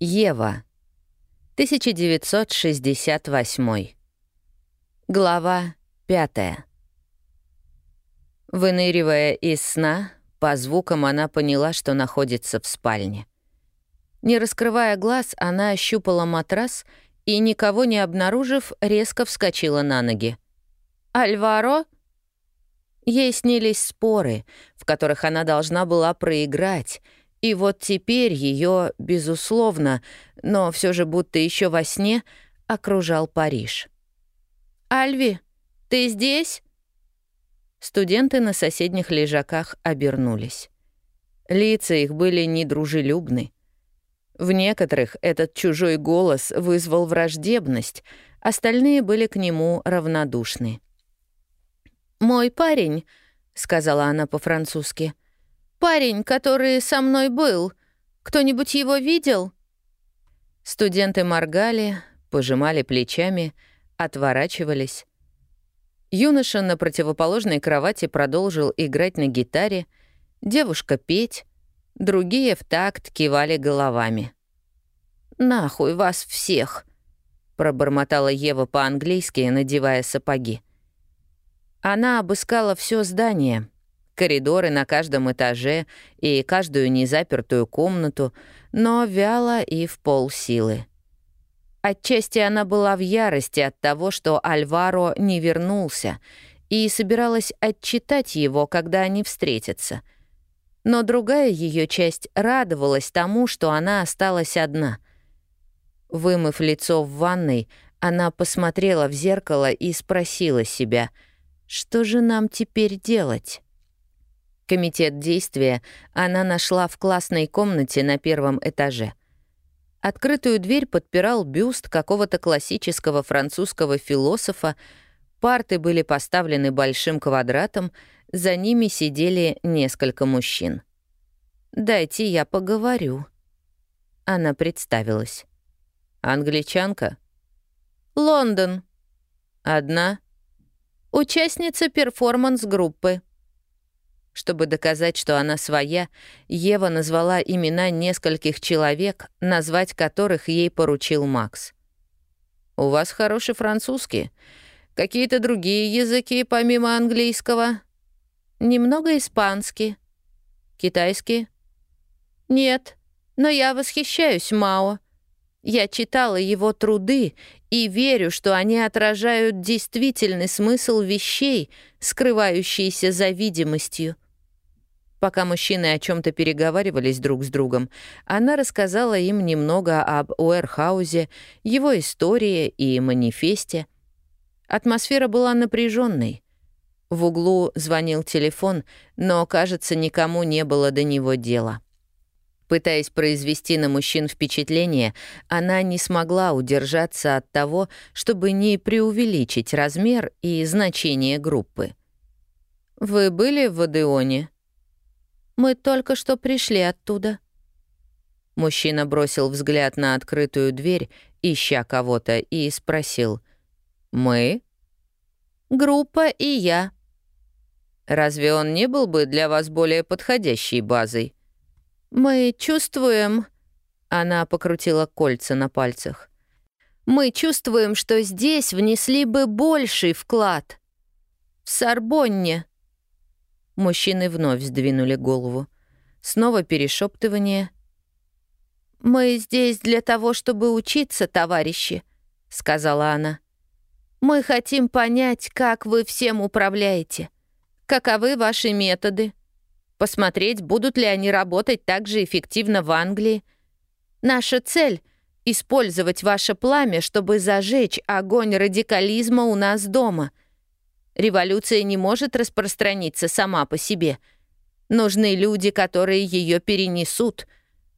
Ева. 1968. Глава 5. Выныривая из сна, по звукам она поняла, что находится в спальне. Не раскрывая глаз, она ощупала матрас и, никого не обнаружив, резко вскочила на ноги. «Альваро?» Ей снились споры, в которых она должна была проиграть — и вот теперь ее, безусловно, но все же будто еще во сне, окружал Париж. «Альви, ты здесь?» Студенты на соседних лежаках обернулись. Лица их были недружелюбны. В некоторых этот чужой голос вызвал враждебность, остальные были к нему равнодушны. «Мой парень», — сказала она по-французски, — Парень, который со мной был. Кто-нибудь его видел?» Студенты моргали, пожимали плечами, отворачивались. Юноша на противоположной кровати продолжил играть на гитаре, девушка — петь, другие в такт кивали головами. «Нахуй вас всех!» — пробормотала Ева по-английски, надевая сапоги. Она обыскала все здание — коридоры на каждом этаже и каждую незапертую комнату, но вяло и в полсилы. Отчасти она была в ярости от того, что Альваро не вернулся, и собиралась отчитать его, когда они встретятся. Но другая ее часть радовалась тому, что она осталась одна. Вымыв лицо в ванной, она посмотрела в зеркало и спросила себя, что же нам теперь делать? Комитет действия она нашла в классной комнате на первом этаже. Открытую дверь подпирал бюст какого-то классического французского философа, парты были поставлены большим квадратом, за ними сидели несколько мужчин. «Дайте я поговорю». Она представилась. «Англичанка?» «Лондон». «Одна?» «Участница перформанс-группы». Чтобы доказать, что она своя, Ева назвала имена нескольких человек, назвать которых ей поручил Макс. «У вас хороший французский. Какие-то другие языки помимо английского?» «Немного испанский». «Китайский?» «Нет, но я восхищаюсь Мао. Я читала его труды и верю, что они отражают действительный смысл вещей, скрывающиеся за видимостью. Пока мужчины о чем то переговаривались друг с другом, она рассказала им немного об Уэрхаузе, его истории и манифесте. Атмосфера была напряженной. В углу звонил телефон, но, кажется, никому не было до него дела. Пытаясь произвести на мужчин впечатление, она не смогла удержаться от того, чтобы не преувеличить размер и значение группы. «Вы были в Одеоне?» Мы только что пришли оттуда». Мужчина бросил взгляд на открытую дверь, ища кого-то, и спросил. «Мы?» «Группа и я». «Разве он не был бы для вас более подходящей базой?» «Мы чувствуем...» Она покрутила кольца на пальцах. «Мы чувствуем, что здесь внесли бы больший вклад. В Сорбонне». Мужчины вновь сдвинули голову. Снова перешептывание. «Мы здесь для того, чтобы учиться, товарищи», — сказала она. «Мы хотим понять, как вы всем управляете, каковы ваши методы, посмотреть, будут ли они работать так же эффективно в Англии. Наша цель — использовать ваше пламя, чтобы зажечь огонь радикализма у нас дома — Революция не может распространиться сама по себе. Нужны люди, которые ее перенесут.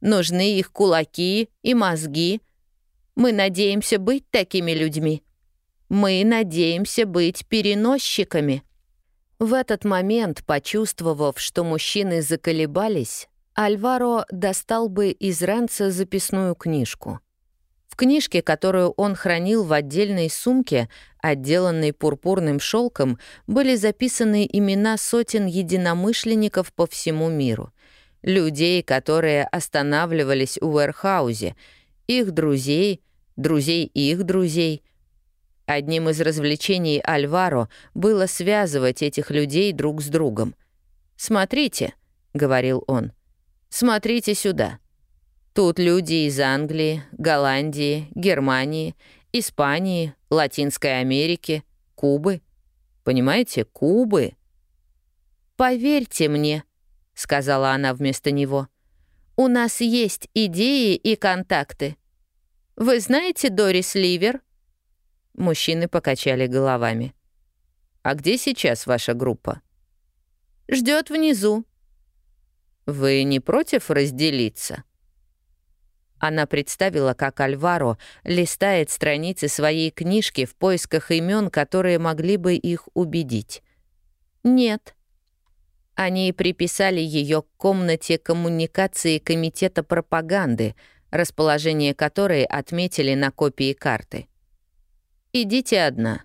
Нужны их кулаки и мозги. Мы надеемся быть такими людьми. Мы надеемся быть переносчиками. В этот момент, почувствовав, что мужчины заколебались, Альваро достал бы из ранца записную книжку — в книжке, которую он хранил в отдельной сумке, отделанной пурпурным шелком, были записаны имена сотен единомышленников по всему миру. Людей, которые останавливались у Уэрхаузе, их друзей, друзей их друзей. Одним из развлечений Альваро было связывать этих людей друг с другом. «Смотрите», — говорил он, — «смотрите сюда. Тут люди из Англии, Голландии, Германии, Испании, Латинской Америки, Кубы. Понимаете, Кубы. «Поверьте мне», — сказала она вместо него, — «у нас есть идеи и контакты. Вы знаете Дорис Ливер?» Мужчины покачали головами. «А где сейчас ваша группа?» Ждет внизу». «Вы не против разделиться?» Она представила, как Альваро листает страницы своей книжки в поисках имен, которые могли бы их убедить. «Нет». Они приписали ее к комнате коммуникации Комитета пропаганды, расположение которой отметили на копии карты. «Идите одна»,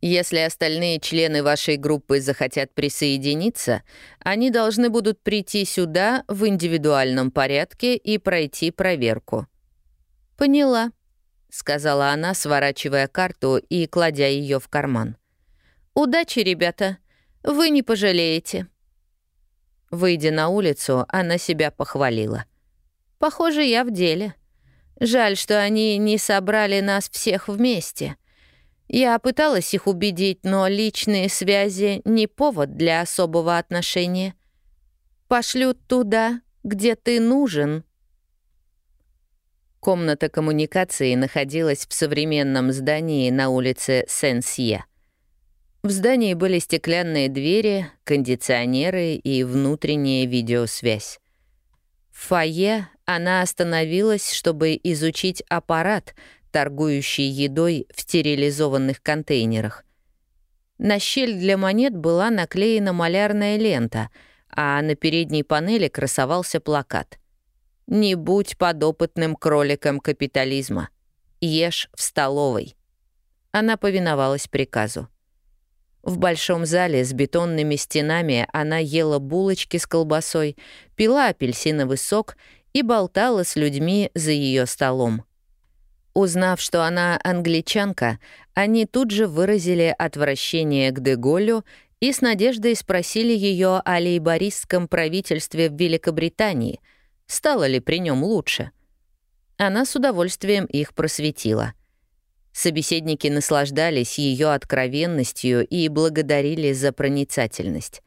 если остальные члены вашей группы захотят присоединиться, они должны будут прийти сюда в индивидуальном порядке и пройти проверку». «Поняла», — сказала она, сворачивая карту и кладя ее в карман. «Удачи, ребята. Вы не пожалеете». Выйдя на улицу, она себя похвалила. «Похоже, я в деле. Жаль, что они не собрали нас всех вместе». Я пыталась их убедить, но личные связи — не повод для особого отношения. Пошлют туда, где ты нужен. Комната коммуникации находилась в современном здании на улице Сен-Сье. В здании были стеклянные двери, кондиционеры и внутренняя видеосвязь. В фойе она остановилась, чтобы изучить аппарат — торгующий едой в стерилизованных контейнерах. На щель для монет была наклеена малярная лента, а на передней панели красовался плакат. «Не будь подопытным кроликом капитализма. Ешь в столовой». Она повиновалась приказу. В большом зале с бетонными стенами она ела булочки с колбасой, пила апельсиновый сок и болтала с людьми за ее столом. Узнав, что она англичанка, они тут же выразили отвращение к Деголю и с надеждой спросили ее о лейбористском правительстве в Великобритании, стало ли при нем лучше. Она с удовольствием их просветила. Собеседники наслаждались ее откровенностью и благодарили за проницательность.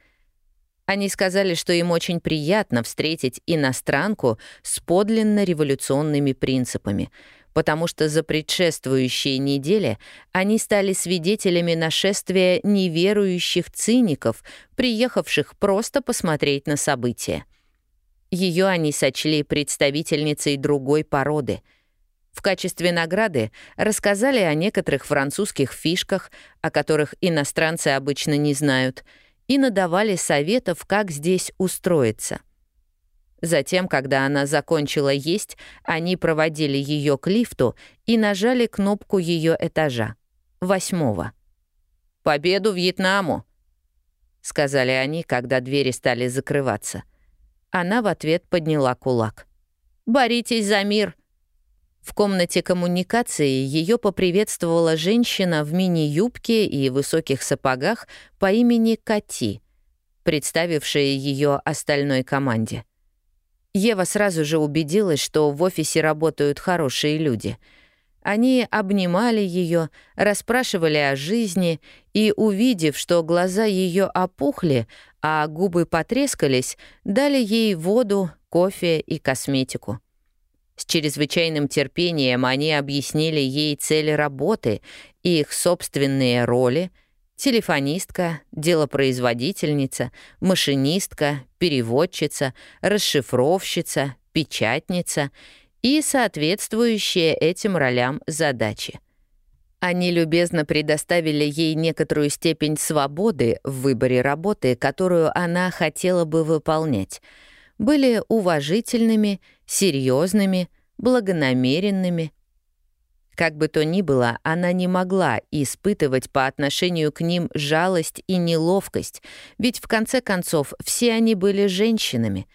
Они сказали, что им очень приятно встретить иностранку с подлинно революционными принципами — потому что за предшествующие недели они стали свидетелями нашествия неверующих циников, приехавших просто посмотреть на события. Ее они сочли представительницей другой породы. В качестве награды рассказали о некоторых французских фишках, о которых иностранцы обычно не знают, и надавали советов, как здесь устроиться — Затем, когда она закончила есть, они проводили ее к лифту и нажали кнопку ее этажа, восьмого. «Победу Вьетнаму!» — сказали они, когда двери стали закрываться. Она в ответ подняла кулак. «Боритесь за мир!» В комнате коммуникации ее поприветствовала женщина в мини-юбке и высоких сапогах по имени Кати, представившая ее остальной команде. Ева сразу же убедилась, что в офисе работают хорошие люди. Они обнимали ее, расспрашивали о жизни и, увидев, что глаза ее опухли, а губы потрескались, дали ей воду, кофе и косметику. С чрезвычайным терпением они объяснили ей цели работы, их собственные роли — телефонистка, делопроизводительница, машинистка, переводчица, расшифровщица, печатница и соответствующие этим ролям задачи. Они любезно предоставили ей некоторую степень свободы в выборе работы, которую она хотела бы выполнять. Были уважительными, серьезными, благонамеренными, как бы то ни было, она не могла испытывать по отношению к ним жалость и неловкость, ведь в конце концов все они были женщинами.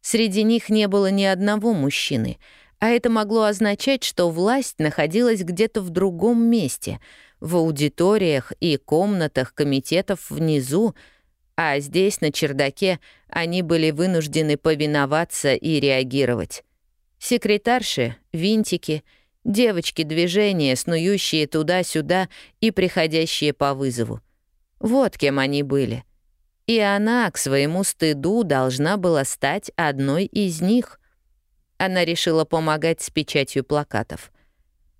Среди них не было ни одного мужчины. а это могло означать, что власть находилась где-то в другом месте, в аудиториях и комнатах комитетов внизу, а здесь, на чердаке, они были вынуждены повиноваться и реагировать. Секретарши, винтики, девочки движения, снующие туда-сюда и приходящие по вызову. Вот кем они были. И она, к своему стыду, должна была стать одной из них. Она решила помогать с печатью плакатов —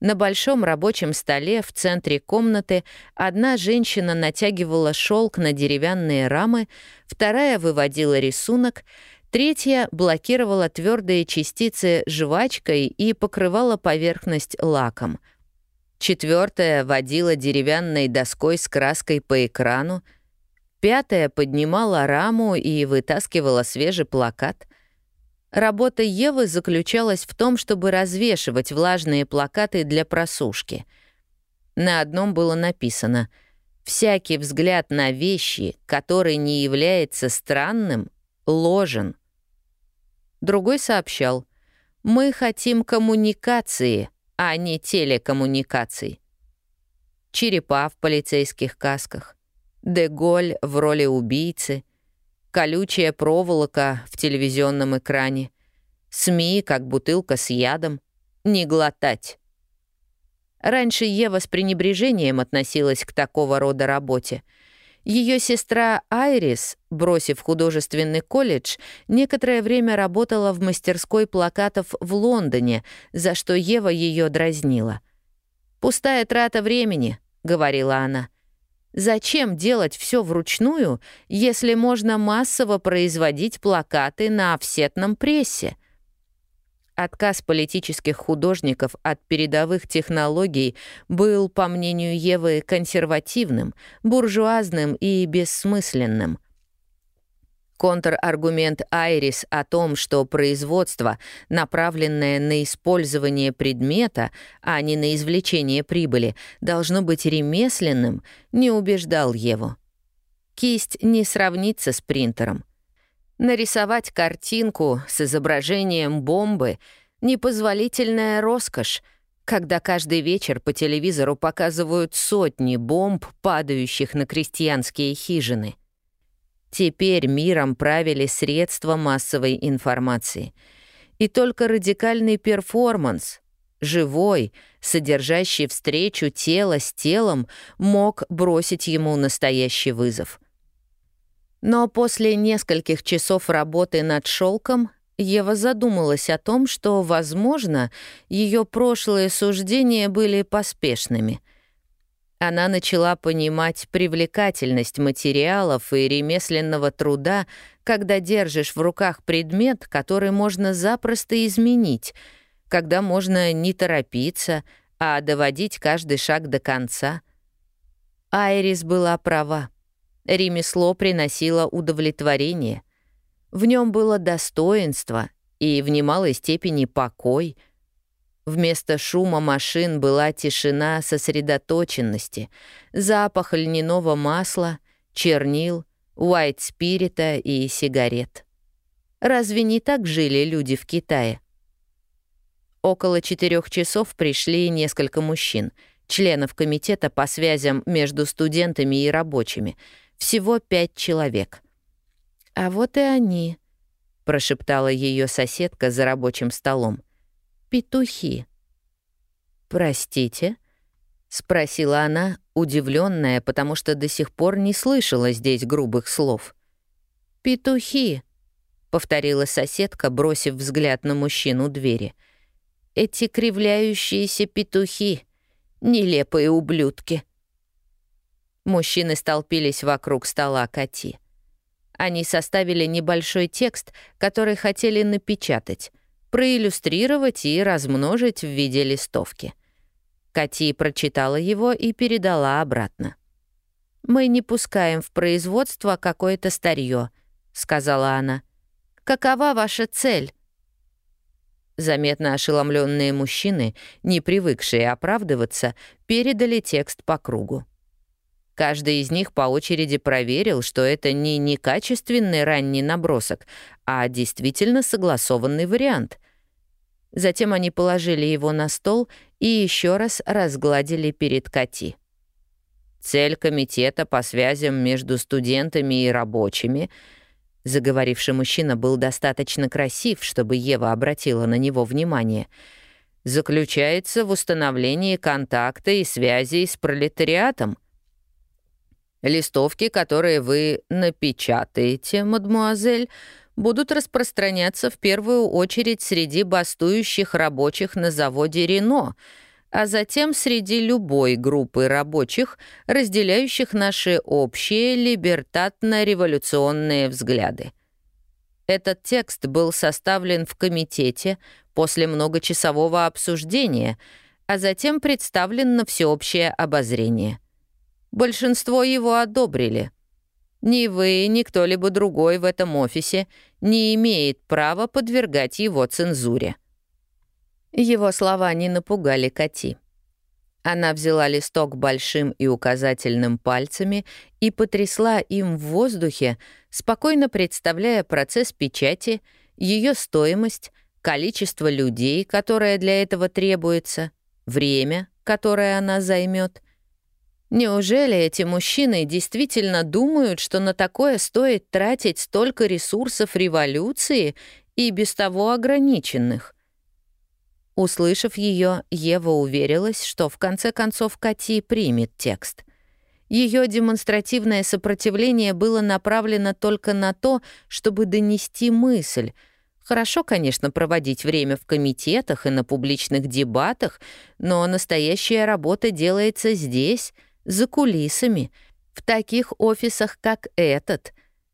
на большом рабочем столе в центре комнаты одна женщина натягивала шелк на деревянные рамы, вторая выводила рисунок, третья блокировала твердые частицы жвачкой и покрывала поверхность лаком. Четвертая водила деревянной доской с краской по экрану, пятая поднимала раму и вытаскивала свежий плакат — Работа Евы заключалась в том, чтобы развешивать влажные плакаты для просушки. На одном было написано «Всякий взгляд на вещи, который не является странным, ложен». Другой сообщал «Мы хотим коммуникации, а не телекоммуникаций». Черепа в полицейских касках, Деголь в роли убийцы, колючая проволока в телевизионном экране, СМИ, как бутылка с ядом, не глотать. Раньше Ева с пренебрежением относилась к такого рода работе. Ее сестра Айрис, бросив художественный колледж, некоторое время работала в мастерской плакатов в Лондоне, за что Ева ее дразнила. «Пустая трата времени», — говорила она. Зачем делать все вручную, если можно массово производить плакаты на офсетном прессе? Отказ политических художников от передовых технологий был, по мнению Евы, консервативным, буржуазным и бессмысленным — Контраргумент Айрис о том, что производство, направленное на использование предмета, а не на извлечение прибыли, должно быть ремесленным, не убеждал Еву. Кисть не сравнится с принтером. Нарисовать картинку с изображением бомбы — непозволительная роскошь, когда каждый вечер по телевизору показывают сотни бомб, падающих на крестьянские хижины — Теперь миром правили средства массовой информации. И только радикальный перформанс, живой, содержащий встречу тела с телом, мог бросить ему настоящий вызов. Но после нескольких часов работы над шелком Ева задумалась о том, что, возможно, ее прошлые суждения были поспешными — она начала понимать привлекательность материалов и ремесленного труда, когда держишь в руках предмет, который можно запросто изменить, когда можно не торопиться, а доводить каждый шаг до конца. Айрис была права. Ремесло приносило удовлетворение. В нем было достоинство и в немалой степени покой — Вместо шума машин была тишина сосредоточенности, запах льняного масла, чернил, уайт-спирита и сигарет. Разве не так жили люди в Китае? Около четырех часов пришли несколько мужчин, членов комитета по связям между студентами и рабочими. Всего пять человек. «А вот и они», — прошептала ее соседка за рабочим столом петухи. «Простите?» — спросила она, удивленная, потому что до сих пор не слышала здесь грубых слов. «Петухи», — повторила соседка, бросив взгляд на мужчину двери. «Эти кривляющиеся петухи, нелепые ублюдки». Мужчины столпились вокруг стола Кати. Они составили небольшой текст, который хотели напечатать проиллюстрировать и размножить в виде листовки. Кати прочитала его и передала обратно. «Мы не пускаем в производство какое-то старье», — сказала она. «Какова ваша цель?» Заметно ошеломленные мужчины, не привыкшие оправдываться, передали текст по кругу. Каждый из них по очереди проверил, что это не некачественный ранний набросок, а действительно согласованный вариант. Затем они положили его на стол и еще раз разгладили перед Кати. Цель комитета по связям между студентами и рабочими — Заговоривший мужчина был достаточно красив, чтобы Ева обратила на него внимание. Заключается в установлении контакта и связей с пролетариатом. Листовки, которые вы напечатаете, мадмуазель, будут распространяться в первую очередь среди бастующих рабочих на заводе «Рено», а затем среди любой группы рабочих, разделяющих наши общие либертатно-революционные взгляды. Этот текст был составлен в комитете после многочасового обсуждения, а затем представлен на всеобщее обозрение. Большинство его одобрили. Ни вы, ни кто-либо другой в этом офисе не имеет права подвергать его цензуре. Его слова не напугали Кати. Она взяла листок большим и указательным пальцами и потрясла им в воздухе, спокойно представляя процесс печати, ее стоимость, количество людей, которое для этого требуется, время, которое она займет. Неужели эти мужчины действительно думают, что на такое стоит тратить столько ресурсов революции и без того ограниченных? Услышав ее, Ева уверилась, что в конце концов Кати примет текст. Ее демонстративное сопротивление было направлено только на то, чтобы донести мысль. Хорошо, конечно, проводить время в комитетах и на публичных дебатах, но настоящая работа делается здесь, за кулисами, в таких офисах, как этот,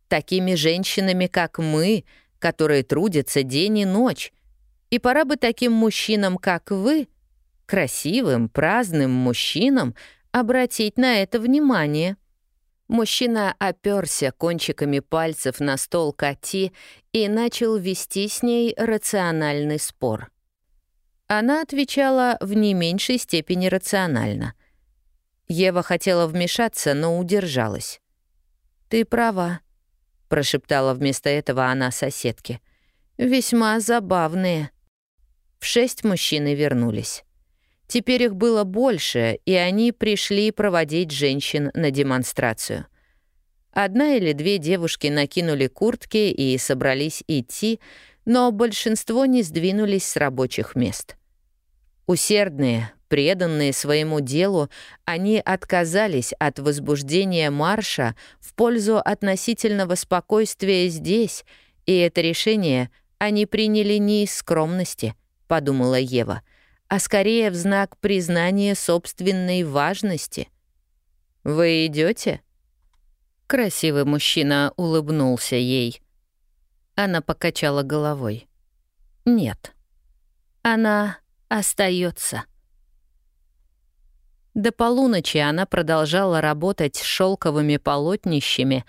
такими женщинами, как мы, которые трудятся день и ночь, и пора бы таким мужчинам, как вы, красивым, праздным мужчинам, обратить на это внимание. Мужчина оперся кончиками пальцев на стол Кати и начал вести с ней рациональный спор. Она отвечала в не меньшей степени рационально. Ева хотела вмешаться, но удержалась. «Ты права», — прошептала вместо этого она соседке. «Весьма забавные». В шесть мужчины вернулись. Теперь их было больше, и они пришли проводить женщин на демонстрацию. Одна или две девушки накинули куртки и собрались идти, но большинство не сдвинулись с рабочих мест. Усердные, преданные своему делу, они отказались от возбуждения марша в пользу относительного спокойствия здесь, и это решение они приняли не из скромности —— подумала Ева, а скорее в знак признания собственной важности. «Вы идете? Красивый мужчина улыбнулся ей. Она покачала головой. «Нет. Она остается. До полуночи она продолжала работать с шелковыми полотнищами,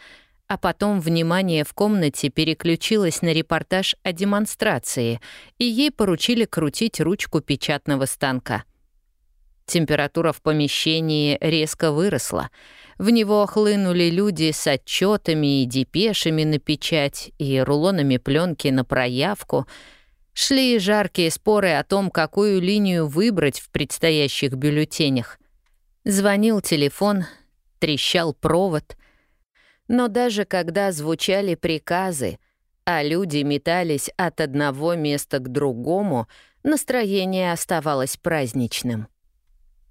а потом внимание в комнате переключилось на репортаж о демонстрации, и ей поручили крутить ручку печатного станка. Температура в помещении резко выросла. В него хлынули люди с отчетами и депешами на печать и рулонами пленки на проявку. Шли жаркие споры о том, какую линию выбрать в предстоящих бюллетенях. Звонил телефон, трещал провод — но даже когда звучали приказы, а люди метались от одного места к другому, настроение оставалось праздничным.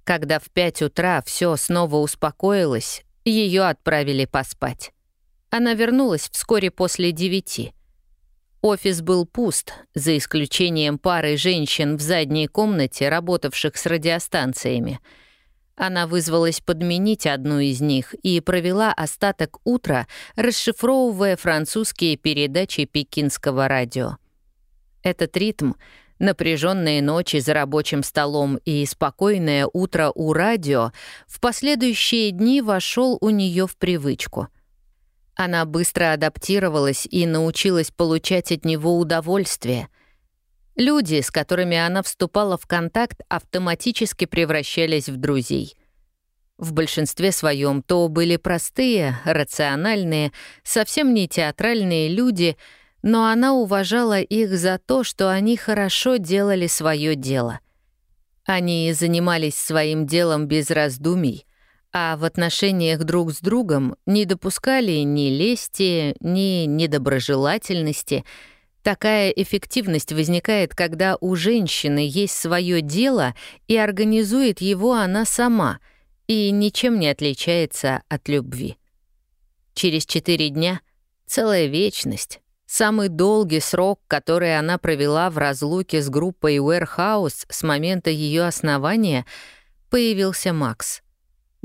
Когда в пять утра все снова успокоилось, ее отправили поспать. Она вернулась вскоре после девяти. Офис был пуст, за исключением пары женщин в задней комнате, работавших с радиостанциями — она вызвалась подменить одну из них и провела остаток утра, расшифровывая французские передачи пекинского радио. Этот ритм, напряженные ночи за рабочим столом и спокойное утро у радио в последующие дни вошел у нее в привычку. Она быстро адаптировалась и научилась получать от него удовольствие — Люди, с которыми она вступала в контакт, автоматически превращались в друзей. В большинстве своем то были простые, рациональные, совсем не театральные люди, но она уважала их за то, что они хорошо делали свое дело. Они занимались своим делом без раздумий, а в отношениях друг с другом не допускали ни лести, ни недоброжелательности. Такая эффективность возникает, когда у женщины есть свое дело и организует его она сама, и ничем не отличается от любви. Через четыре дня — целая вечность, Самый долгий срок, который она провела в разлуке с группой Warehouse с момента ее основания, появился Макс.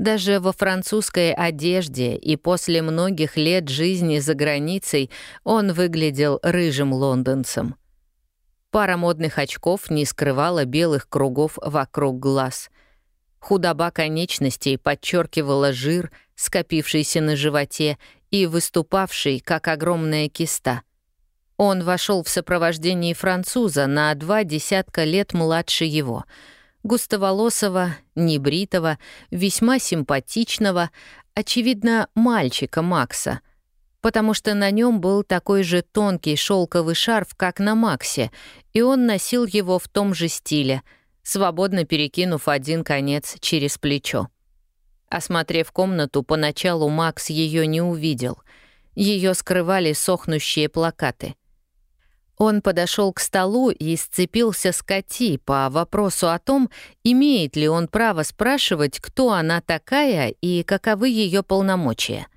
Даже во французской одежде и после многих лет жизни за границей он выглядел рыжим лондонцем. Пара модных очков не скрывала белых кругов вокруг глаз. Худоба конечностей подчеркивала жир, скопившийся на животе и выступавший, как огромная киста — он вошел в сопровождении француза на два десятка лет младше его. Густоволосого, небритого, весьма симпатичного, очевидно, мальчика Макса, потому что на нем был такой же тонкий шелковый шарф, как на Максе, и он носил его в том же стиле, свободно перекинув один конец через плечо. Осмотрев комнату, поначалу Макс ее не увидел. Ее скрывали сохнущие плакаты. Он подошел к столу и сцепился с Кати по вопросу о том, имеет ли он право спрашивать, кто она такая и каковы ее полномочия.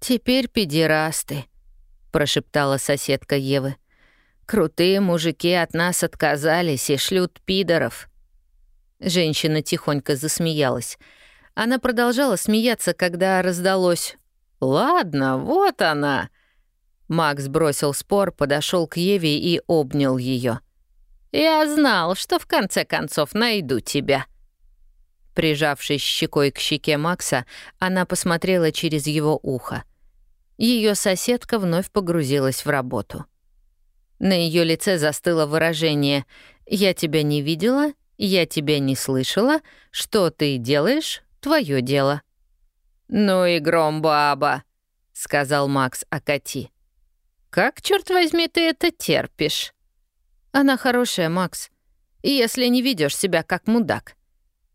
«Теперь педерасты», — прошептала соседка Евы. «Крутые мужики от нас отказались и шлют пидоров». Женщина тихонько засмеялась. Она продолжала смеяться, когда раздалось «Ладно, вот она», Макс бросил спор, подошел к Еве и обнял ее. «Я знал, что в конце концов найду тебя». Прижавшись щекой к щеке Макса, она посмотрела через его ухо. Ее соседка вновь погрузилась в работу. На ее лице застыло выражение «Я тебя не видела, я тебя не слышала, что ты делаешь, твое дело». «Ну и гром, баба», — сказал Макс Акати. Как, черт возьми, ты это терпишь? Она хорошая, Макс. Если не ведешь себя как мудак.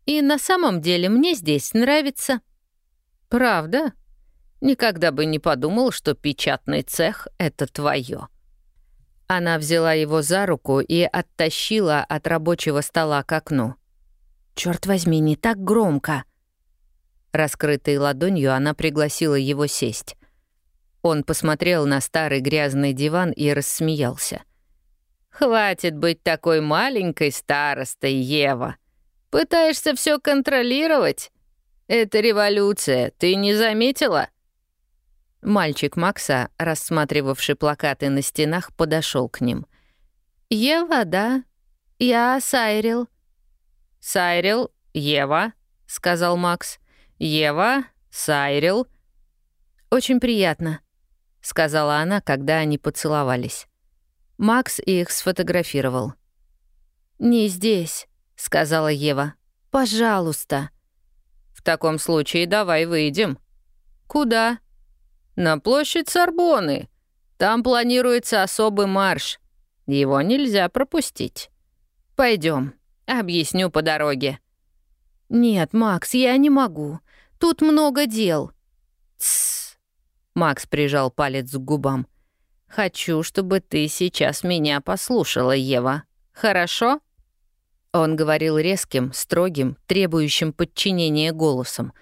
И на самом деле мне здесь нравится. Правда? Никогда бы не подумал, что печатный цех — это твое. Она взяла его за руку и оттащила от рабочего стола к окну. Черт возьми, не так громко. Раскрытой ладонью она пригласила его сесть. Он посмотрел на старый грязный диван и рассмеялся. «Хватит быть такой маленькой старостой, Ева. Пытаешься все контролировать? Это революция, ты не заметила?» Мальчик Макса, рассматривавший плакаты на стенах, подошел к ним. «Ева, да. Я Сайрил». «Сайрил, Ева», — сказал Макс. «Ева, Сайрил». «Очень приятно», — сказала она, когда они поцеловались. Макс их сфотографировал. «Не здесь», — сказала Ева. «Пожалуйста». «В таком случае давай выйдем». «Куда?» «На площадь Сорбоны. Там планируется особый марш. Его нельзя пропустить. Пойдем, объясню по дороге». «Нет, Макс, я не могу. Тут много дел». «Тссс». Макс прижал палец к губам. «Хочу, чтобы ты сейчас меня послушала, Ева. Хорошо?» Он говорил резким, строгим, требующим подчинения голосом.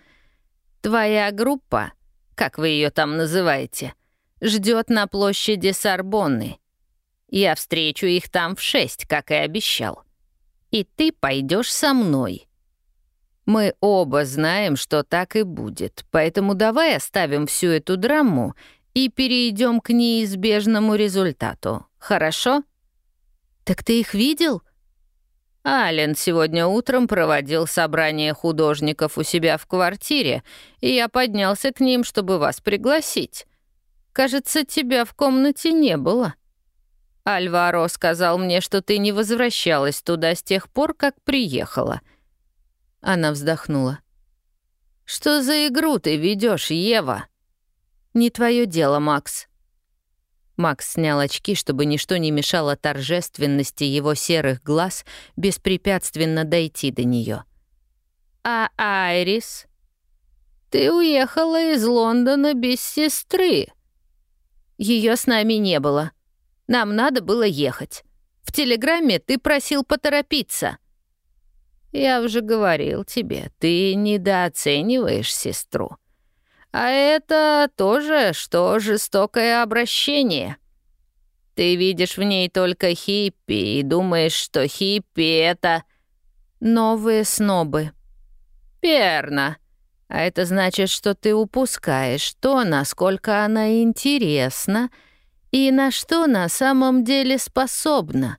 «Твоя группа, как вы ее там называете, ждет на площади Сорбонны. Я встречу их там в шесть, как и обещал. И ты пойдешь со мной. Мы оба знаем, что так и будет, поэтому давай оставим всю эту драму и перейдем к неизбежному результату. Хорошо? Так ты их видел? Ален сегодня утром проводил собрание художников у себя в квартире, и я поднялся к ним, чтобы вас пригласить. Кажется, тебя в комнате не было. Альваро сказал мне, что ты не возвращалась туда с тех пор, как приехала — она вздохнула. «Что за игру ты ведешь, Ева?» «Не твое дело, Макс». Макс снял очки, чтобы ничто не мешало торжественности его серых глаз беспрепятственно дойти до нее. «А Айрис? Ты уехала из Лондона без сестры». Ее с нами не было. Нам надо было ехать. В телеграмме ты просил поторопиться». «Я уже говорил тебе, ты недооцениваешь сестру. А это тоже, что жестокое обращение. Ты видишь в ней только хиппи и думаешь, что хиппи — это новые снобы. Верно. А это значит, что ты упускаешь то, насколько она интересна и на что на самом деле способна.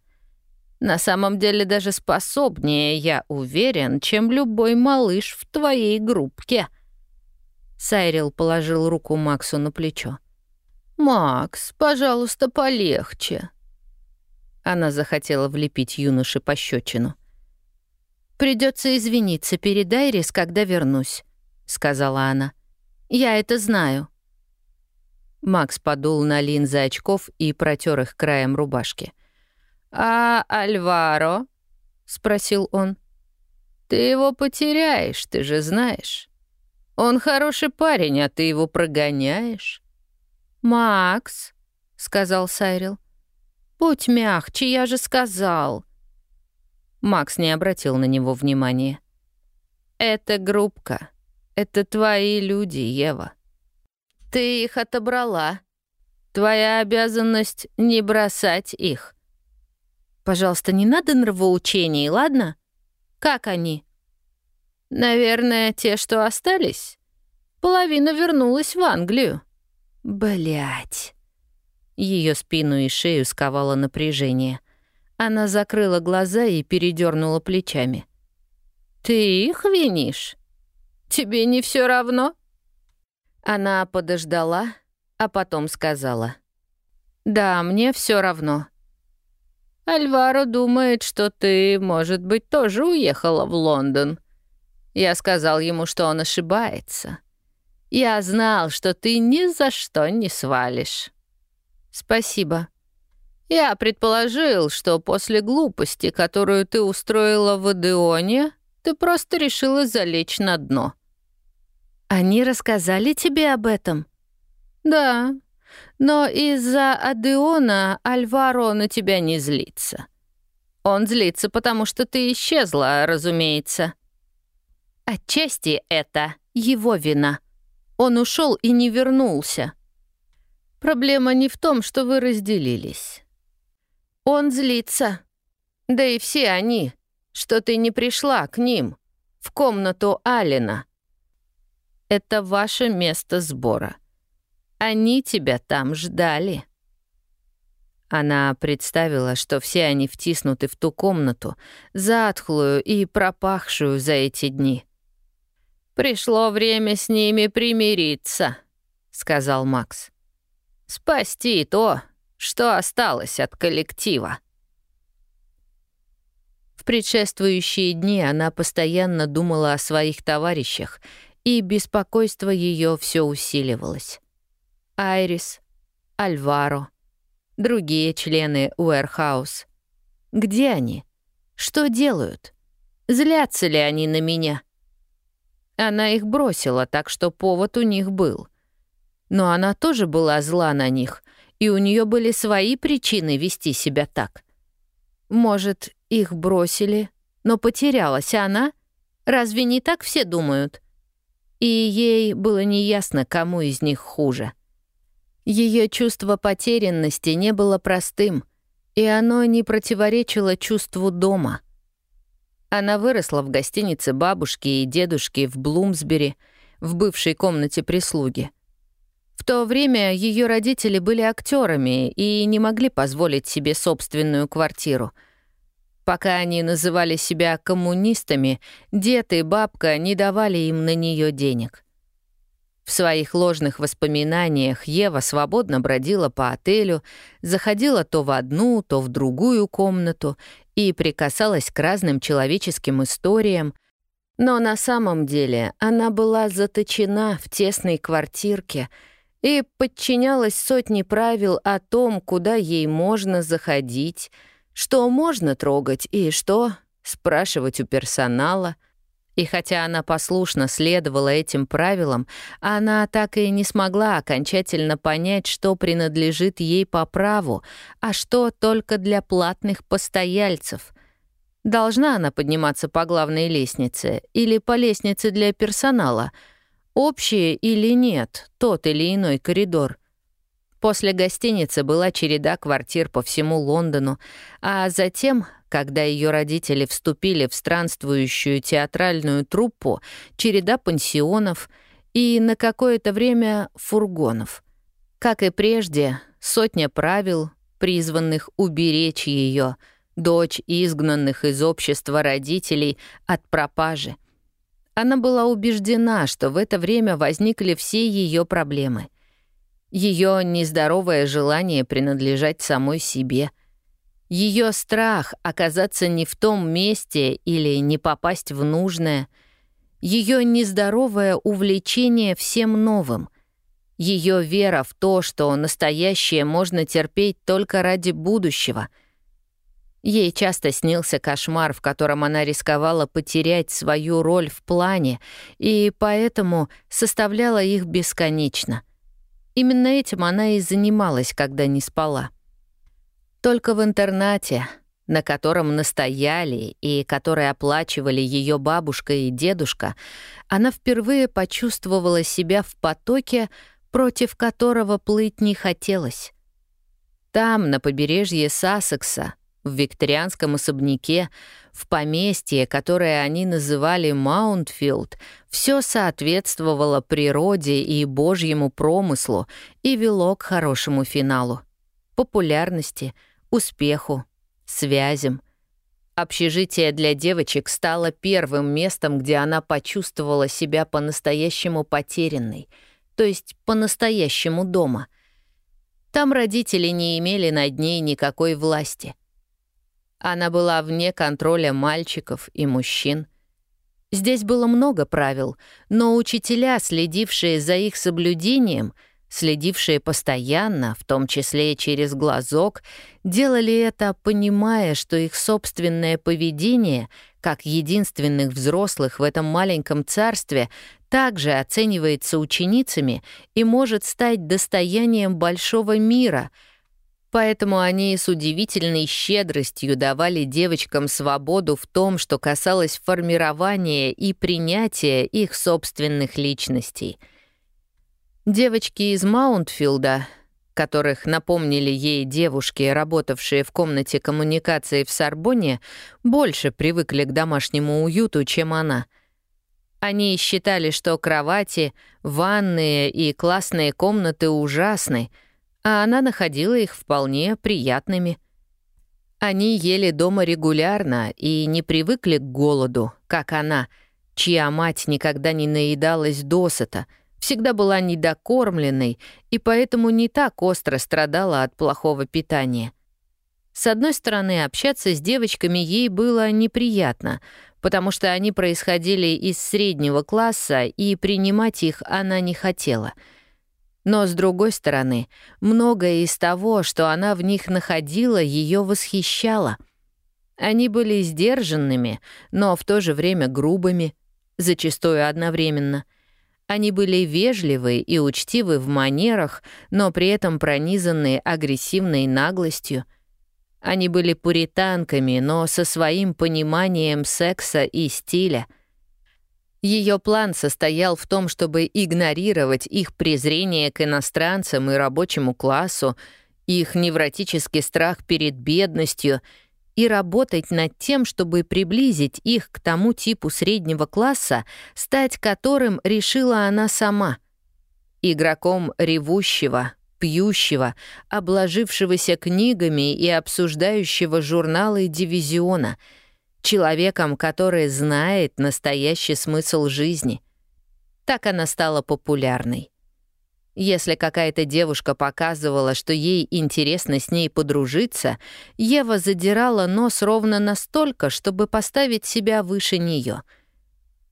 На самом деле даже способнее, я уверен, чем любой малыш в твоей группке. Сайрил положил руку Максу на плечо. «Макс, пожалуйста, полегче». Она захотела влепить юноше пощечину. Придется извиниться перед Айрис, когда вернусь», — сказала она. «Я это знаю». Макс подул на линзы очков и протер их краем рубашки. «А Альваро?» — спросил он. «Ты его потеряешь, ты же знаешь. Он хороший парень, а ты его прогоняешь». «Макс», — сказал Сайрил, — «будь мягче, я же сказал». Макс не обратил на него внимания. «Это группка. Это твои люди, Ева. Ты их отобрала. Твоя обязанность — не бросать их. Пожалуйста, не надо нравоучений, ладно? Как они? Наверное, те, что остались. Половина вернулась в Англию. Блять. Ее спину и шею сковало напряжение. Она закрыла глаза и передернула плечами. «Ты их винишь? Тебе не все равно?» Она подождала, а потом сказала. «Да, мне все равно. Альваро думает, что ты, может быть, тоже уехала в Лондон. Я сказал ему, что он ошибается. Я знал, что ты ни за что не свалишь. Спасибо. Я предположил, что после глупости, которую ты устроила в Адеоне, ты просто решила залечь на дно. Они рассказали тебе об этом? Да, но из-за Адеона Альваро на тебя не злится. Он злится, потому что ты исчезла, разумеется. Отчасти это его вина. Он ушел и не вернулся. Проблема не в том, что вы разделились. Он злится. Да и все они, что ты не пришла к ним, в комнату Алина. Это ваше место сбора. Они тебя там ждали». Она представила, что все они втиснуты в ту комнату, затхлую и пропахшую за эти дни. «Пришло время с ними примириться», — сказал Макс. «Спасти то, что осталось от коллектива». В предшествующие дни она постоянно думала о своих товарищах и беспокойство ее все усиливалось. Айрис, Альваро, другие члены Уэрхаус. Где они? Что делают? Злятся ли они на меня? Она их бросила, так что повод у них был. Но она тоже была зла на них, и у нее были свои причины вести себя так. Может, их бросили, но потерялась она? Разве не так все думают? и ей было неясно, кому из них хуже. Ее чувство потерянности не было простым, и оно не противоречило чувству дома. Она выросла в гостинице бабушки и дедушки в Блумсбери, в бывшей комнате прислуги. В то время ее родители были актерами и не могли позволить себе собственную квартиру — Пока они называли себя коммунистами, дед и бабка не давали им на нее денег. В своих ложных воспоминаниях Ева свободно бродила по отелю, заходила то в одну, то в другую комнату и прикасалась к разным человеческим историям, но на самом деле она была заточена в тесной квартирке, и подчинялась сотне правил о том, куда ей можно заходить, что можно трогать и что спрашивать у персонала. И хотя она послушно следовала этим правилам, она так и не смогла окончательно понять, что принадлежит ей по праву, а что только для платных постояльцев. Должна она подниматься по главной лестнице или по лестнице для персонала — Общие или нет, тот или иной коридор. После гостиницы была череда квартир по всему Лондону, а затем, когда ее родители вступили в странствующую театральную труппу, череда пансионов и на какое-то время фургонов. Как и прежде, сотня правил, призванных уберечь ее, дочь изгнанных из общества родителей от пропажи. Она была убеждена, что в это время возникли все ее проблемы. Ее нездоровое желание принадлежать самой себе. Ее страх оказаться не в том месте или не попасть в нужное. Ее нездоровое увлечение всем новым. Ее вера в то, что настоящее можно терпеть только ради будущего — Ей часто снился кошмар, в котором она рисковала потерять свою роль в плане, и поэтому составляла их бесконечно. Именно этим она и занималась, когда не спала. Только в интернате, на котором настояли и который оплачивали ее бабушка и дедушка, она впервые почувствовала себя в потоке, против которого плыть не хотелось. Там, на побережье Сассекса, в викторианском особняке, в поместье, которое они называли Маунтфилд, все соответствовало природе и божьему промыслу и вело к хорошему финалу. Популярности, успеху, связям. Общежитие для девочек стало первым местом, где она почувствовала себя по-настоящему потерянной, то есть по-настоящему дома. Там родители не имели над ней никакой власти — она была вне контроля мальчиков и мужчин. Здесь было много правил, но учителя, следившие за их соблюдением, следившие постоянно, в том числе и через глазок, делали это, понимая, что их собственное поведение, как единственных взрослых в этом маленьком царстве, также оценивается ученицами и может стать достоянием большого мира — Поэтому они с удивительной щедростью давали девочкам свободу в том, что касалось формирования и принятия их собственных личностей. Девочки из Маунтфилда, которых напомнили ей девушки, работавшие в комнате коммуникации в Сорбоне, больше привыкли к домашнему уюту, чем она. Они считали, что кровати, ванные и классные комнаты ужасны — а она находила их вполне приятными. Они ели дома регулярно и не привыкли к голоду, как она, чья мать никогда не наедалась досыта, всегда была недокормленной и поэтому не так остро страдала от плохого питания. С одной стороны, общаться с девочками ей было неприятно, потому что они происходили из среднего класса, и принимать их она не хотела — но, с другой стороны, многое из того, что она в них находила, ее восхищало. Они были сдержанными, но в то же время грубыми, зачастую одновременно. Они были вежливы и учтивы в манерах, но при этом пронизанные агрессивной наглостью. Они были пуританками, но со своим пониманием секса и стиля — ее план состоял в том, чтобы игнорировать их презрение к иностранцам и рабочему классу, их невротический страх перед бедностью и работать над тем, чтобы приблизить их к тому типу среднего класса, стать которым решила она сама. Игроком ревущего, пьющего, обложившегося книгами и обсуждающего журналы дивизиона — человеком, который знает настоящий смысл жизни. Так она стала популярной. Если какая-то девушка показывала, что ей интересно с ней подружиться, Ева задирала нос ровно настолько, чтобы поставить себя выше нее.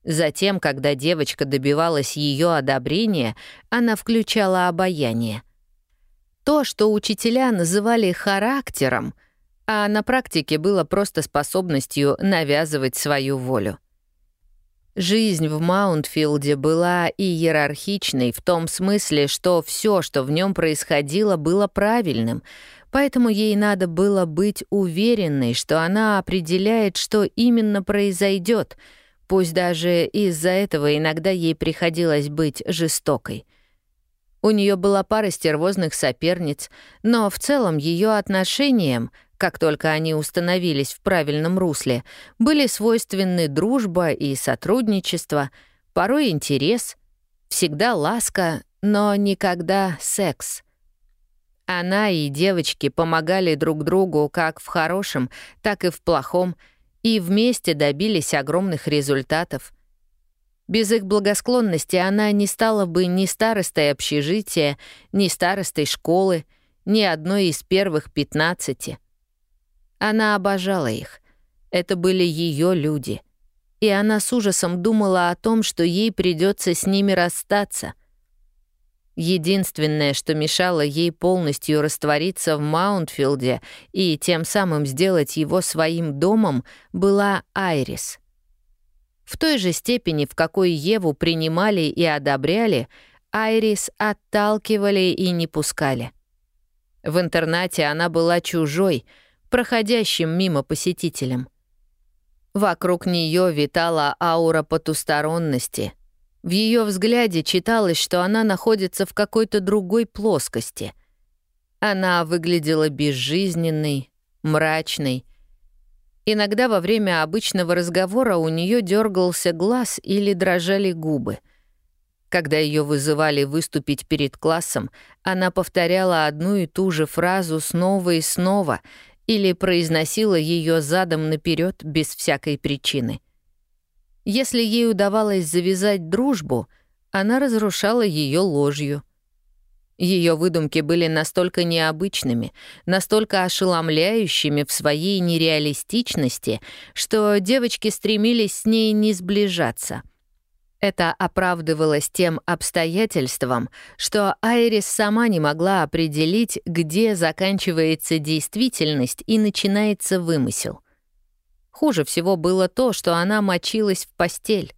Затем, когда девочка добивалась ее одобрения, она включала обаяние. То, что учителя называли характером, а на практике было просто способностью навязывать свою волю. Жизнь в Маунтфилде была иерархичной в том смысле, что все, что в нем происходило, было правильным, поэтому ей надо было быть уверенной, что она определяет, что именно произойдет, пусть даже из-за этого иногда ей приходилось быть жестокой. У нее была пара стервозных соперниц, но в целом ее отношениям, как только они установились в правильном русле, были свойственны дружба и сотрудничество, порой интерес, всегда ласка, но никогда секс. Она и девочки помогали друг другу как в хорошем, так и в плохом, и вместе добились огромных результатов. Без их благосклонности она не стала бы ни старостой общежития, ни старостой школы, ни одной из первых пятнадцати — она обожала их. Это были ее люди. И она с ужасом думала о том, что ей придется с ними расстаться. Единственное, что мешало ей полностью раствориться в Маунтфилде и тем самым сделать его своим домом, была Айрис. В той же степени, в какой Еву принимали и одобряли, Айрис отталкивали и не пускали. В интернате она была чужой — проходящим мимо посетителям. Вокруг нее витала аура потусторонности. В ее взгляде читалось, что она находится в какой-то другой плоскости. Она выглядела безжизненной, мрачной. Иногда во время обычного разговора у нее дергался глаз или дрожали губы. Когда ее вызывали выступить перед классом, она повторяла одну и ту же фразу снова и снова — или произносила ее задом наперед без всякой причины. Если ей удавалось завязать дружбу, она разрушала ее ложью. Ее выдумки были настолько необычными, настолько ошеломляющими в своей нереалистичности, что девочки стремились с ней не сближаться — это оправдывалось тем обстоятельством, что Айрис сама не могла определить, где заканчивается действительность и начинается вымысел. Хуже всего было то, что она мочилась в постель.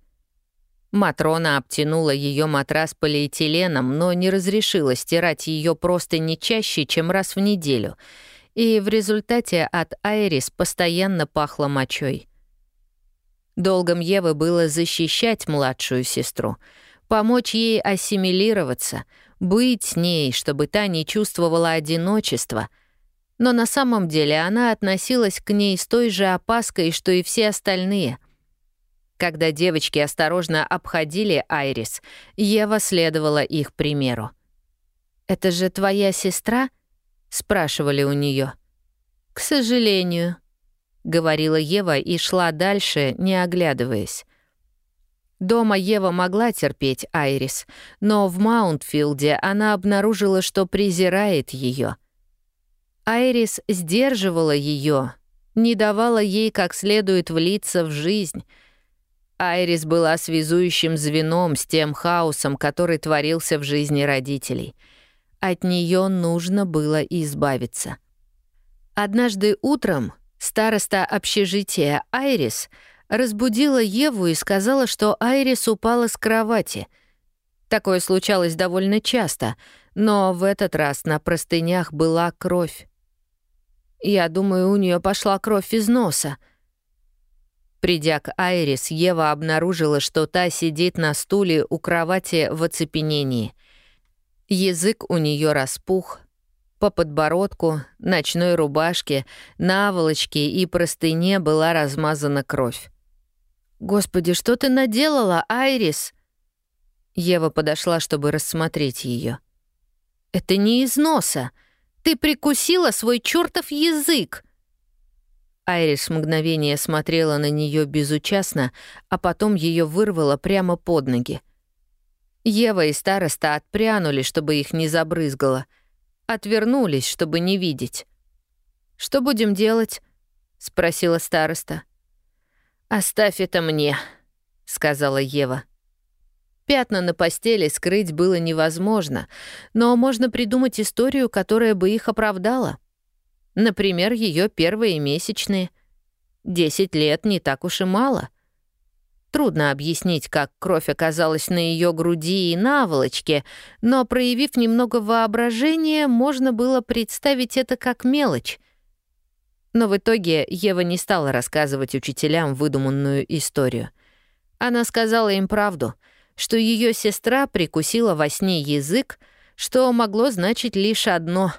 Матрона обтянула ее матрас полиэтиленом, но не разрешила стирать ее просто не чаще, чем раз в неделю, и в результате от Айрис постоянно пахло мочой. Долгом Евы было защищать младшую сестру, помочь ей ассимилироваться, быть с ней, чтобы та не чувствовала одиночества. Но на самом деле она относилась к ней с той же опаской, что и все остальные. Когда девочки осторожно обходили Айрис, Ева следовала их примеру. «Это же твоя сестра?» — спрашивали у нее. «К сожалению», — говорила Ева и шла дальше, не оглядываясь. Дома Ева могла терпеть Айрис, но в Маунтфилде она обнаружила, что презирает ее. Айрис сдерживала ее, не давала ей как следует влиться в жизнь. Айрис была связующим звеном с тем хаосом, который творился в жизни родителей. От нее нужно было избавиться. Однажды утром Староста общежития Айрис разбудила Еву и сказала, что Айрис упала с кровати. Такое случалось довольно часто, но в этот раз на простынях была кровь. Я думаю, у нее пошла кровь из носа. Придя к Айрис, Ева обнаружила, что та сидит на стуле у кровати в оцепенении. Язык у нее распух, по подбородку, ночной рубашке, наволочке и простыне была размазана кровь. «Господи, что ты наделала, Айрис?» Ева подошла, чтобы рассмотреть ее. «Это не из носа. Ты прикусила свой чертов язык!» Айрис мгновение смотрела на нее безучастно, а потом ее вырвало прямо под ноги. Ева и староста отпрянули, чтобы их не забрызгало — отвернулись, чтобы не видеть. «Что будем делать?» — спросила староста. «Оставь это мне», — сказала Ева. Пятна на постели скрыть было невозможно, но можно придумать историю, которая бы их оправдала. Например, ее первые месячные. Десять лет не так уж и мало. Трудно объяснить, как кровь оказалась на ее груди и наволочке, но, проявив немного воображения, можно было представить это как мелочь. Но в итоге Ева не стала рассказывать учителям выдуманную историю. Она сказала им правду — что ее сестра прикусила во сне язык, что могло значить лишь одно.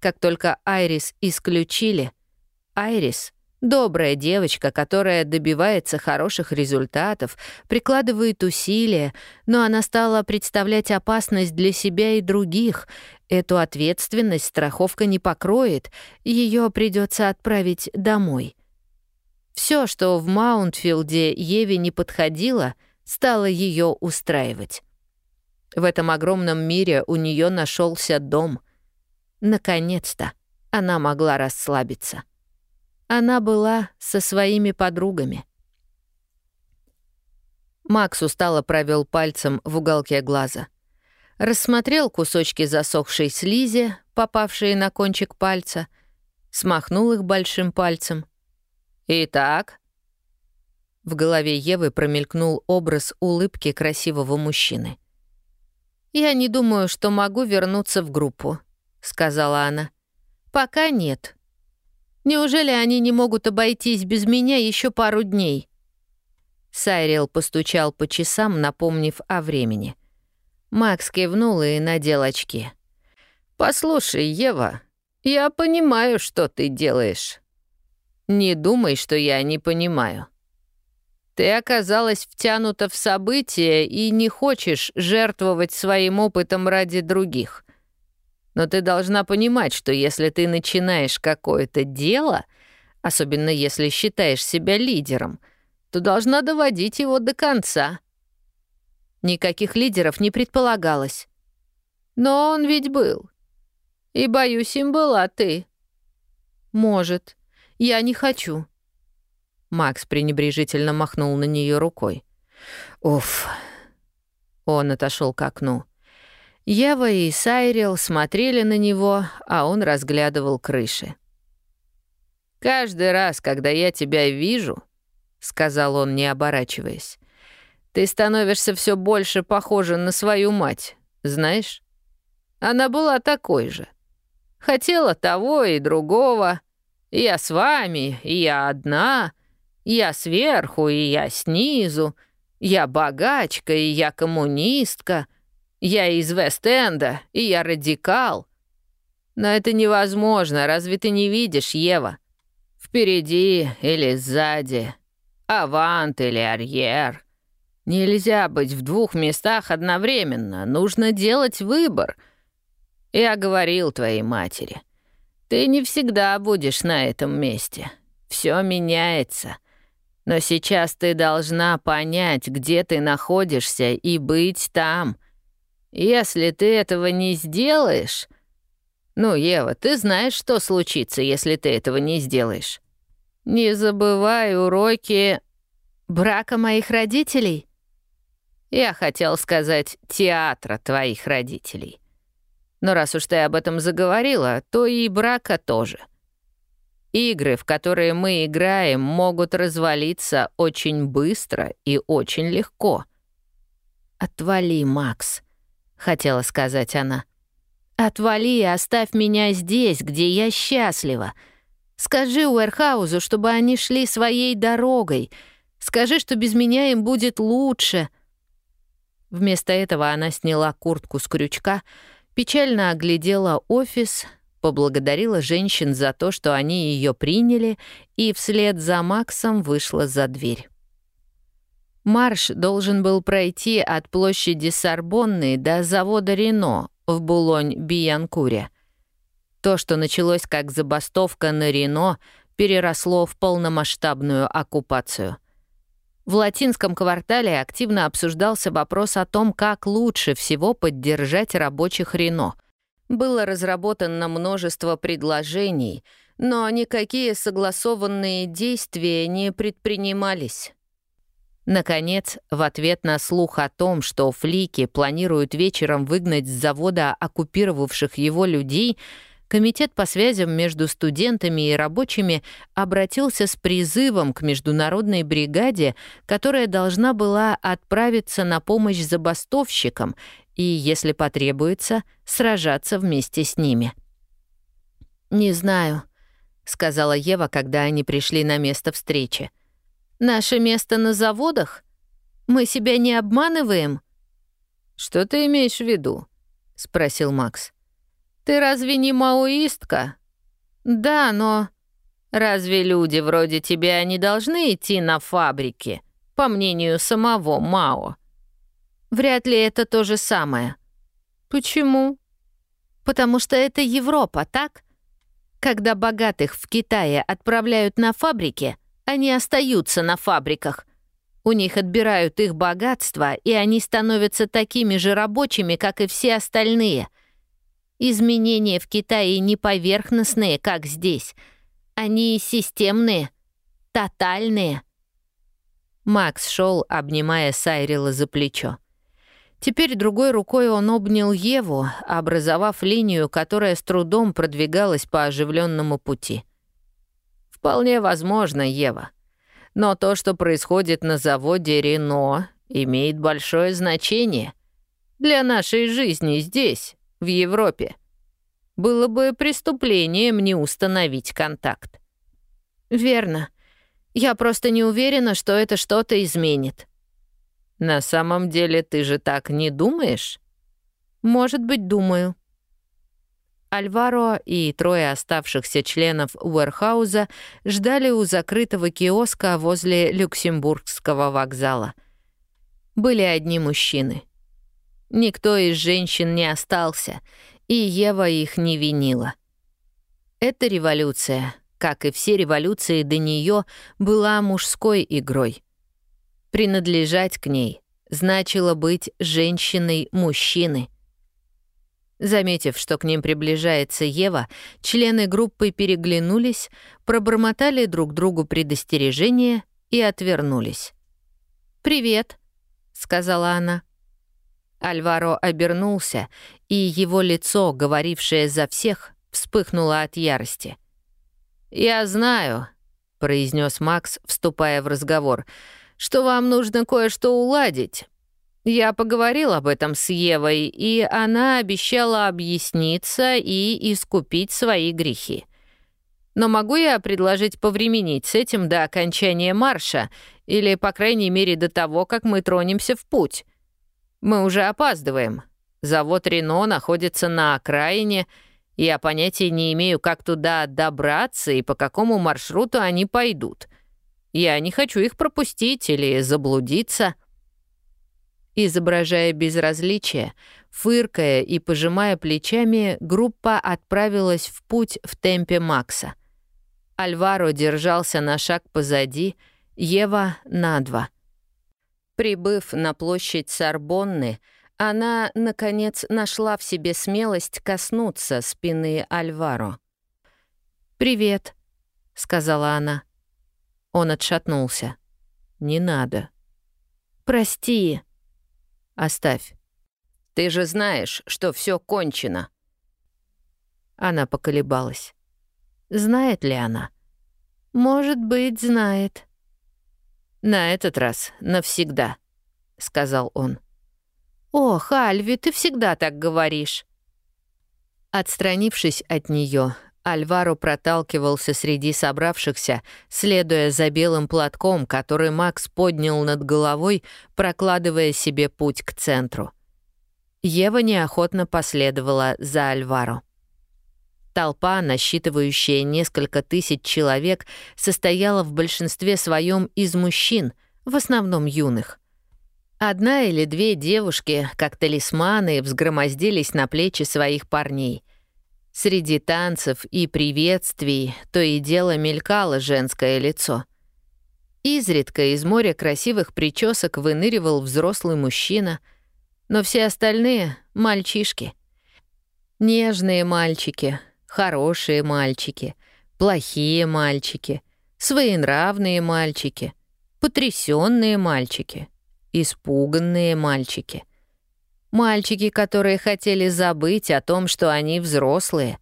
Как только Айрис исключили, Айрис — добрая девочка, которая добивается хороших результатов, прикладывает усилия, но она стала представлять опасность для себя и других. Эту ответственность страховка не покроет, ее придется отправить домой. Все, что в Маунтфилде Еве не подходило — стало ее устраивать. В этом огромном мире у нее нашелся дом. Наконец-то она могла расслабиться. Она была со своими подругами. Макс устало провел пальцем в уголке глаза. Рассмотрел кусочки засохшей слизи, попавшие на кончик пальца, смахнул их большим пальцем. «Итак», в голове Евы промелькнул образ улыбки красивого мужчины. «Я не думаю, что могу вернуться в группу», — сказала она. «Пока нет. Неужели они не могут обойтись без меня еще пару дней?» Сайрел постучал по часам, напомнив о времени. Макс кивнул и надел очки. «Послушай, Ева, я понимаю, что ты делаешь. Не думай, что я не понимаю. Ты оказалась втянута в события и не хочешь жертвовать своим опытом ради других. Но ты должна понимать, что если ты начинаешь какое-то дело, особенно если считаешь себя лидером, то должна доводить его до конца. Никаких лидеров не предполагалось. Но он ведь был. И, боюсь, им была ты. Может. Я не хочу. Макс пренебрежительно махнул на нее рукой. Уф. Он отошел к окну. Ева и Сайрил смотрели на него, а он разглядывал крыши. «Каждый раз, когда я тебя вижу», — сказал он, не оборачиваясь, «ты становишься все больше похожа на свою мать, знаешь? Она была такой же. Хотела того и другого. Я с вами, и я одна». Я сверху, и я снизу. Я богачка, и я коммунистка. Я из Вест-Энда, и я радикал. Но это невозможно, разве ты не видишь, Ева? Впереди или сзади, авант или арьер. Нельзя быть в двух местах одновременно, нужно делать выбор. Я говорил твоей матери, ты не всегда будешь на этом месте. Все меняется. Но сейчас ты должна понять, где ты находишься, и быть там. Если ты этого не сделаешь... Ну, Ева, ты знаешь, что случится, если ты этого не сделаешь. Не забывай уроки брака моих родителей. Я хотел сказать театра твоих родителей. Но раз уж ты об этом заговорила, то и брака тоже — Игры, в которые мы играем, могут развалиться очень быстро и очень легко. «Отвали, Макс», — хотела сказать она. «Отвали и оставь меня здесь, где я счастлива. Скажи Уэрхаузу, чтобы они шли своей дорогой. Скажи, что без меня им будет лучше». Вместо этого она сняла куртку с крючка, печально оглядела офис — поблагодарила женщин за то, что они ее приняли, и вслед за Максом вышла за дверь. Марш должен был пройти от площади Сорбонны до завода Рено в Булонь-Биянкуре. То, что началось как забастовка на Рено, переросло в полномасштабную оккупацию. В латинском квартале активно обсуждался вопрос о том, как лучше всего поддержать рабочих Рено — было разработано множество предложений, но никакие согласованные действия не предпринимались. Наконец, в ответ на слух о том, что флики планируют вечером выгнать с завода оккупировавших его людей, Комитет по связям между студентами и рабочими обратился с призывом к международной бригаде, которая должна была отправиться на помощь забастовщикам и, если потребуется, сражаться вместе с ними. «Не знаю», — сказала Ева, когда они пришли на место встречи. «Наше место на заводах? Мы себя не обманываем?» «Что ты имеешь в виду?» — спросил Макс. «Ты разве не маоистка?» «Да, но...» «Разве люди вроде тебя не должны идти на фабрики, по мнению самого Мао?» «Вряд ли это то же самое». «Почему?» «Потому что это Европа, так? Когда богатых в Китае отправляют на фабрики, они остаются на фабриках. У них отбирают их богатство, и они становятся такими же рабочими, как и все остальные — Изменения в Китае не поверхностные, как здесь. Они системные, тотальные. Макс шел, обнимая Сайрила за плечо. Теперь другой рукой он обнял Еву, образовав линию, которая с трудом продвигалась по оживленному пути. «Вполне возможно, Ева. Но то, что происходит на заводе Рено, имеет большое значение для нашей жизни здесь, в Европе. Было бы преступлением не установить контакт. Верно. Я просто не уверена, что это что-то изменит. На самом деле ты же так не думаешь? Может быть, думаю. Альваро и трое оставшихся членов Уэрхауза ждали у закрытого киоска возле Люксембургского вокзала. Были одни мужчины — Никто из женщин не остался, и Ева их не винила. Эта революция, как и все революции до нее, была мужской игрой. Принадлежать к ней значило быть женщиной мужчины. Заметив, что к ним приближается Ева, члены группы переглянулись, пробормотали друг другу предостережение и отвернулись. «Привет», — сказала она. Альваро обернулся, и его лицо, говорившее за всех, вспыхнуло от ярости. «Я знаю», — произнес Макс, вступая в разговор, «что вам нужно кое-что уладить. Я поговорил об этом с Евой, и она обещала объясниться и искупить свои грехи. Но могу я предложить повременить с этим до окончания марша, или, по крайней мере, до того, как мы тронемся в путь?» Мы уже опаздываем. Завод Рено находится на окраине. Я понятия не имею, как туда добраться и по какому маршруту они пойдут. Я не хочу их пропустить или заблудиться». Изображая безразличие, фыркая и пожимая плечами, группа отправилась в путь в темпе Макса. Альваро держался на шаг позади, Ева — на два. Прибыв на площадь Сорбонны, она, наконец, нашла в себе смелость коснуться спины Альваро. «Привет», — сказала она. Он отшатнулся. «Не надо». «Прости». «Оставь. Ты же знаешь, что все кончено». Она поколебалась. Знает ли она? Может быть, знает. «На этот раз навсегда», — сказал он. «Ох, Альви, ты всегда так говоришь». Отстранившись от нее, Альваро проталкивался среди собравшихся, следуя за белым платком, который Макс поднял над головой, прокладывая себе путь к центру. Ева неохотно последовала за Альваро. Толпа, насчитывающая несколько тысяч человек, состояла в большинстве своем из мужчин, в основном юных. Одна или две девушки, как талисманы, взгромоздились на плечи своих парней. Среди танцев и приветствий то и дело мелькало женское лицо. Изредка из моря красивых причесок выныривал взрослый мужчина, но все остальные — мальчишки. Нежные мальчики — Хорошие мальчики, плохие мальчики, своенравные мальчики, потрясенные мальчики, испуганные мальчики. Мальчики, которые хотели забыть о том, что они взрослые.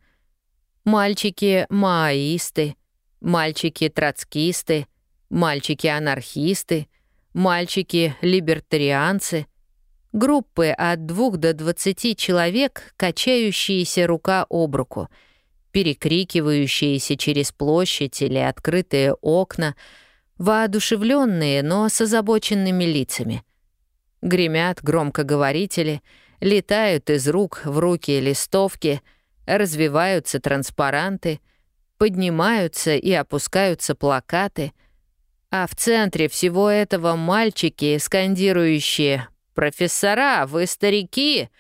Мальчики-маоисты, мальчики-троцкисты, мальчики-анархисты, мальчики-либертарианцы. Группы от двух до двадцати человек, качающиеся рука об руку, перекрикивающиеся через площадь или открытые окна — воодушевленные, но с озабоченными лицами. Гремят громкоговорители, летают из рук в руки листовки, развиваются транспаранты, поднимаются и опускаются плакаты, а в центре всего этого мальчики, скандирующие «Профессора, вы старики!»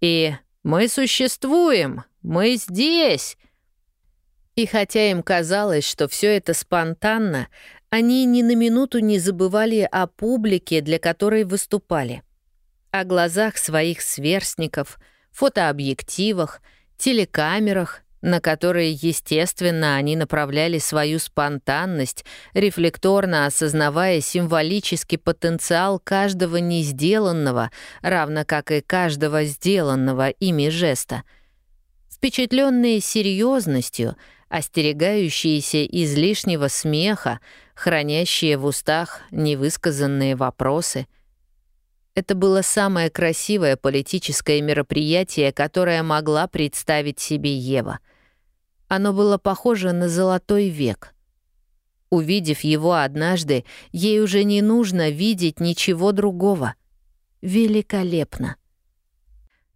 и «Мы существуем! Мы здесь!» И хотя им казалось, что все это спонтанно, они ни на минуту не забывали о публике, для которой выступали. О глазах своих сверстников, фотообъективах, телекамерах, на которые, естественно, они направляли свою спонтанность, рефлекторно осознавая символический потенциал каждого несделанного, равно как и каждого сделанного ими жеста. Впечатленные серьезностью, остерегающиеся излишнего смеха, хранящие в устах невысказанные вопросы. Это было самое красивое политическое мероприятие, которое могла представить себе Ева. Оно было похоже на золотой век. Увидев его однажды, ей уже не нужно видеть ничего другого. Великолепно.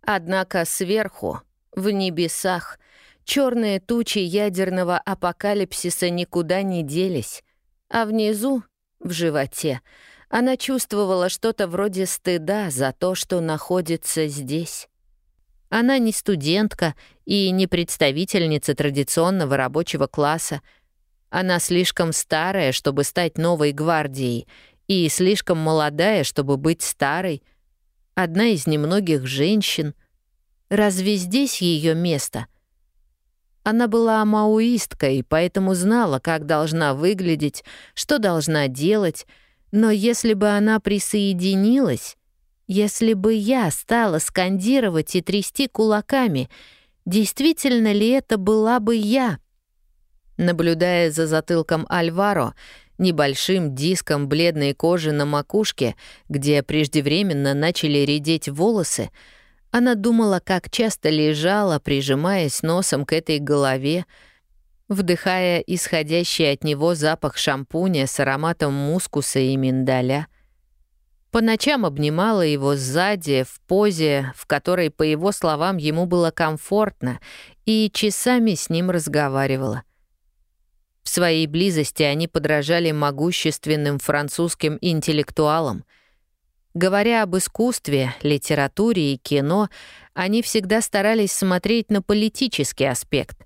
Однако сверху, в небесах, черные тучи ядерного апокалипсиса никуда не делись, а внизу, в животе, она чувствовала что-то вроде стыда за то, что находится здесь. Она не студентка и не представительница традиционного рабочего класса. Она слишком старая, чтобы стать новой гвардией, и слишком молодая, чтобы быть старой. Одна из немногих женщин. Разве здесь ее место — она была маоисткой, поэтому знала, как должна выглядеть, что должна делать, но если бы она присоединилась, если бы я стала скандировать и трясти кулаками, действительно ли это была бы я? Наблюдая за затылком Альваро, небольшим диском бледной кожи на макушке, где преждевременно начали редеть волосы, она думала, как часто лежала, прижимаясь носом к этой голове, вдыхая исходящий от него запах шампуня с ароматом мускуса и миндаля. По ночам обнимала его сзади, в позе, в которой, по его словам, ему было комфортно, и часами с ним разговаривала. В своей близости они подражали могущественным французским интеллектуалам — Говоря об искусстве, литературе и кино, они всегда старались смотреть на политический аспект.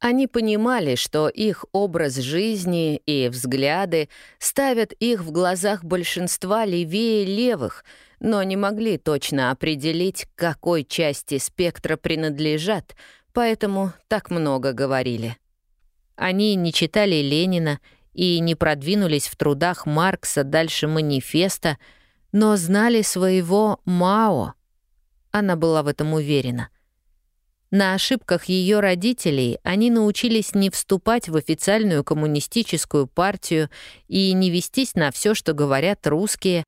Они понимали, что их образ жизни и взгляды ставят их в глазах большинства левее левых, но не могли точно определить, к какой части спектра принадлежат, поэтому так много говорили. Они не читали Ленина и не продвинулись в трудах Маркса дальше манифеста — но знали своего Мао. Она была в этом уверена. На ошибках ее родителей они научились не вступать в официальную коммунистическую партию и не вестись на все, что говорят русские,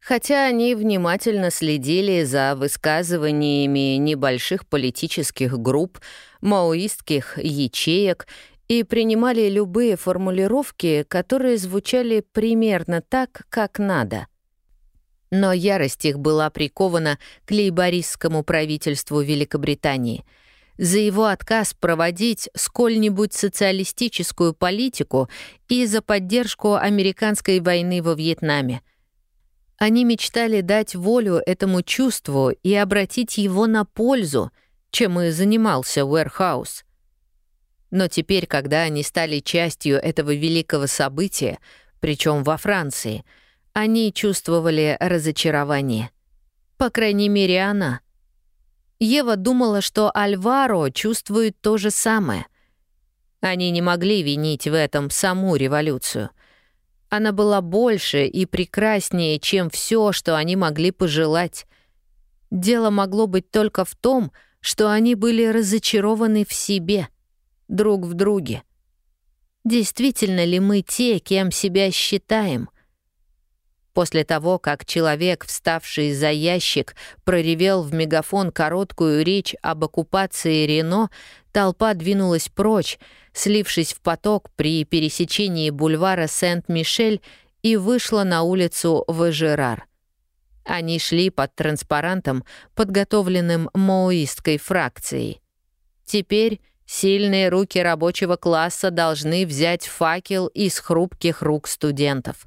хотя они внимательно следили за высказываниями небольших политических групп, маоистских ячеек и принимали любые формулировки, которые звучали примерно так, как надо — но ярость их была прикована к лейбористскому правительству Великобритании. За его отказ проводить сколь-нибудь социалистическую политику и за поддержку американской войны во Вьетнаме. Они мечтали дать волю этому чувству и обратить его на пользу, чем и занимался Уэрхаус. Но теперь, когда они стали частью этого великого события, причем во Франции — они чувствовали разочарование. По крайней мере, она. Ева думала, что Альваро чувствует то же самое. Они не могли винить в этом саму революцию. Она была больше и прекраснее, чем все, что они могли пожелать. Дело могло быть только в том, что они были разочарованы в себе, друг в друге. Действительно ли мы те, кем себя считаем? После того, как человек, вставший за ящик, проревел в мегафон короткую речь об оккупации Рено, толпа двинулась прочь, слившись в поток при пересечении бульвара Сент-Мишель и вышла на улицу Вежерар. Они шли под транспарантом, подготовленным маоистской фракцией. Теперь сильные руки рабочего класса должны взять факел из хрупких рук студентов.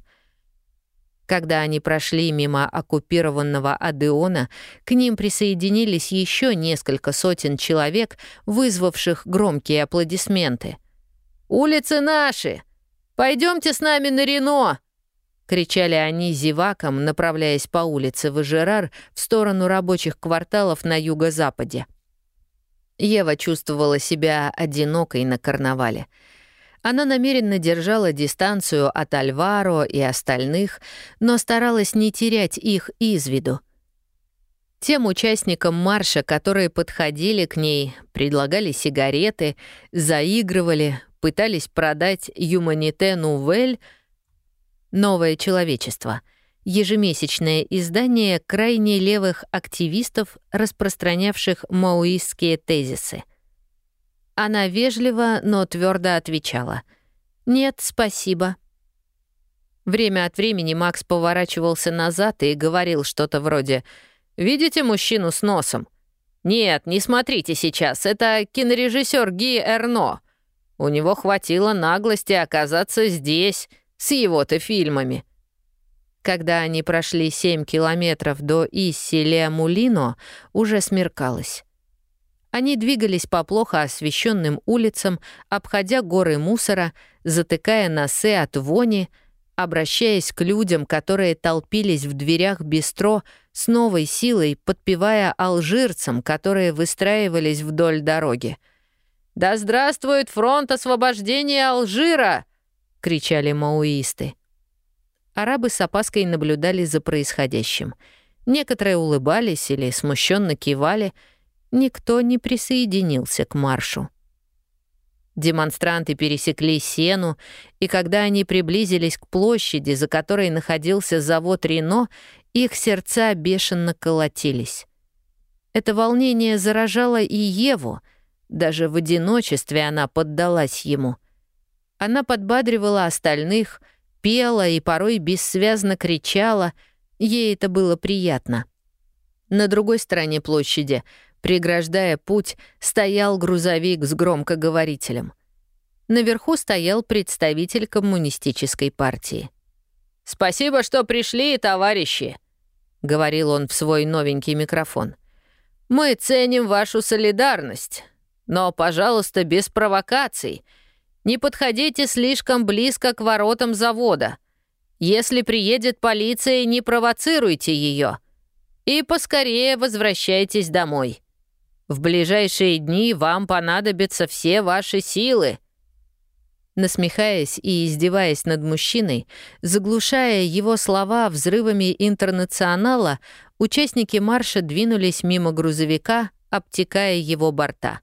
Когда они прошли мимо оккупированного Адеона, к ним присоединились еще несколько сотен человек, вызвавших громкие аплодисменты. «Улицы наши! Пойдемте с нами на Рено!» — кричали они зевакам, направляясь по улице Важерар в сторону рабочих кварталов на юго-западе. Ева чувствовала себя одинокой на карнавале. Она намеренно держала дистанцию от Альваро и остальных, но старалась не терять их из виду. Тем участникам марша, которые подходили к ней, предлагали сигареты, заигрывали, пытались продать «Юманите Нувель», «Новое человечество», ежемесячное издание крайне левых активистов, распространявших маоистские тезисы. Она вежливо, но твердо отвечала. «Нет, спасибо». Время от времени Макс поворачивался назад и говорил что-то вроде «Видите мужчину с носом?» «Нет, не смотрите сейчас, это кинорежиссер Ги Эрно. У него хватило наглости оказаться здесь, с его-то фильмами. Когда они прошли семь километров до Исси-Леа-Мулино, уже смеркалось. Они двигались по плохо освещенным улицам, обходя горы мусора, затыкая носы от вони, обращаясь к людям, которые толпились в дверях бистро с новой силой, подпевая алжирцам, которые выстраивались вдоль дороги. «Да здравствует фронт освобождения Алжира!» — кричали мауисты. Арабы с опаской наблюдали за происходящим. Некоторые улыбались или смущенно кивали. Никто не присоединился к маршу. Демонстранты пересекли Сену, и когда они приблизились к площади, за которой находился завод Рено, их сердца бешено колотились. Это волнение заражало и Еву. Даже в одиночестве она поддалась ему. Она подбадривала остальных, пела и порой бессвязно кричала. Ей это было приятно. На другой стороне площади, преграждая путь, стоял грузовик с громкоговорителем. Наверху стоял представитель коммунистической партии. «Спасибо, что пришли, товарищи!» — говорил он в свой новенький микрофон. «Мы ценим вашу солидарность, но, пожалуйста, без провокаций — не подходите слишком близко к воротам завода. Если приедет полиция, не провоцируйте ее. И поскорее возвращайтесь домой. В ближайшие дни вам понадобятся все ваши силы». Насмехаясь и издеваясь над мужчиной, заглушая его слова взрывами интернационала, участники марша двинулись мимо грузовика, обтекая его борта.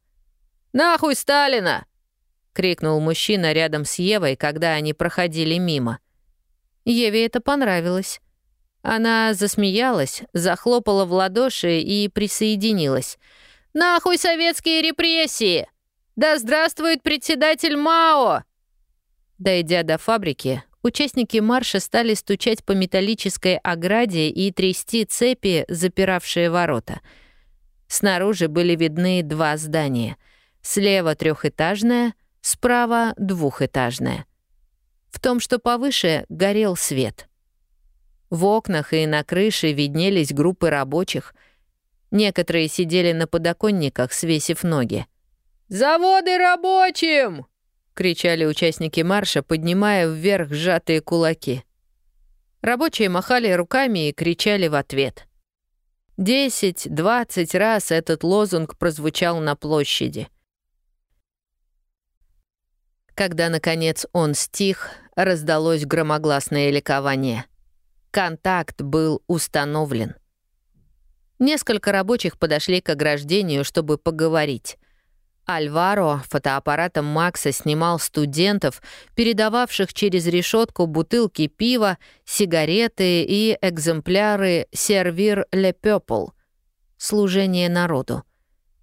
«Нахуй Сталина! — крикнул мужчина рядом с Евой, когда они проходили мимо. Еве это понравилось. Она засмеялась, захлопала в ладоши и присоединилась. «Нахуй советские репрессии! Да здравствует председатель Мао!» Дойдя до фабрики, участники марша стали стучать по металлической ограде и трясти цепи, запиравшие ворота. Снаружи были видны два здания. Слева трехэтажное — Справа двухэтажная. В том, что повыше, горел свет. В окнах и на крыше виднелись группы рабочих. Некоторые сидели на подоконниках, свесив ноги. «Заводы рабочим!» — кричали участники марша, поднимая вверх сжатые кулаки. Рабочие махали руками и кричали в ответ. Десять-двадцать раз этот лозунг прозвучал на площади — Когда, наконец, он стих, раздалось громогласное ликование. Контакт был установлен. Несколько рабочих подошли к ограждению, чтобы поговорить. Альваро фотоаппаратом Макса снимал студентов, передававших через решетку бутылки пива, сигареты и экземпляры «Сервир Ле Пёпл» — «Служение народу».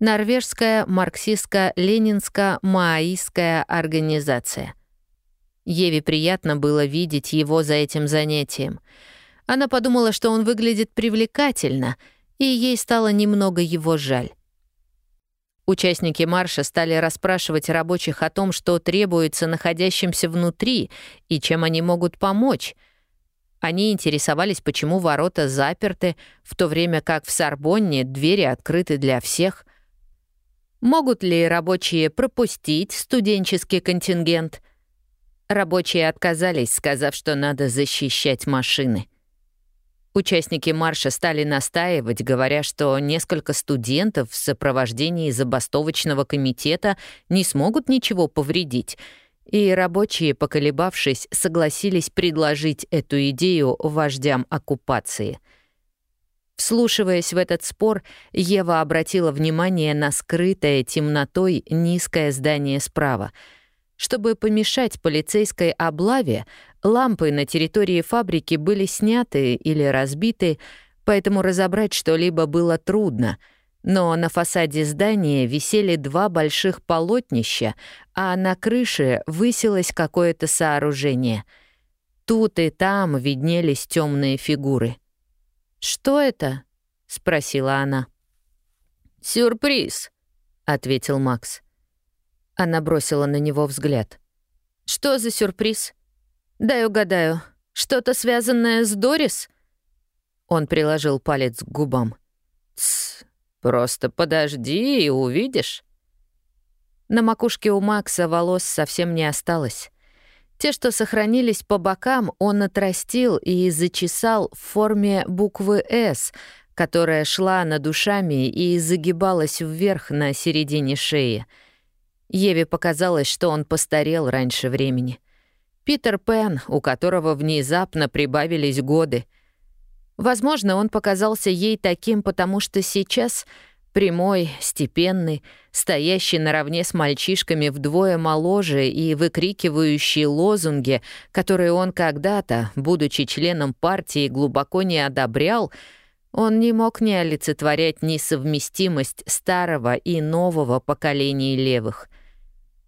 Норвежская марксистско-ленинско-маоистская организация. Еве приятно было видеть его за этим занятием. Она подумала, что он выглядит привлекательно, и ей стало немного его жаль. Участники марша стали расспрашивать рабочих о том, что требуется находящимся внутри и чем они могут помочь. Они интересовались, почему ворота заперты, в то время как в Сорбонне двери открыты для всех. Могут ли рабочие пропустить студенческий контингент? Рабочие отказались, сказав, что надо защищать машины. Участники марша стали настаивать, говоря, что несколько студентов в сопровождении забастовочного комитета не смогут ничего повредить, и рабочие, поколебавшись, согласились предложить эту идею вождям оккупации. Вслушиваясь в этот спор, Ева обратила внимание на скрытое темнотой низкое здание справа — чтобы помешать полицейской облаве, лампы на территории фабрики были сняты или разбиты, поэтому разобрать что-либо было трудно. Но на фасаде здания висели два больших полотнища, а на крыше высилось какое-то сооружение. Тут и там виднелись темные фигуры. «Что это?» — спросила она. «Сюрприз», — ответил Макс. Она бросила на него взгляд. «Что за сюрприз? Дай угадаю. Что-то связанное с Дорис?» Он приложил палец к губам. «Тсс, просто подожди и увидишь». На макушке у Макса волос совсем не осталось. Те, что сохранились по бокам, он отрастил и зачесал в форме буквы «С», которая шла над ушами и загибалась вверх на середине шеи — Еве показалось, что он постарел раньше времени. Питер Пен, у которого внезапно прибавились годы. Возможно, он показался ей таким, потому что сейчас прямой, степенный, стоящий наравне с мальчишками вдвое моложе и выкрикивающий лозунги, которые он когда-то, будучи членом партии, глубоко не одобрял, он не мог не олицетворять несовместимость старого и нового поколений левых.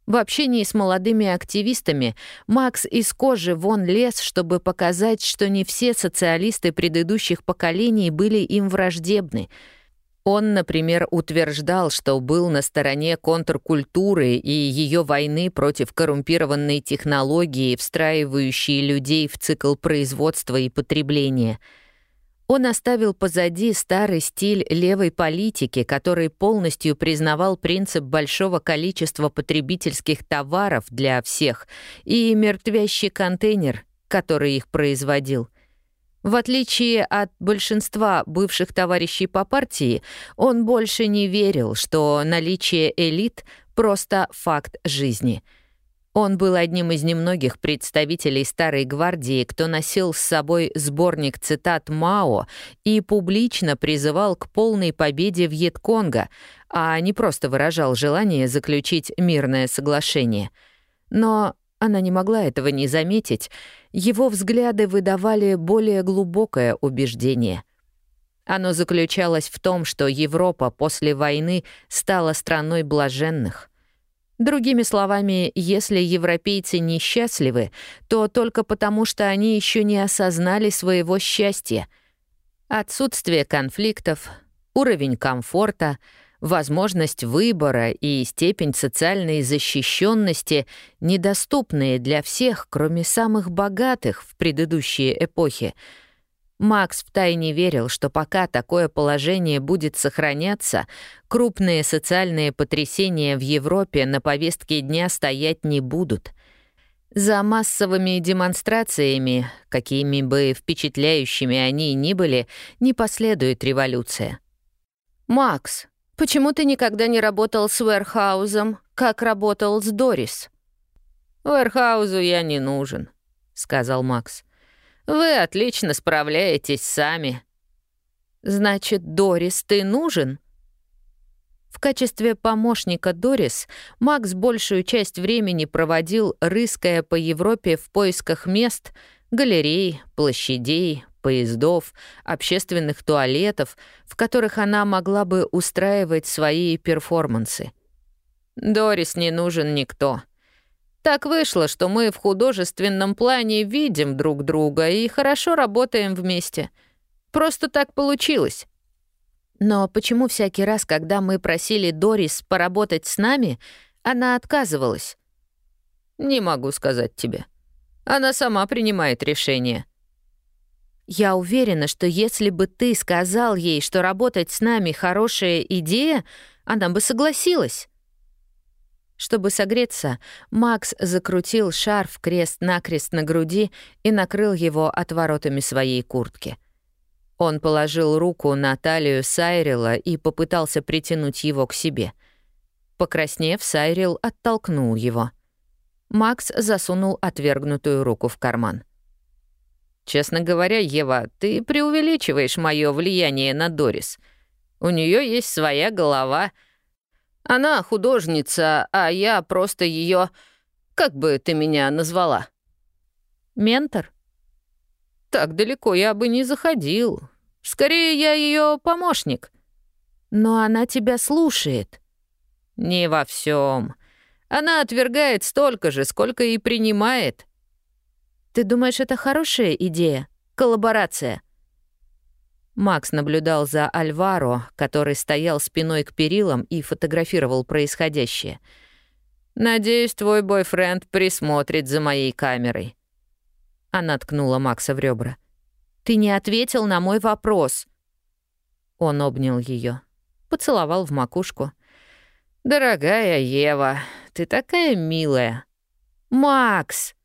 В общении с молодыми активистами Макс из кожи вон лез, чтобы показать, что не все социалисты предыдущих поколений были им враждебны. Он, например, утверждал, что был на стороне контркультуры и ее войны против коррумпированной технологии, встраивающей людей в цикл производства и потребления — он оставил позади старый стиль левой политики, который полностью признавал принцип большого количества потребительских товаров для всех и мертвящий контейнер, который их производил. В отличие от большинства бывших товарищей по партии, он больше не верил, что наличие элит — просто факт жизни — он был одним из немногих представителей Старой Гвардии, кто носил с собой сборник цитат Мао и публично призывал к полной победе Вьетконга, а не просто выражал желание заключить мирное соглашение. Но она не могла этого не заметить. Его взгляды выдавали более глубокое убеждение. Оно заключалось в том, что Европа после войны стала страной блаженных — Другими словами, если европейцы несчастливы, то только потому, что они еще не осознали своего счастья. Отсутствие конфликтов, уровень комфорта, возможность выбора и степень социальной защищенности, недоступные для всех, кроме самых богатых в предыдущие эпохи — Макс втайне верил, что пока такое положение будет сохраняться, крупные социальные потрясения в Европе на повестке дня стоять не будут. За массовыми демонстрациями, какими бы впечатляющими они ни были, не последует революция. «Макс, почему ты никогда не работал с Уэрхаузом, как работал с Дорис?» «Вэрхаузу я не нужен», — сказал Макс. «Вы отлично справляетесь сами». «Значит, Дорис, ты нужен?» В качестве помощника Дорис Макс большую часть времени проводил, рыская по Европе в поисках мест, галерей, площадей, поездов, общественных туалетов, в которых она могла бы устраивать свои перформансы. «Дорис не нужен никто. Так вышло, что мы в художественном плане видим друг друга и хорошо работаем вместе. Просто так получилось». Но почему всякий раз, когда мы просили Дорис поработать с нами, она отказывалась? Не могу сказать тебе. Она сама принимает решение. Я уверена, что если бы ты сказал ей, что работать с нами хорошая идея, она бы согласилась. Чтобы согреться, Макс закрутил шарф крест-накрест на груди и накрыл его отворотами своей куртки. Он положил руку на талию Сайрила и попытался притянуть его к себе. Покраснев, Сайрил оттолкнул его. Макс засунул отвергнутую руку в карман. «Честно говоря, Ева, ты преувеличиваешь мое влияние на Дорис. У нее есть своя голова. Она художница, а я просто ее, Как бы ты меня назвала?» «Ментор?» Так далеко я бы не заходил. Скорее, я ее помощник. Но она тебя слушает. Не во всем. Она отвергает столько же, сколько и принимает. Ты думаешь, это хорошая идея? Коллаборация? Макс наблюдал за Альваро, который стоял спиной к перилам и фотографировал происходящее. «Надеюсь, твой бойфренд присмотрит за моей камерой. Она ткнула Макса в ребра. «Ты не ответил на мой вопрос». Он обнял ее, поцеловал в макушку. «Дорогая Ева, ты такая милая». «Макс!»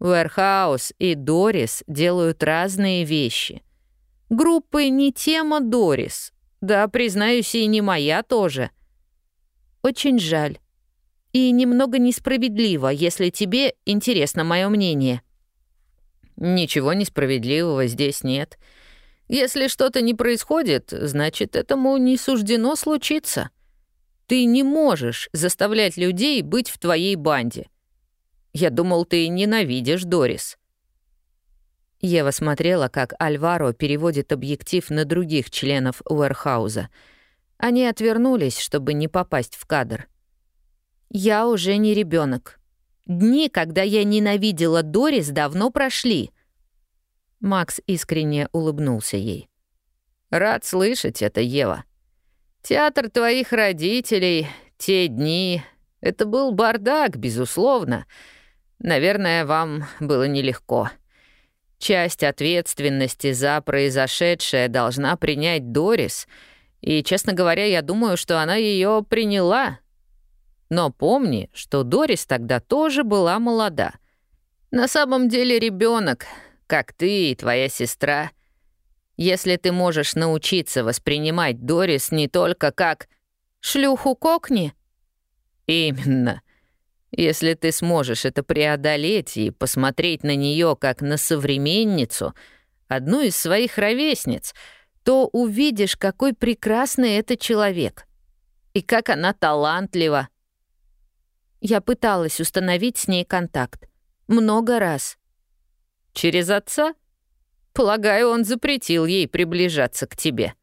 Уэрхаус и Дорис делают разные вещи. Группы не тема Дорис. Да, признаюсь, и не моя тоже. Очень жаль. И немного несправедливо, если тебе интересно мое мнение. Ничего несправедливого здесь нет. Если что-то не происходит, значит, этому не суждено случиться. Ты не можешь заставлять людей быть в твоей банде. Я думал, ты ненавидишь Дорис. Ева смотрела, как Альваро переводит объектив на других членов Уэрхауза. Они отвернулись, чтобы не попасть в кадр. «Я уже не ребенок. Дни, когда я ненавидела Дорис, давно прошли. Макс искренне улыбнулся ей. Рад слышать это, Ева. Театр твоих родителей, те дни — это был бардак, безусловно. Наверное, вам было нелегко. Часть ответственности за произошедшее должна принять Дорис, и, честно говоря, я думаю, что она ее приняла, но помни, что Дорис тогда тоже была молода. На самом деле ребенок, как ты и твоя сестра. Если ты можешь научиться воспринимать Дорис не только как «шлюху кокни», Именно. Если ты сможешь это преодолеть и посмотреть на нее как на современницу, одну из своих ровесниц, то увидишь, какой прекрасный это человек. И как она талантлива. Я пыталась установить с ней контакт. Много раз. Через отца? Полагаю, он запретил ей приближаться к тебе.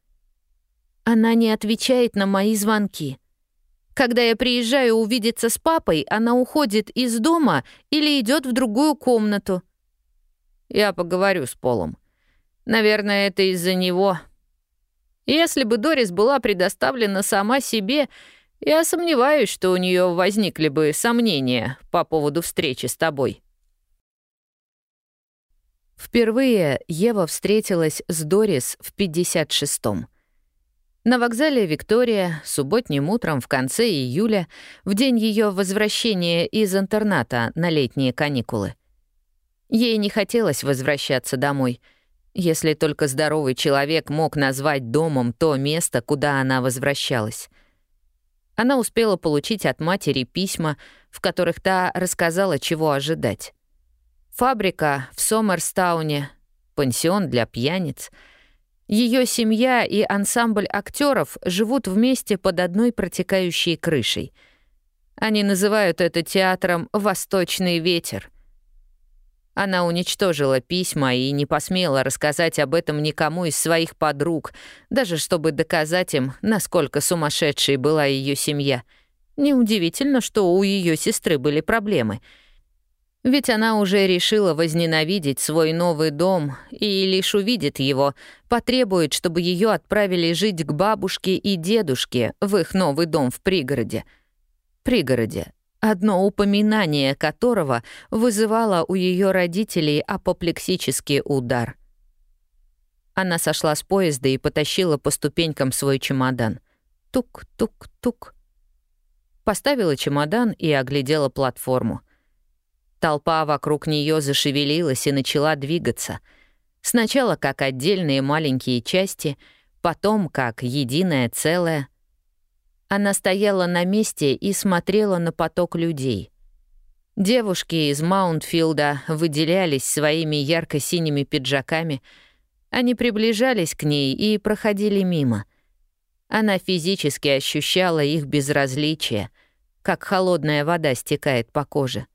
Она не отвечает на мои звонки. Когда я приезжаю увидеться с папой, она уходит из дома или идет в другую комнату. Я поговорю с Полом. Наверное, это из-за него. Если бы Дорис была предоставлена сама себе, я сомневаюсь, что у нее возникли бы сомнения по поводу встречи с тобой. Впервые Ева встретилась с Дорис в 56-м. На вокзале «Виктория» субботним утром в конце июля, в день ее возвращения из интерната на летние каникулы. Ей не хотелось возвращаться домой, если только здоровый человек мог назвать домом то место, куда она возвращалась. Она успела получить от матери письма, в которых та рассказала, чего ожидать. Фабрика в Сомерстауне, пансион для пьяниц. Ее семья и ансамбль актеров живут вместе под одной протекающей крышей. Они называют это театром «Восточный ветер». Она уничтожила письма и не посмела рассказать об этом никому из своих подруг, даже чтобы доказать им, насколько сумасшедшей была ее семья. Неудивительно, что у ее сестры были проблемы. Ведь она уже решила возненавидеть свой новый дом и лишь увидит его, потребует, чтобы ее отправили жить к бабушке и дедушке в их новый дом в пригороде. Пригороде, одно упоминание которого вызывало у ее родителей апоплексический удар. Она сошла с поезда и потащила по ступенькам свой чемодан. Тук-тук-тук. Поставила чемодан и оглядела платформу. Толпа вокруг нее зашевелилась и начала двигаться. Сначала как отдельные маленькие части, потом как единое целое — она стояла на месте и смотрела на поток людей. Девушки из Маунтфилда выделялись своими ярко-синими пиджаками. Они приближались к ней и проходили мимо. Она физически ощущала их безразличие, как холодная вода стекает по коже.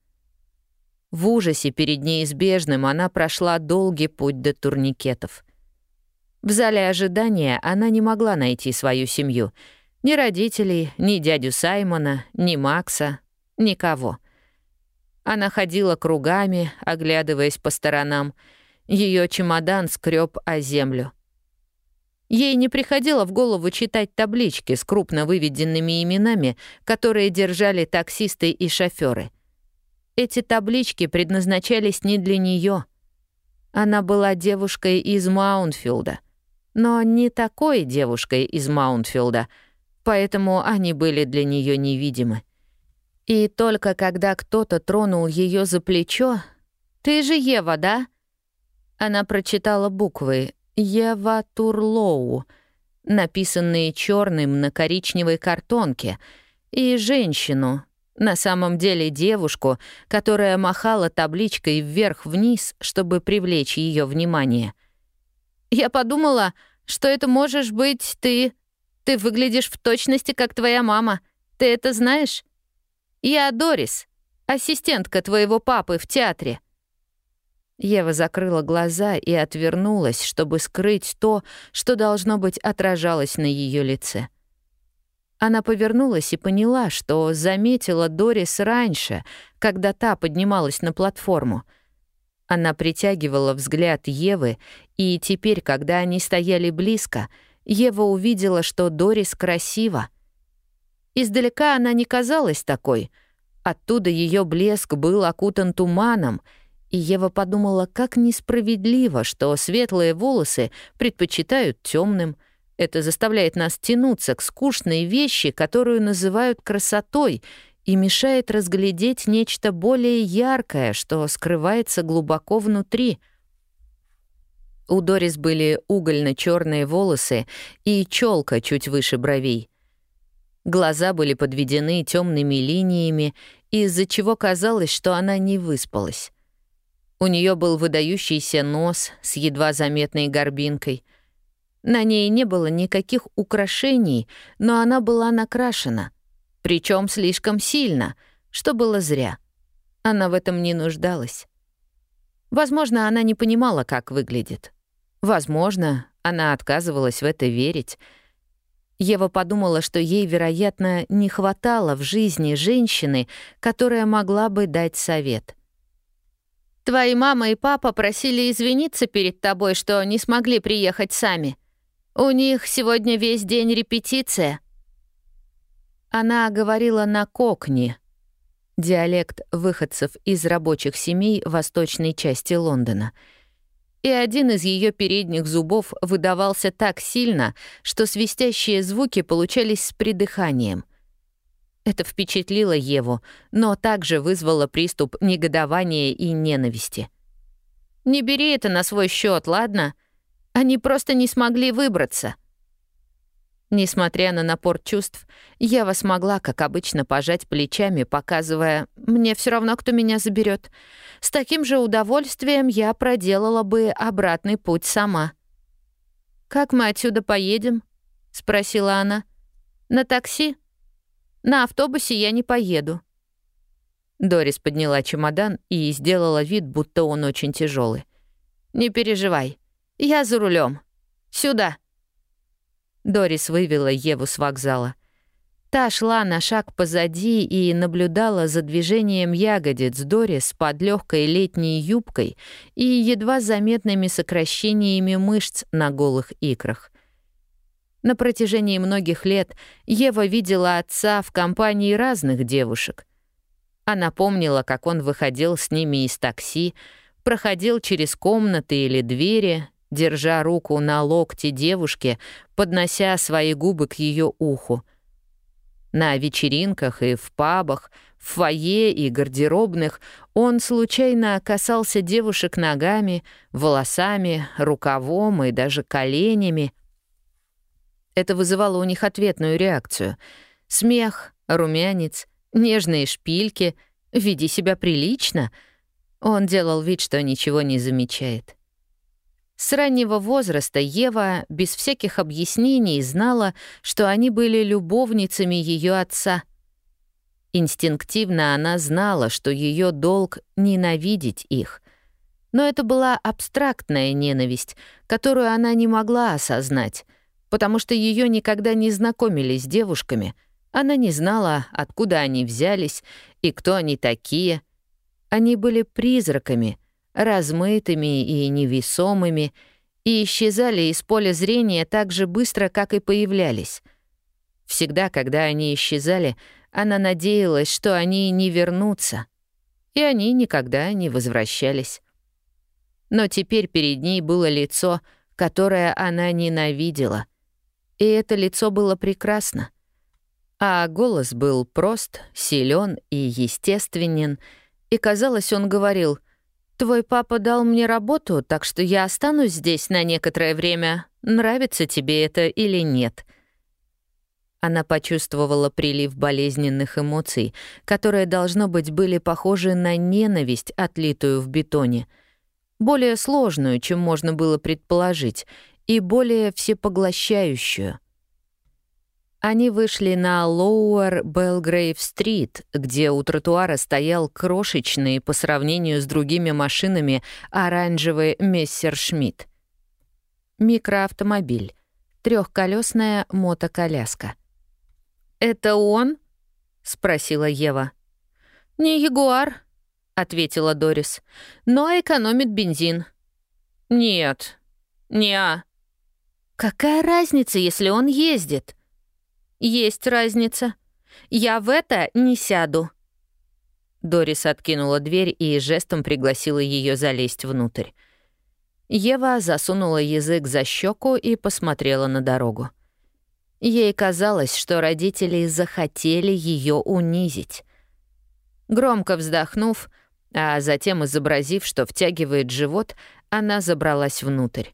В ужасе перед неизбежным она прошла долгий путь до турникетов. В зале ожидания она не могла найти свою семью — ни родителей, ни дядю Саймона, ни Макса, никого. Она ходила кругами, оглядываясь по сторонам. Ее чемодан скреб о землю. Ей не приходило в голову читать таблички с крупно выведенными именами, которые держали таксисты и шоферы. Эти таблички предназначались не для нее. Она была девушкой из Маунтфилда. Но не такой девушкой из Маунтфилда — поэтому они были для нее невидимы. И только когда кто-то тронул ее за плечо, «Ты же Ева, да?» Она прочитала буквы «Ева Турлоу», написанные черным на коричневой картонке, и женщину, на самом деле девушку, которая махала табличкой вверх-вниз, чтобы привлечь ее внимание. «Я подумала, что это можешь быть ты», ты выглядишь в точности, как твоя мама. Ты это знаешь? Я Дорис, ассистентка твоего папы в театре». Ева закрыла глаза и отвернулась, чтобы скрыть то, что, должно быть, отражалось на ее лице. Она повернулась и поняла, что заметила Дорис раньше, когда та поднималась на платформу. Она притягивала взгляд Евы, и теперь, когда они стояли близко — Ева увидела, что Дорис красива. Издалека она не казалась такой. Оттуда ее блеск был окутан туманом, и Ева подумала, как несправедливо, что светлые волосы предпочитают темным. Это заставляет нас тянуться к скучной вещи, которую называют красотой, и мешает разглядеть нечто более яркое, что скрывается глубоко внутри — у Дорис были угольно черные волосы и челка чуть выше бровей. Глаза были подведены темными линиями, из-за чего казалось, что она не выспалась. У нее был выдающийся нос с едва заметной горбинкой. На ней не было никаких украшений, но она была накрашена, причем слишком сильно, что было зря. Она в этом не нуждалась. Возможно, она не понимала, как выглядит. Возможно, она отказывалась в это верить. Ева подумала, что ей, вероятно, не хватало в жизни женщины, которая могла бы дать совет. «Твои мама и папа просили извиниться перед тобой, что не смогли приехать сами. У них сегодня весь день репетиция». Она говорила на кокне, диалект выходцев из рабочих семей восточной части Лондона. И один из ее передних зубов выдавался так сильно, что свистящие звуки получались с придыханием. Это впечатлило Еву, но также вызвало приступ негодования и ненависти. «Не бери это на свой счет, ладно? Они просто не смогли выбраться». Несмотря на напор чувств, Ева смогла, как обычно, пожать плечами, показывая «мне все равно, кто меня заберет. С таким же удовольствием я проделала бы обратный путь сама». «Как мы отсюда поедем?» — спросила она. «На такси? На автобусе я не поеду». Дорис подняла чемодан и сделала вид, будто он очень тяжелый. «Не переживай, я за рулем. Сюда!» Дорис вывела Еву с вокзала. Та шла на шаг позади и наблюдала за движением ягодиц Дорис под легкой летней юбкой и едва заметными сокращениями мышц на голых икрах. На протяжении многих лет Ева видела отца в компании разных девушек. Она помнила, как он выходил с ними из такси, проходил через комнаты или двери, держа руку на локте девушки, поднося свои губы к ее уху. На вечеринках и в пабах, в фойе и гардеробных он случайно касался девушек ногами, волосами, рукавом и даже коленями. Это вызывало у них ответную реакцию. Смех, румянец, нежные шпильки, «Веди себя прилично», он делал вид, что ничего не замечает. С раннего возраста Ева без всяких объяснений знала, что они были любовницами ее отца. Инстинктивно она знала, что ее долг — ненавидеть их. Но это была абстрактная ненависть, которую она не могла осознать, потому что ее никогда не знакомили с девушками. Она не знала, откуда они взялись и кто они такие — они были призраками, размытыми и невесомыми, и исчезали из поля зрения так же быстро, как и появлялись. Всегда, когда они исчезали, она надеялась, что они не вернутся. И они никогда не возвращались. Но теперь перед ней было лицо, которое она ненавидела. И это лицо было прекрасно. А голос был прост, силен и естественен — и, казалось, он говорил, «Твой папа дал мне работу, так что я останусь здесь на некоторое время. Нравится тебе это или нет?» Она почувствовала прилив болезненных эмоций, которые, должно быть, были похожи на ненависть, отлитую в бетоне. Более сложную, чем можно было предположить, и более всепоглощающую. Они вышли на Lower Belgrave-стрит, где у тротуара стоял крошечный по сравнению с другими машинами оранжевый Мессершмитт. Микроавтомобиль. Трехколесная мотоколяска. «Это он?» — спросила Ева. «Не Ягуар», — ответила Дорис, — «но экономит бензин». «Нет, не а». «Какая разница, если он ездит?» «Есть разница. Я в это не сяду». Дорис откинула дверь и жестом пригласила ее залезть внутрь. Ева засунула язык за щеку и посмотрела на дорогу. Ей казалось, что родители захотели ее унизить. Громко вздохнув, а затем изобразив, что втягивает живот, она забралась внутрь.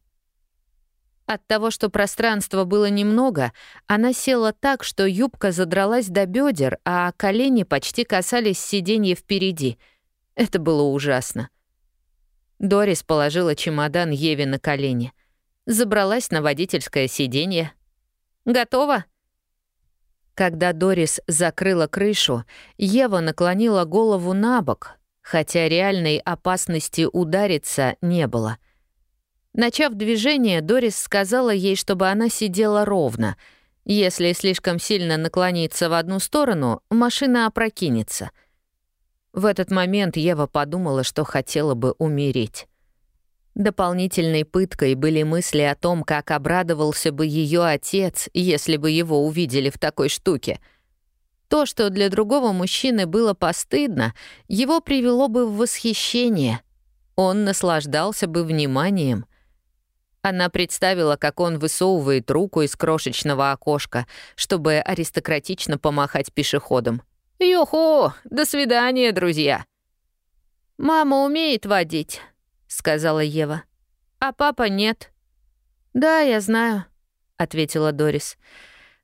От того, что пространства было немного, она села так, что юбка задралась до бедер, а колени почти касались сиденья впереди. Это было ужасно. Дорис положила чемодан Еве на колени. Забралась на водительское сиденье. «Готово?» Когда Дорис закрыла крышу, Ева наклонила голову на бок, хотя реальной опасности удариться не было — Начав движение, Дорис сказала ей, чтобы она сидела ровно. Если слишком сильно наклониться в одну сторону, машина опрокинется. В этот момент Ева подумала, что хотела бы умереть. Дополнительной пыткой были мысли о том, как обрадовался бы ее отец, если бы его увидели в такой штуке. То, что для другого мужчины было постыдно, его привело бы в восхищение. Он наслаждался бы вниманием. Она представила, как он высовывает руку из крошечного окошка, чтобы аристократично помахать пешеходам. «Юху! До свидания, друзья!» «Мама умеет водить», — сказала Ева. «А папа нет». «Да, я знаю», — ответила Дорис.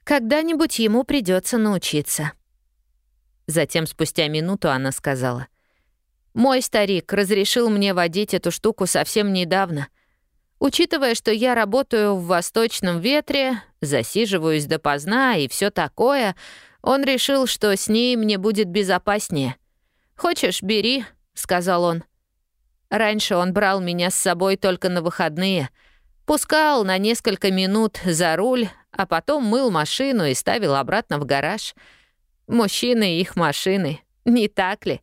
Когда-нибудь ему придется научиться. Затем, спустя минуту, она сказала. «Мой старик разрешил мне водить эту штуку совсем недавно. Учитывая, что я работаю в восточном ветре, засиживаюсь допоздна и все такое, он решил, что с ней мне будет безопаснее. «Хочешь, бери», — сказал он. Раньше он брал меня с собой только на выходные. Пускал на несколько минут за руль, а потом мыл машину и ставил обратно в гараж. Мужчины и их машины, не так ли?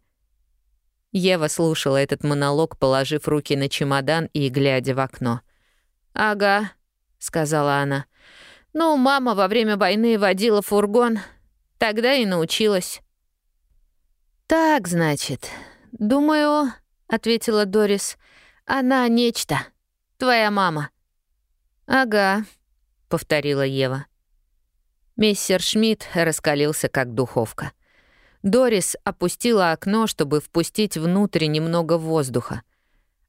Ева слушала этот монолог, положив руки на чемодан и глядя в окно. «Ага», — сказала она. «Ну, мама во время войны водила фургон. Тогда и научилась». «Так, значит. Думаю, ответила Дорис. «Она нечто. Твоя мама». «Ага», — повторила Ева. Мессер Шмидт раскалился, как духовка. Дорис опустила окно, чтобы впустить внутрь немного воздуха.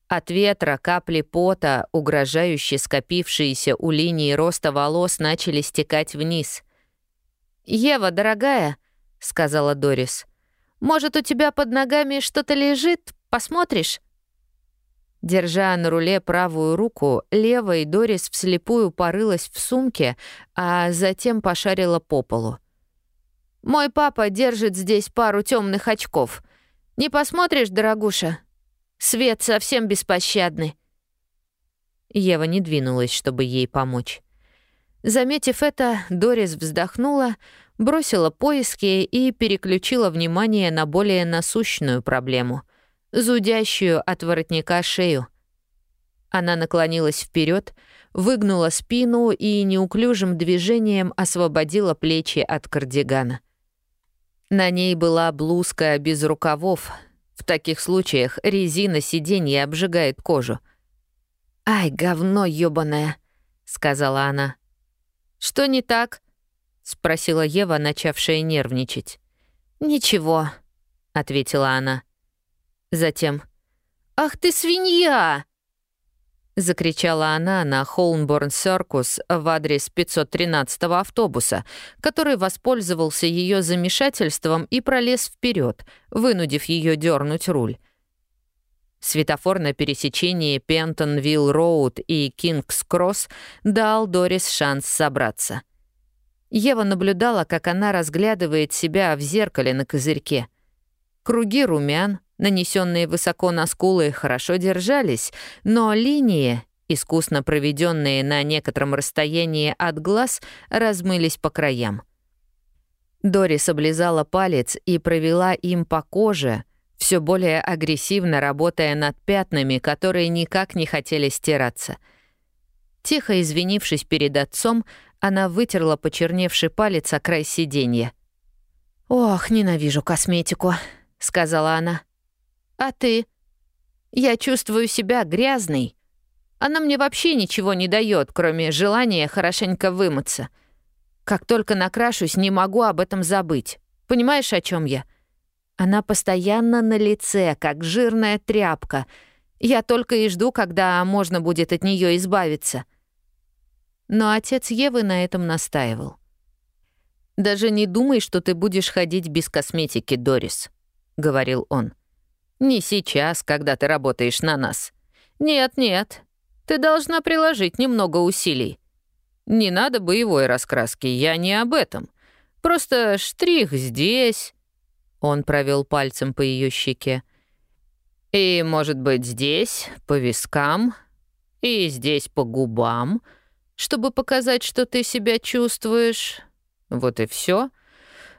От ветра капли пота, угрожающе скопившиеся у линии роста волос, начали стекать вниз. «Ева, дорогая», — сказала Дорис, — «может, у тебя под ногами что-то лежит? Посмотришь?» Держа на руле правую руку, левой Дорис вслепую порылась в сумке, а затем пошарила по полу. «Мой папа держит здесь пару темных очков. Не посмотришь, дорогуша? Свет совсем беспощадный». Ева не двинулась, чтобы ей помочь. Заметив это, Дорис вздохнула, бросила поиски и переключила внимание на более насущную проблему — зудящую от воротника шею. Она наклонилась вперед, выгнула спину и неуклюжим движением освободила плечи от кардигана. На ней была блузка без рукавов. В таких случаях резина сиденья обжигает кожу. «Ай, говно ёбаное!» — сказала она. «Что не так?» — спросила Ева, начавшая нервничать. «Ничего», — ответила она. Затем «Ах ты свинья!» Закричала она на Холмборн Серкус в адрес 513-го автобуса, который воспользовался ее замешательством и пролез вперед, вынудив ее дернуть руль. Светофор на пересечении Пентонвилл-Роуд и Кингс-Кросс дал Дорис шанс собраться. Ева наблюдала, как она разглядывает себя в зеркале на козырьке. Круги румян, нанесенные высоко на скулы, хорошо держались, но линии, искусно проведенные на некотором расстоянии от глаз, размылись по краям. Дорис облизала палец и провела им по коже, все более агрессивно работая над пятнами, которые никак не хотели стираться. Тихо извинившись перед отцом, она вытерла почерневший палец о край сиденья. «Ох, ненавижу косметику», — сказала она. А ты? Я чувствую себя грязной. Она мне вообще ничего не дает, кроме желания хорошенько вымыться. Как только накрашусь, не могу об этом забыть. Понимаешь, о чем я? Она постоянно на лице, как жирная тряпка. Я только и жду, когда можно будет от нее избавиться. Но отец Евы на этом настаивал. «Даже не думай, что ты будешь ходить без косметики, Дорис», — говорил он. Не сейчас, когда ты работаешь на нас. Нет-нет, ты должна приложить немного усилий. Не надо боевой раскраски, я не об этом. Просто штрих здесь. Он провел пальцем по ее щеке. И, может быть, здесь, по вискам, и здесь по губам, чтобы показать, что ты себя чувствуешь. Вот и все.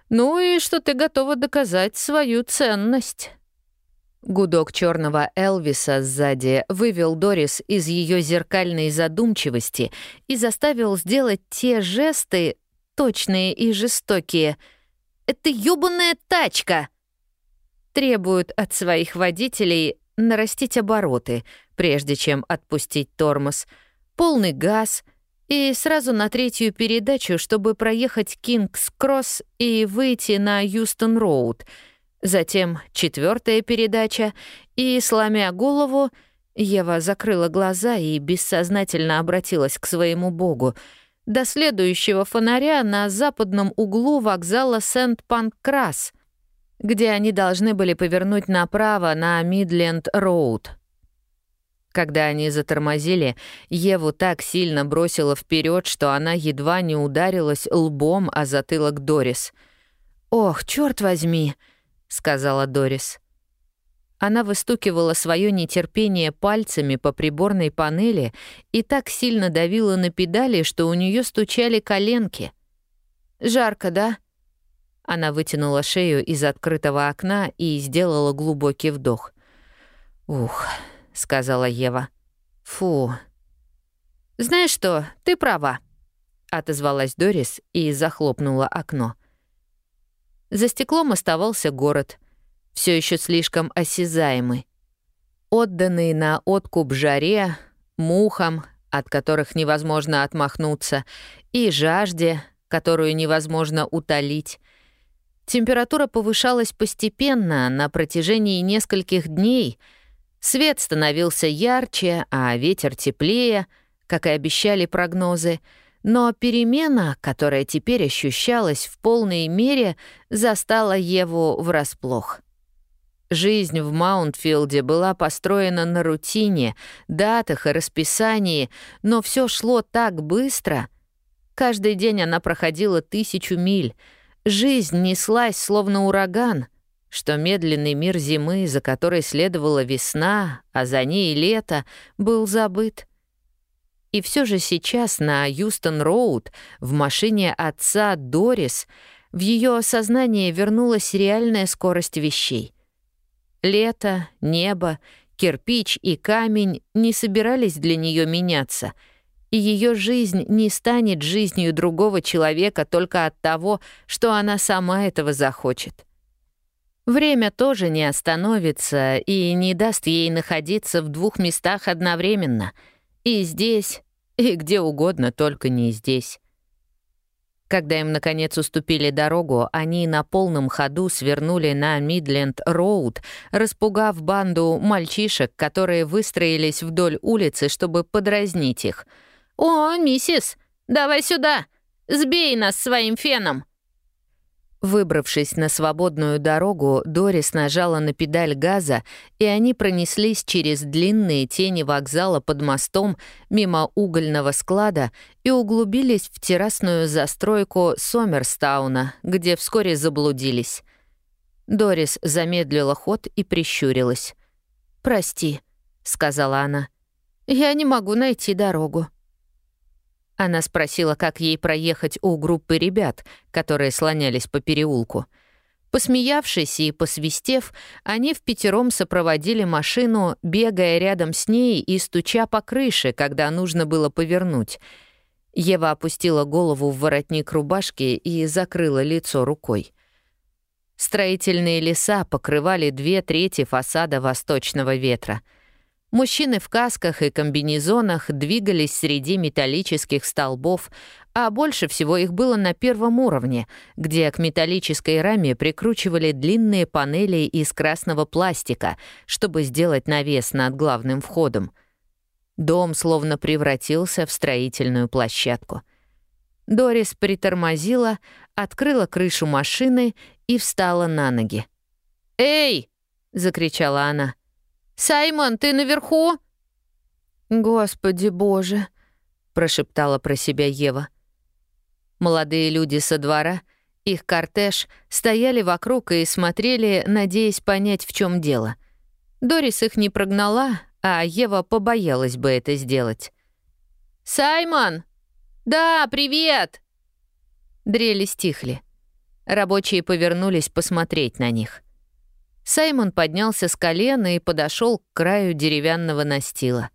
Ну и что ты готова доказать свою ценность. Гудок черного Элвиса сзади вывел Дорис из ее зеркальной задумчивости и заставил сделать те жесты, точные и жестокие. «Это ёбаная тачка!» Требуют от своих водителей нарастить обороты, прежде чем отпустить тормоз, полный газ и сразу на третью передачу, чтобы проехать Кингс-Кросс и выйти на Юстон-Роуд — Затем четвертая передача, и, сломя голову, Ева закрыла глаза и бессознательно обратилась к своему богу. до следующего фонаря на западном углу вокзала Сент-Панкрас, где они должны были повернуть направо на Мидленд-Роуд. Когда они затормозили, Еву так сильно бросило вперед, что она едва не ударилась лбом о затылок Дорис. «Ох, черт возьми!» — сказала Дорис. Она выстукивала свое нетерпение пальцами по приборной панели и так сильно давила на педали, что у нее стучали коленки. «Жарко, да?» Она вытянула шею из открытого окна и сделала глубокий вдох. «Ух», — сказала Ева. «Фу». «Знаешь что, ты права», — отозвалась Дорис и захлопнула окно. За стеклом оставался город — все еще слишком осязаемы. Отданные на откуп жаре, мухам, от которых невозможно отмахнуться, и жажде, которую невозможно утолить. Температура повышалась постепенно на протяжении нескольких дней. Свет становился ярче, а ветер теплее, как и обещали прогнозы. Но перемена, которая теперь ощущалась в полной мере, застала Еву врасплох. Жизнь в Маунтфилде была построена на рутине, датах и расписании, но все шло так быстро. Каждый день она проходила тысячу миль. Жизнь неслась, словно ураган, что медленный мир зимы, за которой следовала весна, а за ней лето, был забыт. И все же сейчас на Юстон-Роуд в машине отца Дорис в ее сознание вернулась реальная скорость вещей. Лето, небо, кирпич и камень не собирались для нее меняться, и ее жизнь не станет жизнью другого человека только от того, что она сама этого захочет. Время тоже не остановится и не даст ей находиться в двух местах одновременно. И здесь, и где угодно, только не здесь. Когда им, наконец, уступили дорогу, они на полном ходу свернули на Мидленд-Роуд, распугав банду мальчишек, которые выстроились вдоль улицы, чтобы подразнить их. «О, миссис, давай сюда! Сбей нас своим феном!» Выбравшись на свободную дорогу, Дорис нажала на педаль газа, и они пронеслись через длинные тени вокзала под мостом мимо угольного склада и углубились в террасную застройку Сомерстауна, где вскоре заблудились. Дорис замедлила ход и прищурилась. «Прости», — сказала она. «Я не могу найти дорогу». Она спросила, как ей проехать у группы ребят, которые слонялись по переулку. Посмеявшись и посвистев, они в пятером сопроводили машину, бегая рядом с ней и стуча по крыше, когда нужно было повернуть. Ева опустила голову в воротник рубашки и закрыла лицо рукой. Строительные леса покрывали две трети фасада восточного ветра — Мужчины в касках и комбинезонах двигались среди металлических столбов, а больше всего их было на первом уровне, где к металлической раме прикручивали длинные панели из красного пластика, чтобы сделать навес над главным входом. Дом словно превратился в строительную площадку. Дорис притормозила, открыла крышу машины и встала на ноги. «Эй!» — закричала она. «Саймон, ты наверху?» «Господи боже!» — прошептала про себя Ева. Молодые люди со двора, их кортеж, стояли вокруг и смотрели, надеясь понять, в чем дело. Дорис их не прогнала, а Ева побоялась бы это сделать. «Саймон! Да, привет!» Дрели стихли. Рабочие повернулись посмотреть на них. Саймон поднялся с колена и подошел к краю деревянного настила.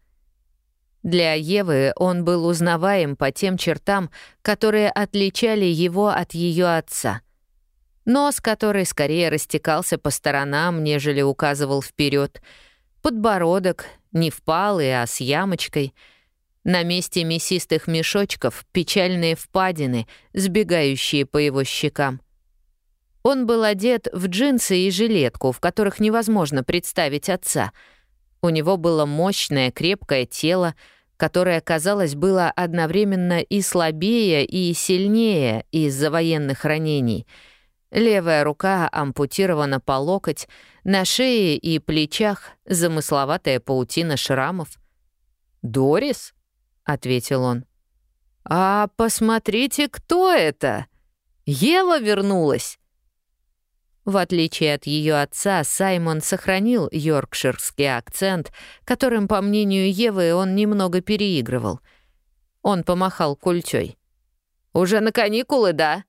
Для Евы он был узнаваем по тем чертам, которые отличали его от ее отца. Нос, который скорее растекался по сторонам, нежели указывал вперед, подбородок, не впалый, а с ямочкой — на месте мясистых мешочков печальные впадины, сбегающие по его щекам. Он был одет в джинсы и жилетку, в которых невозможно представить отца. У него было мощное, крепкое тело, которое, казалось, было одновременно и слабее, и сильнее из-за военных ранений. Левая рука ампутирована по локоть, на шее и плечах замысловатая паутина шрамов. «Дорис?» — ответил он. «А посмотрите, кто это! Ева вернулась!» В отличие от ее отца, Саймон сохранил йоркширский акцент, которым, по мнению Евы, он немного переигрывал. Он помахал культей. «Уже на каникулы, да?»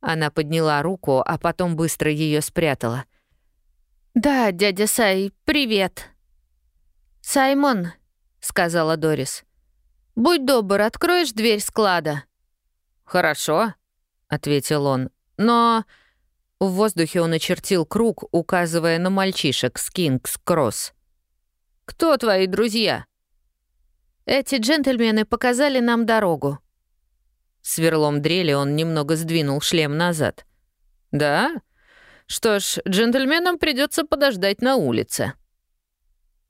Она подняла руку, а потом быстро ее спрятала. «Да, дядя Сай, привет». «Саймон», — сказала Дорис, — «будь добр, откроешь дверь склада?» «Хорошо», — ответил он, — «но...» В воздухе он очертил круг, указывая на мальчишек с Кингс-Кросс. «Кто твои друзья?» «Эти джентльмены показали нам дорогу». Сверлом дрели он немного сдвинул шлем назад. «Да? Что ж, джентльменам придется подождать на улице».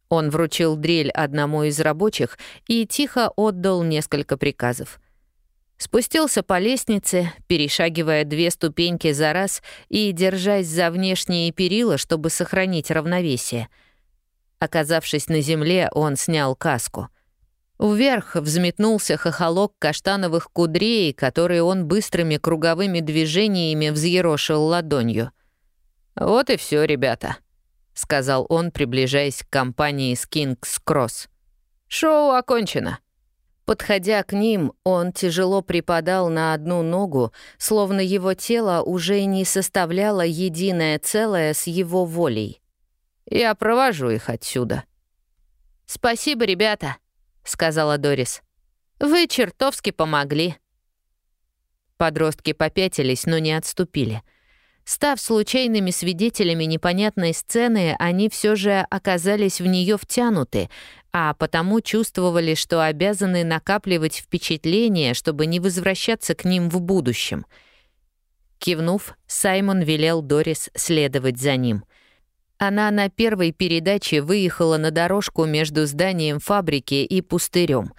Он вручил дрель одному из рабочих и тихо отдал несколько приказов — Спустился по лестнице, перешагивая две ступеньки за раз и держась за внешние перила, чтобы сохранить равновесие. Оказавшись на земле, он снял каску. Вверх взметнулся хохолок каштановых кудрей, которые он быстрыми круговыми движениями взъерошил ладонью. «Вот и все, ребята», — сказал он, приближаясь к компании Скинкс Кросс. «Шоу окончено». Подходя к ним, он тяжело припадал на одну ногу, словно его тело уже не составляло единое целое с его волей. «Я провожу их отсюда». «Спасибо, ребята», — сказала Дорис. «Вы чертовски помогли». Подростки попятились, но не отступили. Став случайными свидетелями непонятной сцены, они все же оказались в нее втянуты, а потому чувствовали, что обязаны накапливать впечатления, чтобы не возвращаться к ним в будущем. Кивнув, Саймон велел Дорис следовать за ним. Она на первой передаче выехала на дорожку между зданием фабрики и пустырем.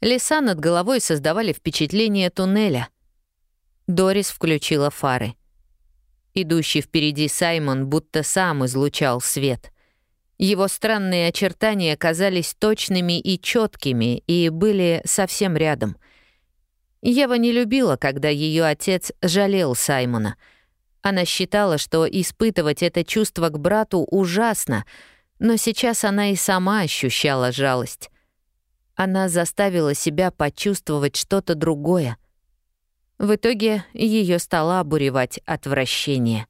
Леса над головой создавали впечатление туннеля. Дорис включила фары. Идущий впереди Саймон будто сам излучал свет — его странные очертания казались точными и четкими и были совсем рядом. Ева не любила, когда ее отец жалел Саймона. Она считала, что испытывать это чувство к брату ужасно, но сейчас она и сама ощущала жалость. Она заставила себя почувствовать что-то другое. В итоге ее стало обуревать отвращение.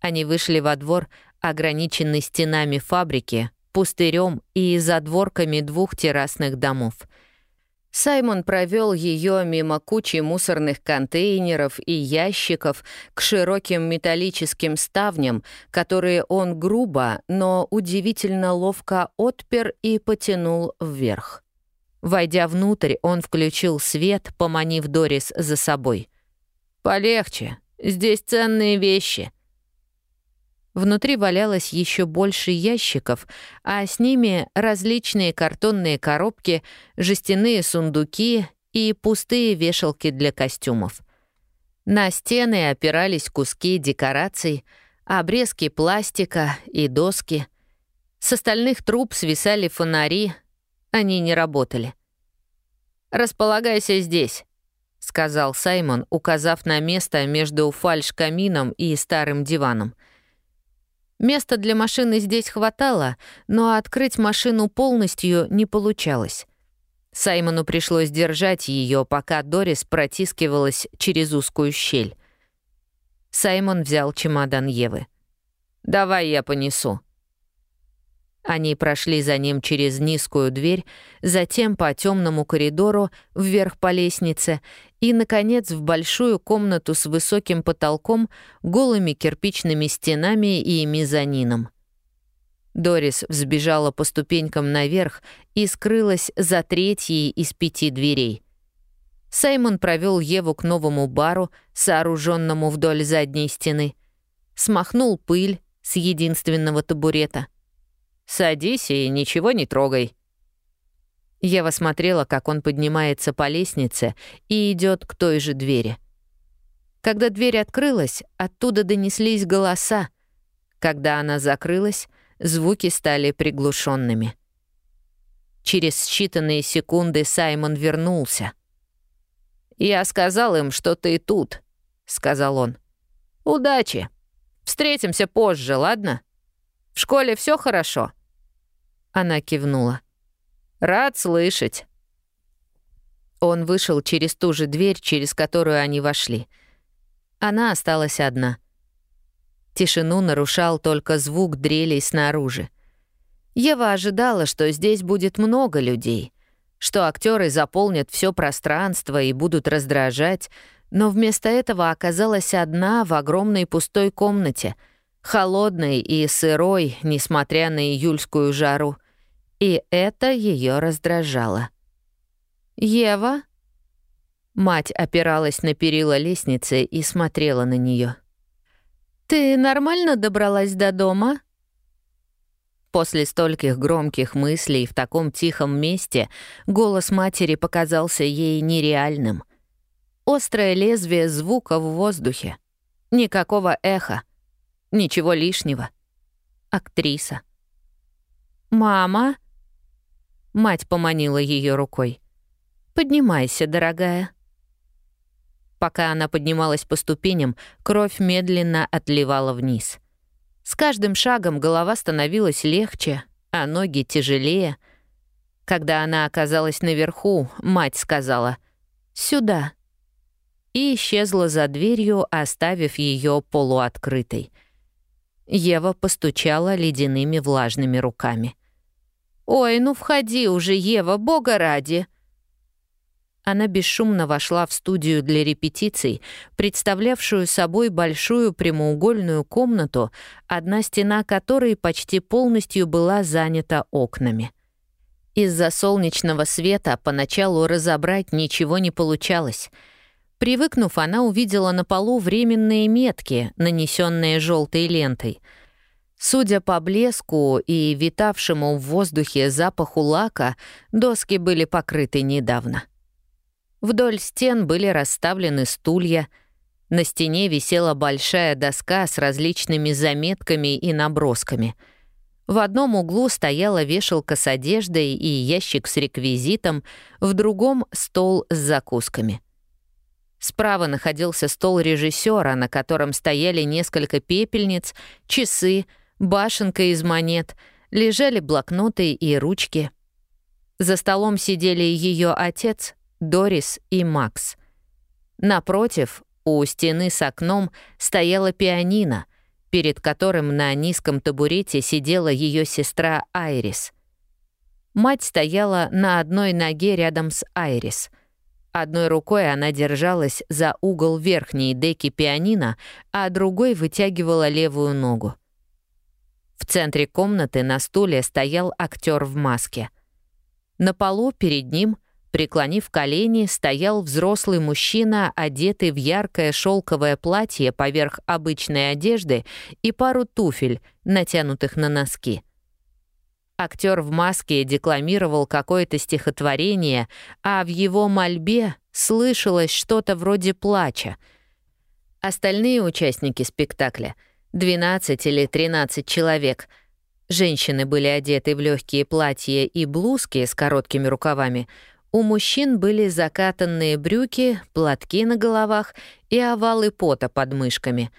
Они вышли во двор, ограниченный стенами фабрики, пустырем и задворками двух террасных домов. Саймон провел ее мимо кучи мусорных контейнеров и ящиков к широким металлическим ставням, которые он грубо, но удивительно ловко отпер и потянул вверх. Войдя внутрь, он включил свет, поманив Дорис за собой. «Полегче, здесь ценные вещи», Внутри валялось еще больше ящиков, а с ними различные картонные коробки, жестяные сундуки и пустые вешалки для костюмов. На стены опирались куски декораций, обрезки пластика и доски. С остальных труб свисали фонари, они не работали. «Располагайся здесь», — сказал Саймон, указав на место между фальш-камином и старым диваном — Места для машины здесь хватало, но открыть машину полностью не получалось. Саймону пришлось держать ее, пока Дорис протискивалась через узкую щель. Саймон взял чемодан Евы. «Давай я понесу», они прошли за ним через низкую дверь, затем по темному коридору вверх по лестнице и, наконец, в большую комнату с высоким потолком, голыми кирпичными стенами и мезонином. Дорис взбежала по ступенькам наверх и скрылась за третьей из пяти дверей. Саймон провел Еву к новому бару, сооруженному вдоль задней стены, смахнул пыль с единственного табурета — Садись и ничего не трогай». Ева смотрела, как он поднимается по лестнице и идет к той же двери. Когда дверь открылась, оттуда донеслись голоса. Когда она закрылась, звуки стали приглушенными. Через считанные секунды Саймон вернулся. «Я сказал им, что ты тут», — сказал он. «Удачи. Встретимся позже, ладно? В школе все хорошо?» Она кивнула. «Рад слышать». Он вышел через ту же дверь, через которую они вошли. Она осталась одна. Тишину нарушал только звук дрелей снаружи. Ева ожидала, что здесь будет много людей, что актеры заполнят все пространство и будут раздражать, но вместо этого оказалась одна в огромной пустой комнате, холодной и сырой, несмотря на июльскую жару. И это ее раздражало. «Ева?» Мать опиралась на перила лестницы и смотрела на нее. «Ты нормально добралась до дома?» После стольких громких мыслей в таком тихом месте голос матери показался ей нереальным. Острое лезвие звука в воздухе. Никакого эха. Ничего лишнего. Актриса. «Мама?» Мать поманила ее рукой. «Поднимайся, дорогая». Пока она поднималась по ступеням, кровь медленно отливала вниз. С каждым шагом голова становилась легче, а ноги тяжелее. Когда она оказалась наверху, мать сказала «Сюда» и исчезла за дверью, оставив ее полуоткрытой. Ева постучала ледяными влажными руками. «Ой, ну входи уже, Ева, бога ради!» Она бесшумно вошла в студию для репетиций, представлявшую собой большую прямоугольную комнату, одна стена которой почти полностью была занята окнами. Из-за солнечного света поначалу разобрать ничего не получалось. Привыкнув, она увидела на полу временные метки, нанесенные желтой лентой. Судя по блеску и витавшему в воздухе запаху лака, доски были покрыты недавно. Вдоль стен были расставлены стулья. На стене висела большая доска с различными заметками и набросками. В одном углу стояла вешалка с одеждой и ящик с реквизитом, в другом — стол с закусками. Справа находился стол режиссера, на котором стояли несколько пепельниц, часы, башенка из монет, лежали блокноты и ручки. За столом сидели ее отец, Дорис и Макс. Напротив, у стены с окном стояла пианино, перед которым на низком табурете сидела ее сестра Айрис. Мать стояла на одной ноге рядом с Айрис. Одной рукой она держалась за угол верхней деки пианино, а другой вытягивала левую ногу. В центре комнаты на стуле стоял актер в маске. На полу перед ним Преклонив колени, стоял взрослый мужчина, одетый в яркое шелковое платье поверх обычной одежды и пару туфель, натянутых на носки. Актер в маске декламировал какое-то стихотворение, а в его мольбе слышалось что-то вроде плача. Остальные участники спектакля, 12 или 13 человек, женщины были одеты в легкие платья и блузки с короткими рукавами — у мужчин были закатанные брюки, платки на головах и овалы пота под мышками.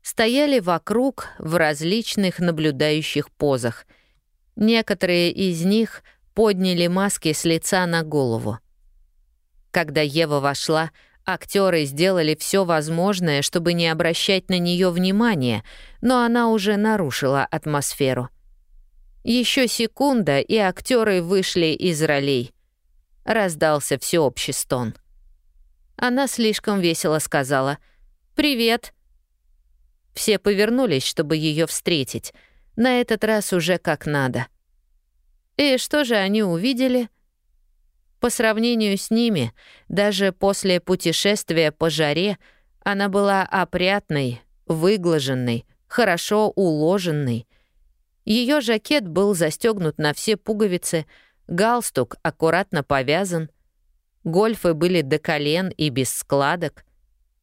Стояли вокруг в различных наблюдающих позах. Некоторые из них подняли маски с лица на голову. Когда Ева вошла, актеры сделали все возможное, чтобы не обращать на нее внимания, но она уже нарушила атмосферу. Еще секунда, и актеры вышли из ролей — Раздался всеобщий стон. Она слишком весело сказала «Привет». Все повернулись, чтобы ее встретить, на этот раз уже как надо. И что же они увидели? По сравнению с ними, даже после путешествия по жаре, она была опрятной, выглаженной, хорошо уложенной. Ее жакет был застегнут на все пуговицы — галстук аккуратно повязан, гольфы были до колен и без складок,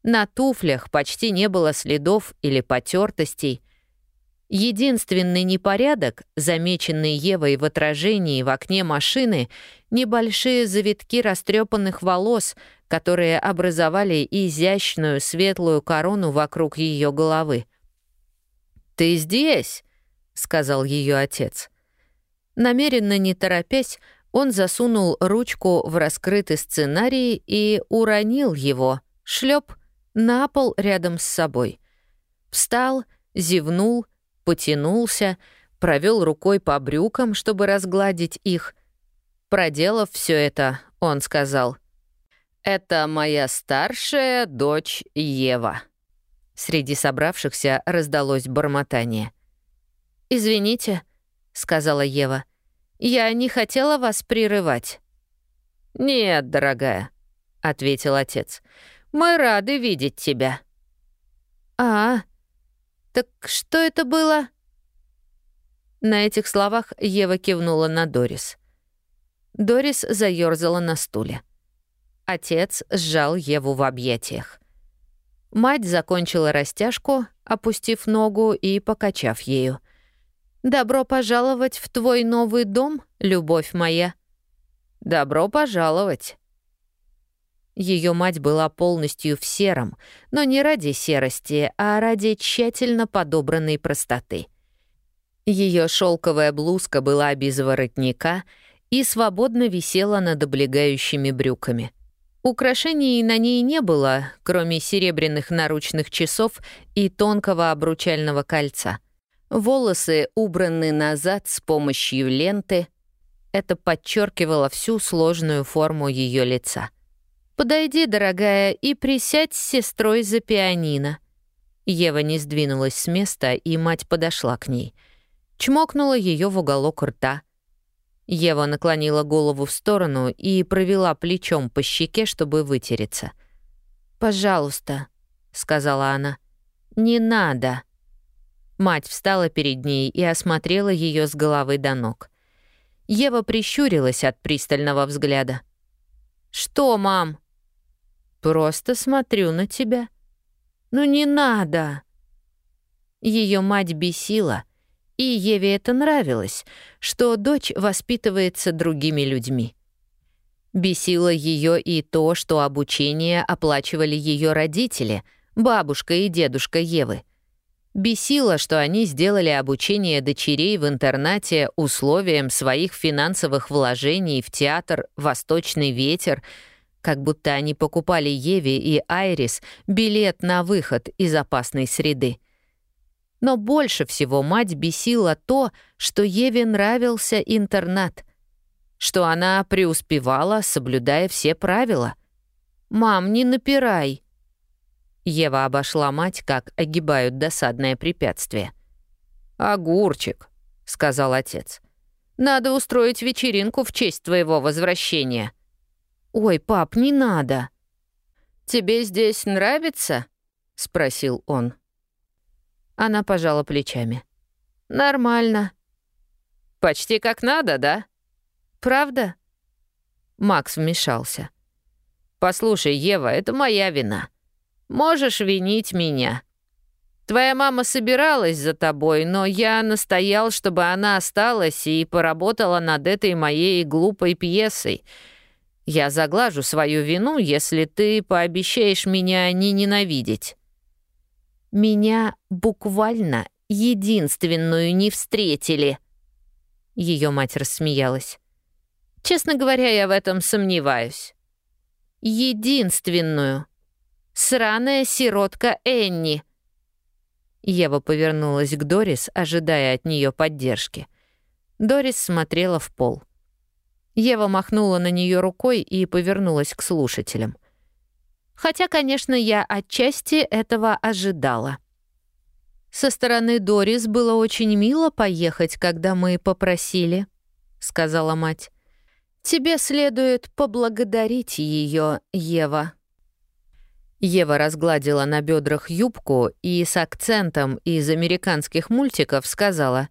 на туфлях почти не было следов или потертостей. Единственный непорядок, замеченный Евой в отражении в окне машины, небольшие завитки растрепанных волос, которые образовали изящную светлую корону вокруг ее головы. «Ты здесь?» — сказал ее отец. Намеренно не торопясь, он засунул ручку в раскрытый сценарий и уронил его, шлеп, на пол рядом с собой. Встал, зевнул, потянулся, провел рукой по брюкам, чтобы разгладить их. Проделав все это, он сказал, «Это моя старшая дочь Ева». Среди собравшихся раздалось бормотание. «Извините», — сказала Ева, — «я не хотела вас прерывать». «Нет, дорогая», — ответил отец, — «мы рады видеть тебя». «А, так что это было?» На этих словах Ева кивнула на Дорис. Дорис заёрзала на стуле. Отец сжал Еву в объятиях. Мать закончила растяжку, опустив ногу и покачав ею. «Добро пожаловать в твой новый дом, любовь моя». «Добро пожаловать». Ее мать была полностью в сером, но не ради серости, а ради тщательно подобранной простоты. Ее шелковая блузка была без воротника и свободно висела над облегающими брюками — Украшений на ней не было, кроме серебряных наручных часов и тонкого обручального кольца. Волосы убраны назад с помощью ленты. Это подчеркивало всю сложную форму ее лица. «Подойди, дорогая, и присядь с сестрой за пианино». Ева не сдвинулась с места, и мать подошла к ней. Чмокнула ее в уголок рта — Ева наклонила голову в сторону и провела плечом по щеке, чтобы вытереться. «Пожалуйста», — сказала она. «Не надо». Мать встала перед ней и осмотрела ее с головы до ног. Ева прищурилась от пристального взгляда. «Что, мам?» «Просто смотрю на тебя». «Ну не надо!» Ее мать бесила — и Еве это нравилось, что дочь воспитывается другими людьми. Бесило ее и то, что обучение оплачивали ее родители, бабушка и дедушка Евы. Бесило, что они сделали обучение дочерей в интернате условием своих финансовых вложений в театр «Восточный ветер», как будто они покупали Еве и Айрис билет на выход из опасной среды. Но больше всего мать бесила то, что Еве нравился интернат, что она преуспевала, соблюдая все правила. «Мам, не напирай!» Ева обошла мать, как огибают досадное препятствие. «Огурчик», — сказал отец. «Надо устроить вечеринку в честь твоего возвращения». «Ой, пап, не надо». «Тебе здесь нравится?» — спросил он. Она пожала плечами. «Нормально». «Почти как надо, да?» «Правда?» Макс вмешался. «Послушай, Ева, это моя вина. Можешь винить меня. Твоя мама собиралась за тобой, но я настоял, чтобы она осталась и поработала над этой моей глупой пьесой. Я заглажу свою вину, если ты пообещаешь меня не ненавидеть». Меня буквально единственную не встретили. Ее мать рассмеялась. Честно говоря, я в этом сомневаюсь. Единственную. Сраная сиротка Энни. Ева повернулась к Дорис, ожидая от нее поддержки. Дорис смотрела в пол. Ева махнула на нее рукой и повернулась к слушателям. Хотя, конечно, я отчасти этого ожидала. Со стороны Дорис было очень мило поехать, когда мы попросили, сказала мать. Тебе следует поблагодарить ее, Ева. Ева разгладила на бедрах юбку и с акцентом из американских мультиков сказала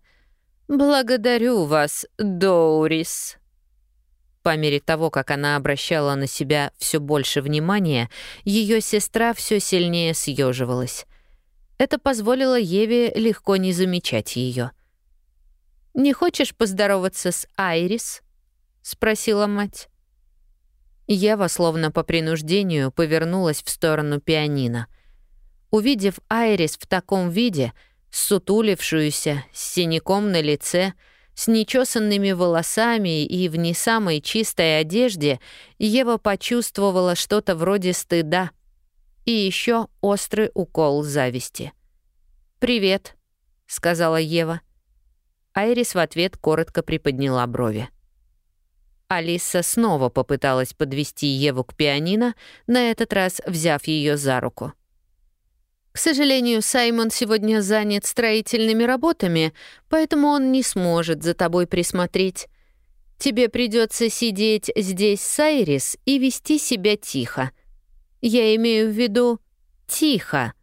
«Благодарю вас, Доурис». По мере того, как она обращала на себя все больше внимания, ее сестра все сильнее съеживалась. Это позволило Еве легко не замечать ее. «Не хочешь поздороваться с Айрис?» — спросила мать. Ева, словно по принуждению, повернулась в сторону пианино. Увидев Айрис в таком виде, сутулившуюся, с синяком на лице — с нечесанными волосами и в не самой чистой одежде Ева почувствовала что-то вроде стыда и еще острый укол зависти. «Привет», — сказала Ева. Айрис в ответ коротко приподняла брови. Алиса снова попыталась подвести Еву к пианино, на этот раз взяв ее за руку. К сожалению, Саймон сегодня занят строительными работами, поэтому он не сможет за тобой присмотреть. Тебе придется сидеть здесь с Айрис и вести себя тихо. Я имею в виду тихо.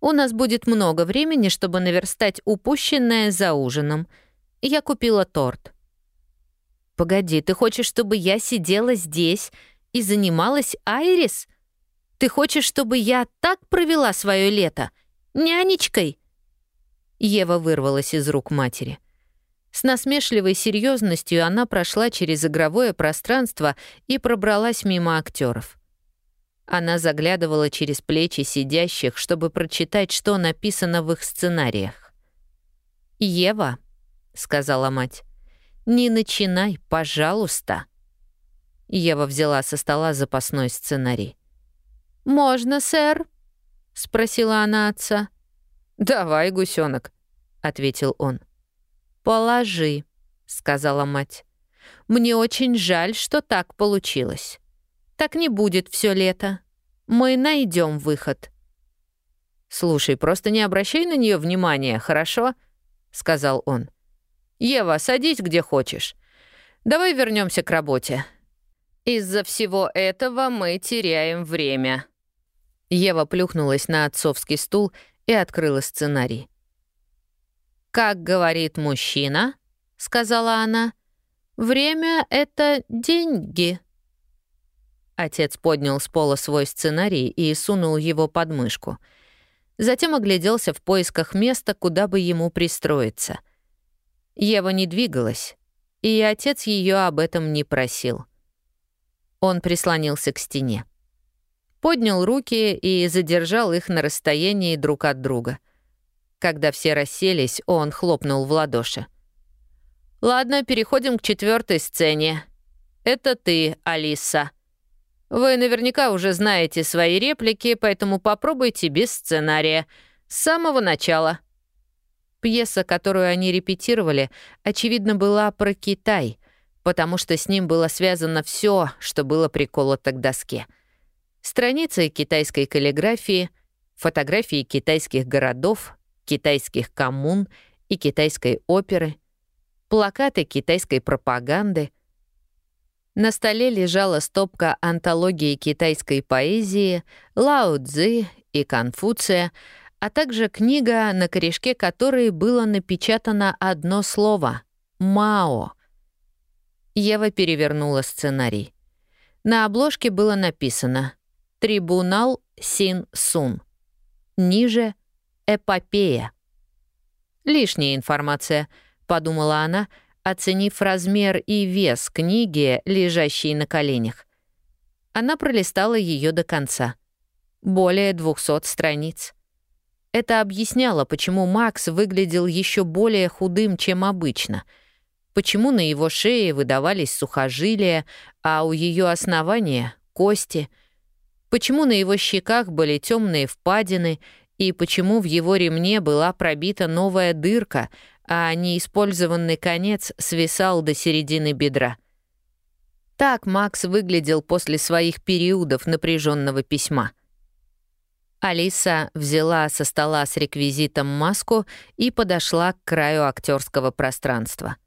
У нас будет много времени, чтобы наверстать упущенное за ужином. Я купила торт. Погоди, ты хочешь, чтобы я сидела здесь и занималась Айрис? Ты хочешь, чтобы я так провела свое лето? Нянечкой?» Ева вырвалась из рук матери. С насмешливой серьезностью она прошла через игровое пространство и пробралась мимо актеров. Она заглядывала через плечи сидящих, чтобы прочитать, что написано в их сценариях. «Ева», — сказала мать, — «не начинай, пожалуйста». Ева взяла со стола запасной сценарий. «Можно, сэр?» — спросила она отца. «Давай, гусенок», — ответил он. «Положи», — сказала мать. «Мне очень жаль, что так получилось. Так не будет все лето. Мы найдем выход». «Слушай, просто не обращай на нее внимания, хорошо?» — сказал он. «Ева, садись где хочешь. Давай вернемся к работе. Из-за всего этого мы теряем время». Ева плюхнулась на отцовский стул и открыла сценарий. «Как говорит мужчина», — сказала она, — «время — это деньги». Отец поднял с пола свой сценарий и сунул его под мышку. Затем огляделся в поисках места, куда бы ему пристроиться. Ева не двигалась, и отец ее об этом не просил. Он прислонился к стене поднял руки и задержал их на расстоянии друг от друга. Когда все расселись, он хлопнул в ладоши. «Ладно, переходим к четвертой сцене. Это ты, Алиса. Вы наверняка уже знаете свои реплики, поэтому попробуйте без сценария. С самого начала». Пьеса, которую они репетировали, очевидно, была про Китай, потому что с ним было связано все, что было приколото к доске — Страницы китайской каллиграфии, фотографии китайских городов, китайских коммун и китайской оперы, плакаты китайской пропаганды. На столе лежала стопка антологии китайской поэзии, Лао Цзы и Конфуция, а также книга, на корешке которой было напечатано одно слово — «Мао». Ева перевернула сценарий. На обложке было написано Трибунал Син-Сун. Ниже — эпопея. «Лишняя информация», — подумала она, оценив размер и вес книги, лежащей на коленях. Она пролистала ее до конца. Более 200 страниц. Это объясняло, почему Макс выглядел еще более худым, чем обычно, почему на его шее выдавались сухожилия, а у ее основания — кости — почему на его щеках были темные впадины и почему в его ремне была пробита новая дырка, а неиспользованный конец свисал до середины бедра. Так Макс выглядел после своих периодов напряженного письма. Алиса взяла со стола с реквизитом маску и подошла к краю актерского пространства.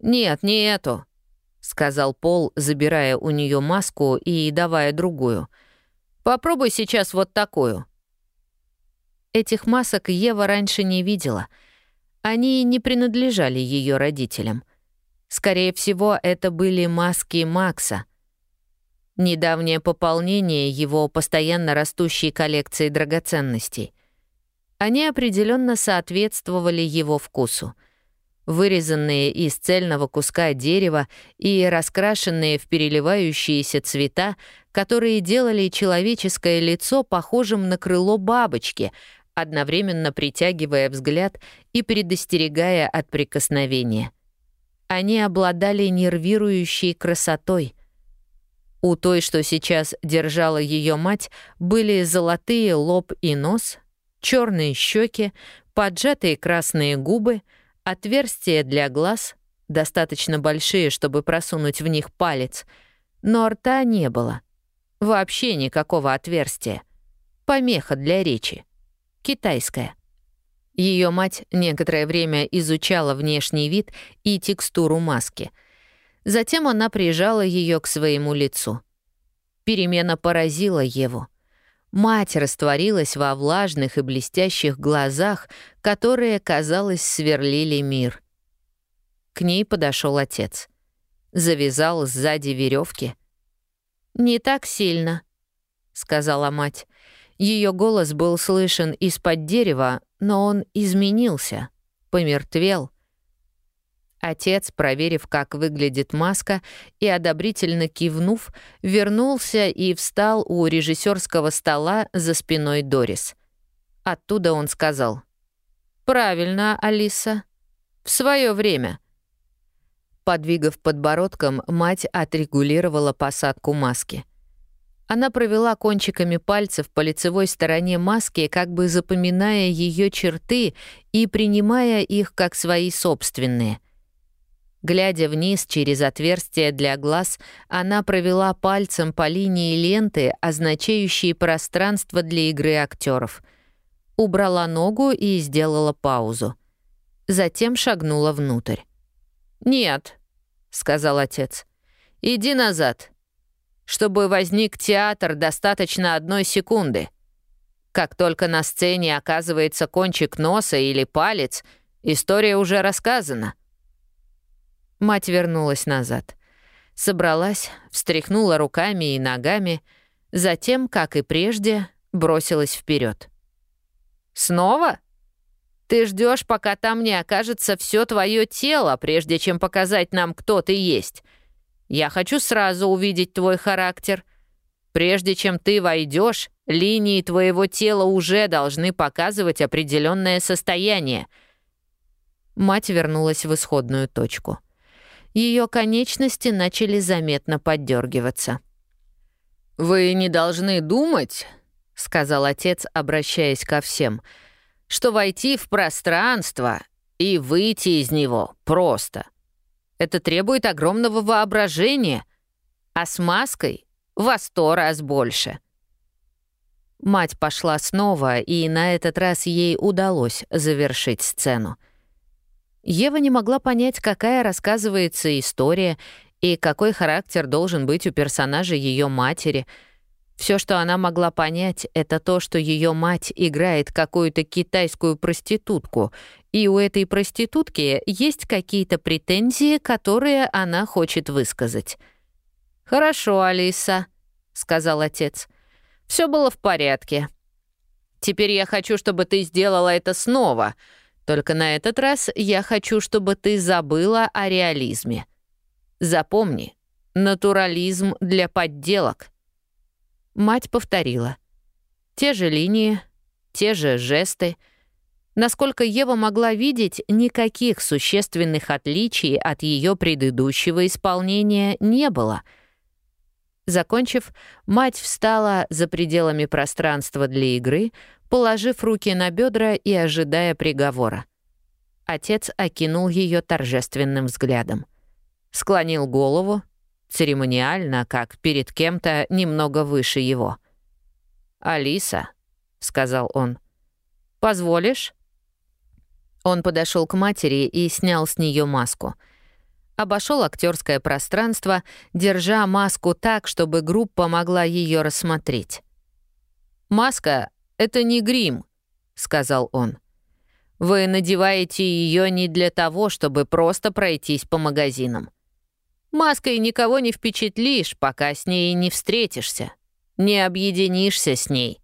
«Нет, не эту», — сказал Пол, забирая у нее маску и давая другую — Попробуй сейчас вот такую». Этих масок Ева раньше не видела. Они не принадлежали ее родителям. Скорее всего, это были маски Макса. Недавнее пополнение его постоянно растущей коллекции драгоценностей. Они определенно соответствовали его вкусу. Вырезанные из цельного куска дерева и раскрашенные в переливающиеся цвета, которые делали человеческое лицо похожим на крыло бабочки, одновременно притягивая взгляд и предостерегая от прикосновения. Они обладали нервирующей красотой. У той, что сейчас держала ее мать, были золотые лоб и нос, черные щеки, поджатые красные губы, отверстия для глаз, достаточно большие, чтобы просунуть в них палец, но рта не было. Вообще никакого отверстия. Помеха для речи. Китайская. Ее мать некоторое время изучала внешний вид и текстуру маски. Затем она прижала ее к своему лицу. Перемена поразила Еву. Мать растворилась во влажных и блестящих глазах, которые, казалось, сверлили мир. К ней подошел отец. Завязал сзади веревки. «Не так сильно», — сказала мать. Ее голос был слышен из-под дерева, но он изменился, помертвел. Отец, проверив, как выглядит маска, и одобрительно кивнув, вернулся и встал у режиссерского стола за спиной Дорис. Оттуда он сказал. «Правильно, Алиса. В свое время». Подвигав подбородком, мать отрегулировала посадку маски. Она провела кончиками пальцев по лицевой стороне маски, как бы запоминая ее черты и принимая их как свои собственные. Глядя вниз через отверстие для глаз, она провела пальцем по линии ленты, означающей пространство для игры актеров. Убрала ногу и сделала паузу. Затем шагнула внутрь. «Нет», — сказал отец, — «иди назад. Чтобы возник театр, достаточно одной секунды. Как только на сцене оказывается кончик носа или палец, история уже рассказана». Мать вернулась назад. Собралась, встряхнула руками и ногами, затем, как и прежде, бросилась вперед. «Снова? Ты ждешь, пока там не окажется все твое тело, прежде чем показать нам, кто ты есть. Я хочу сразу увидеть твой характер. Прежде чем ты войдешь, линии твоего тела уже должны показывать определенное состояние». Мать вернулась в исходную точку ее конечности начали заметно поддергиваться. «Вы не должны думать», — сказал отец, обращаясь ко всем, «что войти в пространство и выйти из него просто. Это требует огромного воображения, а с маской во сто раз больше». Мать пошла снова, и на этот раз ей удалось завершить сцену. Ева не могла понять, какая рассказывается история и какой характер должен быть у персонажа ее матери. Все, что она могла понять, это то, что ее мать играет какую-то китайскую проститутку, и у этой проститутки есть какие-то претензии, которые она хочет высказать. «Хорошо, Алиса», — сказал отец. Все было в порядке. Теперь я хочу, чтобы ты сделала это снова — только на этот раз я хочу, чтобы ты забыла о реализме. Запомни, натурализм для подделок. Мать повторила. Те же линии, те же жесты. Насколько Ева могла видеть, никаких существенных отличий от ее предыдущего исполнения не было. Закончив, мать встала за пределами пространства для игры, положив руки на бедра и ожидая приговора. Отец окинул ее торжественным взглядом. Склонил голову, церемониально, как перед кем-то немного выше его. «Алиса», — сказал он, — «позволишь?» Он подошел к матери и снял с нее маску. Обошел актерское пространство, держа маску так, чтобы группа могла ее рассмотреть. Маска это не грим», — сказал он. Вы надеваете ее не для того, чтобы просто пройтись по магазинам. Маской никого не впечатлишь, пока с ней не встретишься, не объединишься с ней.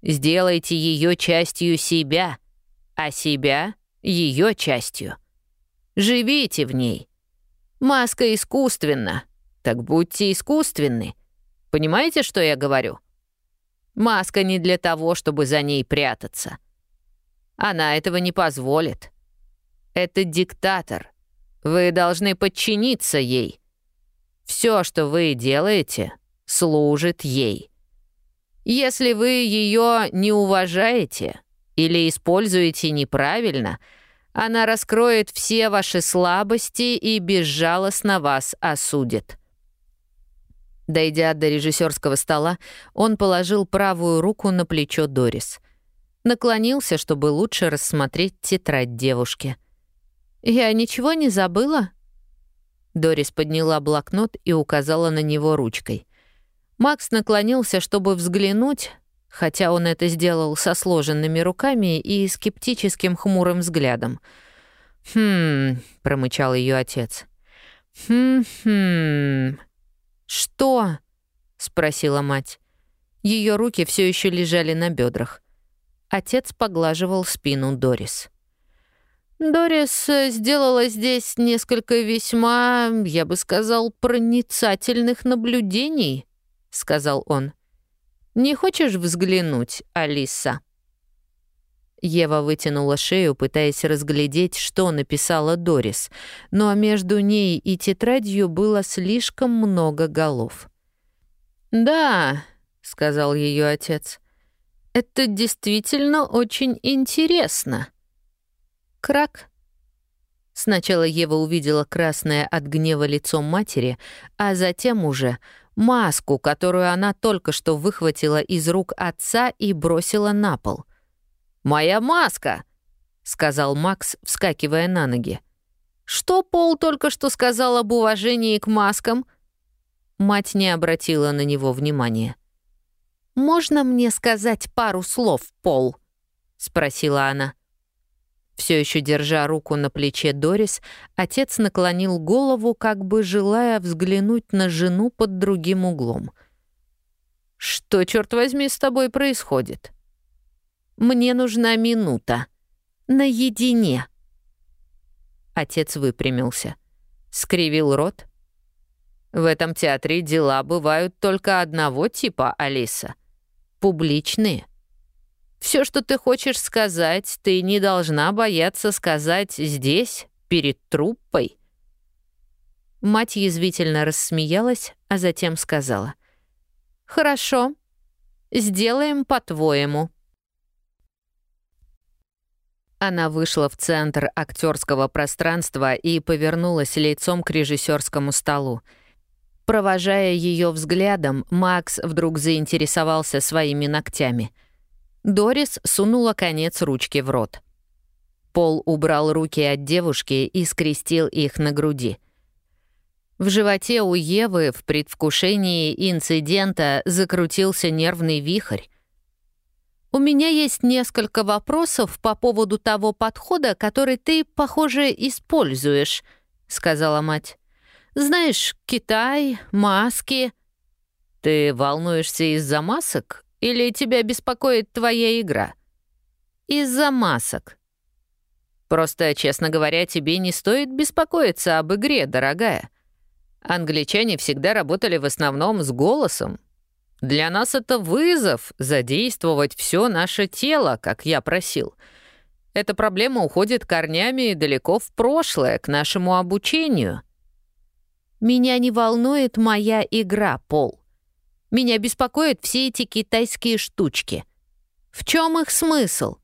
Сделайте ее частью себя, а себя — ее частью. Живите в ней. Маска искусственна, так будьте искусственны. Понимаете, что я говорю? Маска не для того, чтобы за ней прятаться. Она этого не позволит. Это диктатор. Вы должны подчиниться ей. Все, что вы делаете, служит ей. Если вы ее не уважаете или используете неправильно, она раскроет все ваши слабости и безжалостно вас осудит. Дойдя до режиссерского стола, он положил правую руку на плечо Дорис. Наклонился, чтобы лучше рассмотреть тетрадь девушки. «Я ничего не забыла?» Дорис подняла блокнот и указала на него ручкой. Макс наклонился, чтобы взглянуть, хотя он это сделал со сложенными руками и скептическим хмурым взглядом. «Хм...» — промычал ее отец. «Хм-хм...» «Что?» — спросила мать. Ее руки все еще лежали на бедрах. Отец поглаживал спину Дорис. «Дорис э, сделала здесь несколько весьма, я бы сказал, проницательных наблюдений», — сказал он. «Не хочешь взглянуть, Алиса?» Ева вытянула шею, пытаясь разглядеть, что написала Дорис, но между ней и тетрадью было слишком много голов. «Да», — сказал ее отец, — «это действительно очень интересно». Крак. Сначала Ева увидела красное от гнева лицо матери, а затем уже маску, которую она только что выхватила из рук отца и бросила на пол. «Моя маска!» — сказал Макс, вскакивая на ноги. «Что Пол только что сказал об уважении к маскам?» Мать не обратила на него внимания. «Можно мне сказать пару слов, Пол?» — спросила она. Все еще держа руку на плече Дорис, отец наклонил голову, как бы желая взглянуть на жену под другим углом. «Что, черт возьми, с тобой происходит?» Мне нужна минута. Наедине». Отец выпрямился. Скривил рот. «В этом театре дела бывают только одного типа, Алиса. Публичные. Все, что ты хочешь сказать, ты не должна бояться сказать здесь, перед труппой». Мать язвительно рассмеялась, а затем сказала. «Хорошо, сделаем по-твоему». Она вышла в центр актерского пространства и повернулась лицом к режиссерскому столу. Провожая ее взглядом, Макс вдруг заинтересовался своими ногтями. Дорис сунула конец ручки в рот. Пол убрал руки от девушки и скрестил их на груди. В животе у Евы в предвкушении инцидента закрутился нервный вихрь. «У меня есть несколько вопросов по поводу того подхода, который ты, похоже, используешь», — сказала мать. «Знаешь, Китай, маски...» «Ты волнуешься из-за масок или тебя беспокоит твоя игра?» «Из-за масок». «Просто, честно говоря, тебе не стоит беспокоиться об игре, дорогая. Англичане всегда работали в основном с голосом, для нас это вызов задействовать все наше тело, как я просил. Эта проблема уходит корнями далеко в прошлое, к нашему обучению. Меня не волнует моя игра, Пол. Меня беспокоят все эти китайские штучки. В чем их смысл?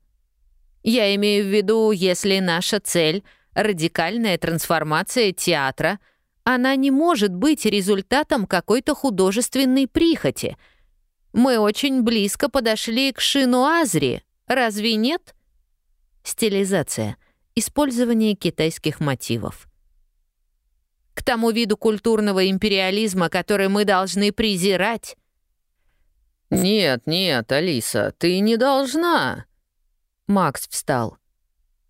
Я имею в виду, если наша цель — радикальная трансформация театра — она не может быть результатом какой-то художественной прихоти. Мы очень близко подошли к Шину Азри, разве нет? Стилизация. Использование китайских мотивов. К тому виду культурного империализма, который мы должны презирать. «Нет, нет, Алиса, ты не должна!» Макс встал.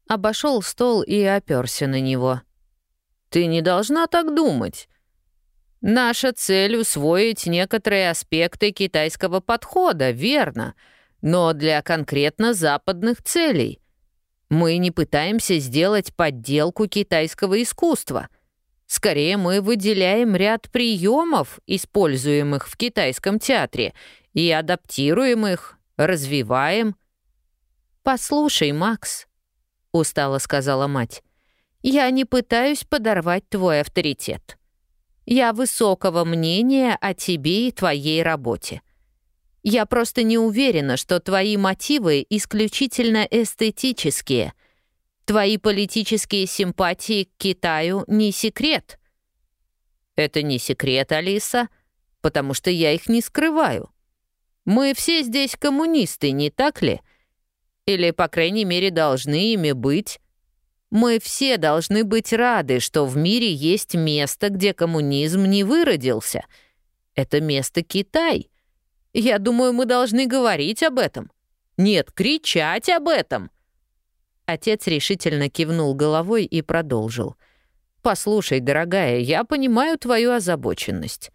обошел стол и оперся на него. «Ты не должна так думать. Наша цель — усвоить некоторые аспекты китайского подхода, верно, но для конкретно западных целей. Мы не пытаемся сделать подделку китайского искусства. Скорее, мы выделяем ряд приемов, используемых в китайском театре, и адаптируем их, развиваем. «Послушай, Макс», — устало сказала мать, — «я не пытаюсь подорвать твой авторитет. Я высокого мнения о тебе и твоей работе. Я просто не уверена, что твои мотивы исключительно эстетические. Твои политические симпатии к Китаю не секрет. Это не секрет, Алиса, потому что я их не скрываю. Мы все здесь коммунисты, не так ли? Или, по крайней мере, должны ими быть. Мы все должны быть рады, что в мире есть место, где коммунизм не выродился. Это место Китай — я думаю, мы должны говорить об этом. Нет, кричать об этом. Отец решительно кивнул головой и продолжил. «Послушай, дорогая, я понимаю твою озабоченность.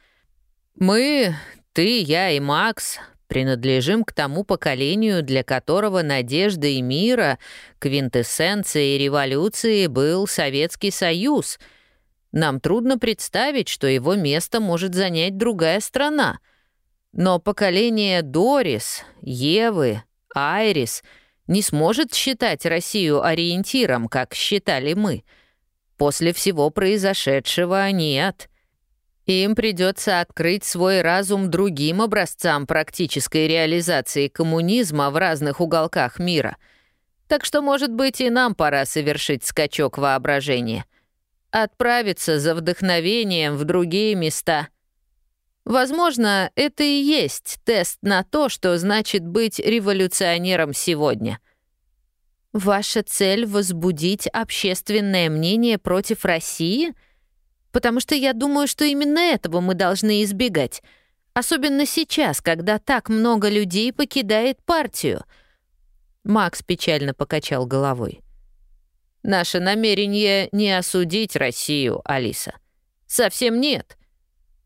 Мы, ты, я и Макс, принадлежим к тому поколению, для которого надежда и мира, квинтэссенцией революции был Советский Союз. Нам трудно представить, что его место может занять другая страна — но поколение Дорис, Евы, Айрис не сможет считать Россию ориентиром, как считали мы. После всего произошедшего нет. Им придется открыть свой разум другим образцам практической реализации коммунизма в разных уголках мира. Так что, может быть, и нам пора совершить скачок воображения. Отправиться за вдохновением в другие места — Возможно, это и есть тест на то, что значит быть революционером сегодня. Ваша цель — возбудить общественное мнение против России? Потому что я думаю, что именно этого мы должны избегать. Особенно сейчас, когда так много людей покидает партию. Макс печально покачал головой. Наше намерение не осудить Россию, Алиса. Совсем нет.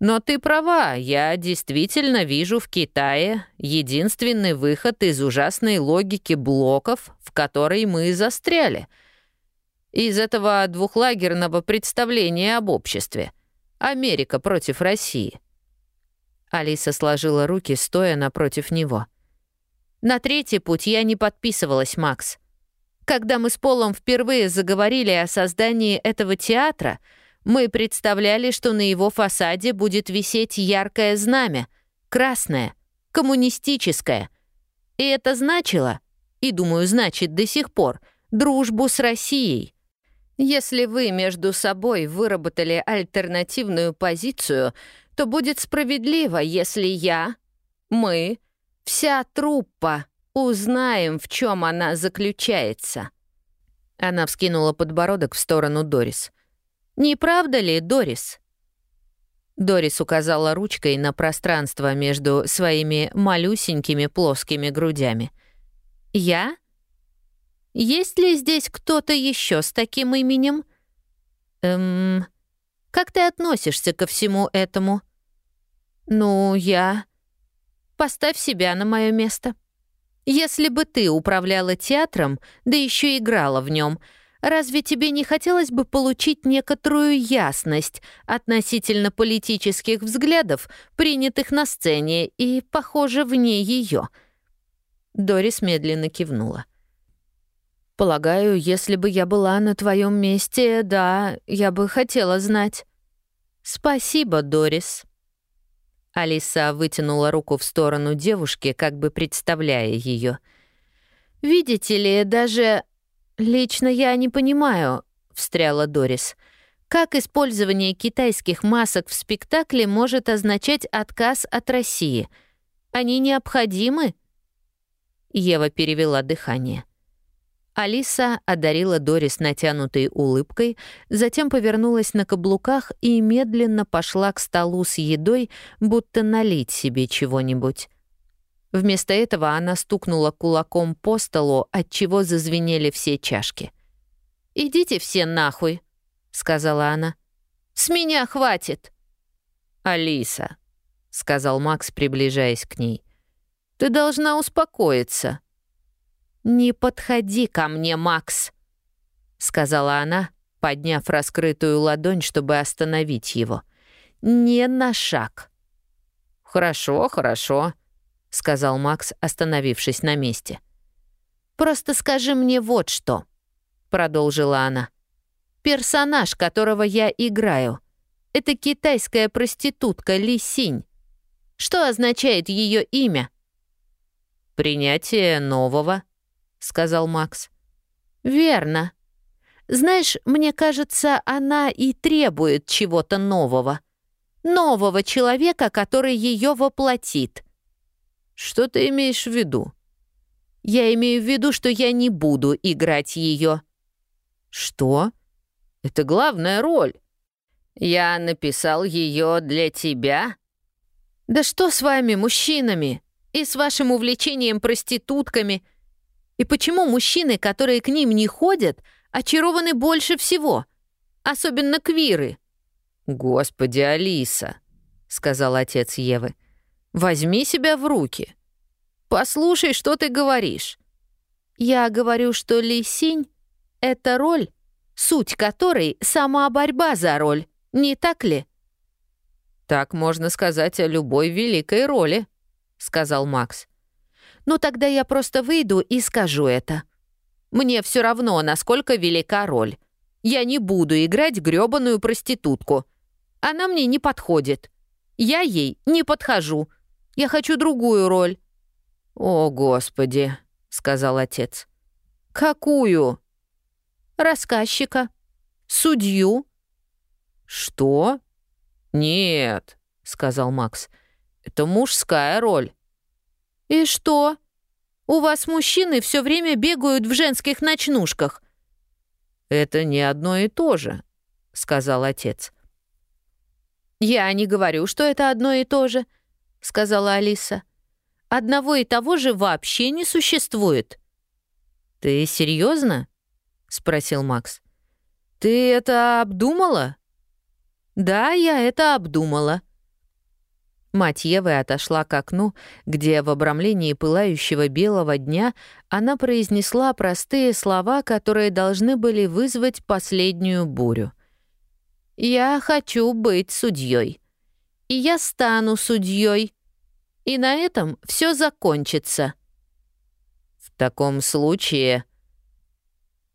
Но ты права, я действительно вижу в Китае единственный выход из ужасной логики блоков, в которой мы застряли. Из этого двухлагерного представления об обществе. Америка против России. Алиса сложила руки, стоя напротив него. На третий путь я не подписывалась, Макс. Когда мы с Полом впервые заговорили о создании этого театра — мы представляли, что на его фасаде будет висеть яркое знамя, красное, коммунистическое. И это значило, и, думаю, значит до сих пор, дружбу с Россией. Если вы между собой выработали альтернативную позицию, то будет справедливо, если я, мы, вся труппа узнаем, в чем она заключается. Она вскинула подбородок в сторону Дорис. Не правда ли, Дорис?» Дорис указала ручкой на пространство между своими малюсенькими плоскими грудями. «Я? Есть ли здесь кто-то еще с таким именем?» «Эм... Как ты относишься ко всему этому?» «Ну, я...» «Поставь себя на мое место. Если бы ты управляла театром, да еще играла в нем, Разве тебе не хотелось бы получить некоторую ясность относительно политических взглядов, принятых на сцене и, похоже, вне ее? Дорис медленно кивнула. «Полагаю, если бы я была на твоем месте, да, я бы хотела знать». «Спасибо, Дорис». Алиса вытянула руку в сторону девушки, как бы представляя ее. «Видите ли, даже «Лично я не понимаю», — встряла Дорис. «Как использование китайских масок в спектакле может означать отказ от России? Они необходимы?» Ева перевела дыхание. Алиса одарила Дорис натянутой улыбкой, затем повернулась на каблуках и медленно пошла к столу с едой, будто налить себе чего-нибудь. Вместо этого она стукнула кулаком по столу, от чего зазвенели все чашки. «Идите все нахуй», — сказала она. «С меня хватит». «Алиса», — сказал Макс, приближаясь к ней, — «ты должна успокоиться». «Не подходи ко мне, Макс», — сказала она, подняв раскрытую ладонь, чтобы остановить его. «Не на шаг». «Хорошо, хорошо», — сказал Макс, остановившись на месте. «Просто скажи мне вот что», — продолжила она. «Персонаж, которого я играю, это китайская проститутка Ли Синь. Что означает ее имя?» «Принятие нового», — сказал Макс. «Верно. Знаешь, мне кажется, она и требует чего-то нового. Нового человека, который ее воплотит». «Что ты имеешь в виду?» Я имею в виду, что я не буду играть ее. Что? Это главная роль. Я написал ее для тебя? Да что с вами, мужчинами? И с вашим увлечением проститутками? И почему мужчины, которые к ним не ходят, очарованы больше всего? Особенно квиры. «Господи, Алиса», — сказал отец Евы, — «возьми себя в руки. Послушай, что ты говоришь». «Я говорю, что Лисинь — это роль, суть которой — сама борьба за роль, не так ли?» «Так можно сказать о любой великой роли», — сказал Макс. «Ну тогда я просто выйду и скажу это. Мне все равно, насколько велика роль. Я не буду играть грёбаную проститутку. Она мне не подходит. Я ей не подхожу. Я хочу другую роль. «О, Господи!» — сказал отец. «Какую?» «Рассказчика. Судью». «Что?» «Нет», — сказал Макс. «Это мужская роль». «И что? У вас мужчины все время бегают в женских ночнушках». «Это не одно и то же», — сказал отец. «Я не говорю, что это одно и то же», — сказала Алиса. Одного и того же вообще не существует». «Ты серьезно? спросил Макс. «Ты это обдумала?» «Да, я это обдумала». Мать Евы отошла к окну, где в обрамлении пылающего белого дня она произнесла простые слова, которые должны были вызвать последнюю бурю. «Я хочу быть судьей, и я стану судьей, и на этом все закончится. В таком случае...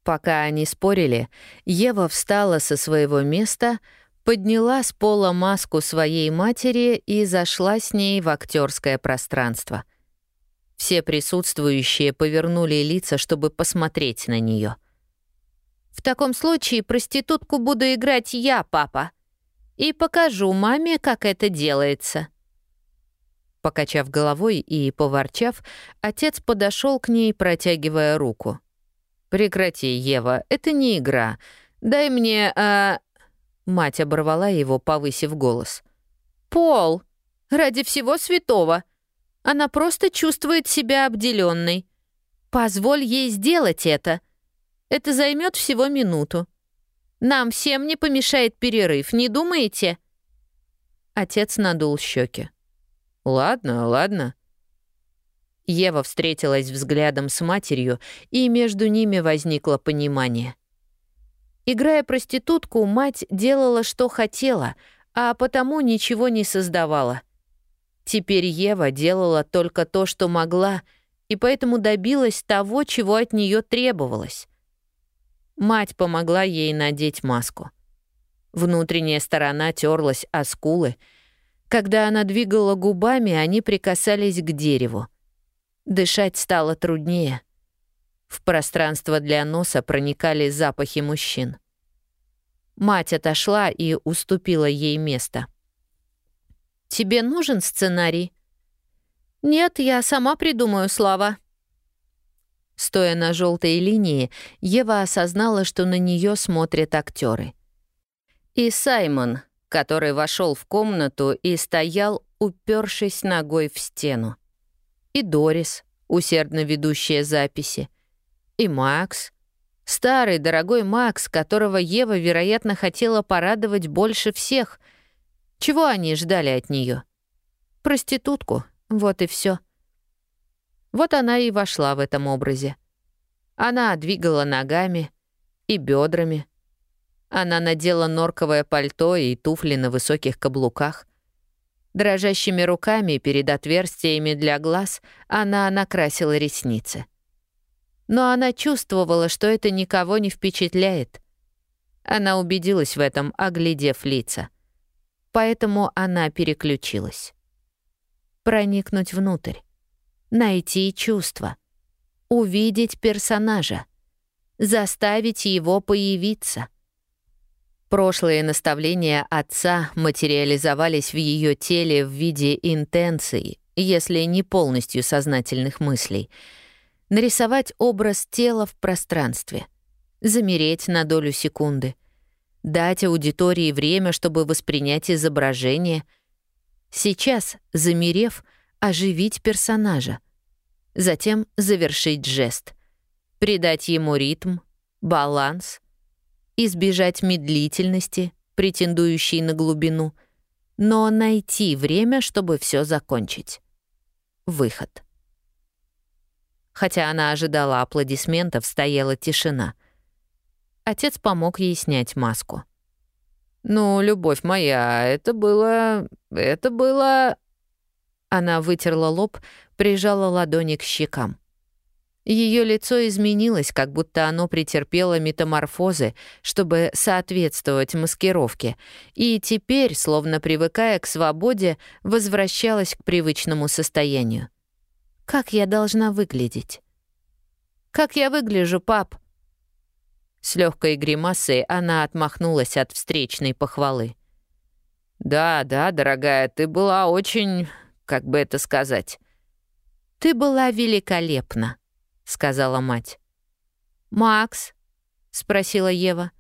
Пока они спорили, Ева встала со своего места, подняла с пола маску своей матери и зашла с ней в актерское пространство. Все присутствующие повернули лица, чтобы посмотреть на нее. «В таком случае проститутку буду играть я, папа, и покажу маме, как это делается», Покачав головой и поворчав, отец подошел к ней, протягивая руку. «Прекрати, Ева, это не игра. Дай мне, а...» Мать оборвала его, повысив голос. «Пол! Ради всего святого! Она просто чувствует себя обделенной. Позволь ей сделать это. Это займет всего минуту. Нам всем не помешает перерыв, не думаете?» Отец надул щеки. «Ладно, ладно». Ева встретилась взглядом с матерью, и между ними возникло понимание. Играя проститутку, мать делала, что хотела, а потому ничего не создавала. Теперь Ева делала только то, что могла, и поэтому добилась того, чего от нее требовалось. Мать помогла ей надеть маску. Внутренняя сторона терлась о скулы — когда она двигала губами, они прикасались к дереву. Дышать стало труднее. В пространство для носа проникали запахи мужчин. Мать отошла и уступила ей место. «Тебе нужен сценарий?» «Нет, я сама придумаю слова». Стоя на желтой линии, Ева осознала, что на нее смотрят актеры. И Саймон, который вошел в комнату и стоял, упершись ногой в стену. И Дорис, усердно ведущая записи. И Макс, Старый, дорогой Макс, которого Ева, вероятно, хотела порадовать больше всех. Чего они ждали от нее? Проститутку, вот и все. Вот она и вошла в этом образе. Она двигала ногами и бедрами. Она надела норковое пальто и туфли на высоких каблуках. Дрожащими руками перед отверстиями для глаз она накрасила ресницы но она чувствовала, что это никого не впечатляет. Она убедилась в этом, оглядев лица. Поэтому она переключилась. Проникнуть внутрь, найти чувства, увидеть персонажа, заставить его появиться. Прошлые наставления отца материализовались в ее теле в виде интенции, если не полностью сознательных мыслей — нарисовать образ тела в пространстве, замереть на долю секунды, дать аудитории время, чтобы воспринять изображение. Сейчас, замерев, оживить персонажа, затем завершить жест, придать ему ритм, баланс, избежать медлительности, претендующей на глубину, но найти время, чтобы все закончить. Выход. Хотя она ожидала аплодисментов, стояла тишина. Отец помог ей снять маску. «Ну, любовь моя, это было... это было...» Она вытерла лоб, прижала ладони к щекам. Ее лицо изменилось, как будто оно претерпело метаморфозы, чтобы соответствовать маскировке, и теперь, словно привыкая к свободе, возвращалось к привычному состоянию. Как я должна выглядеть? Как я выгляжу, пап? С легкой гримасой она отмахнулась от встречной похвалы. Да, да, дорогая, ты была очень, как бы это сказать. Ты была великолепна, сказала мать. Макс, спросила Ева,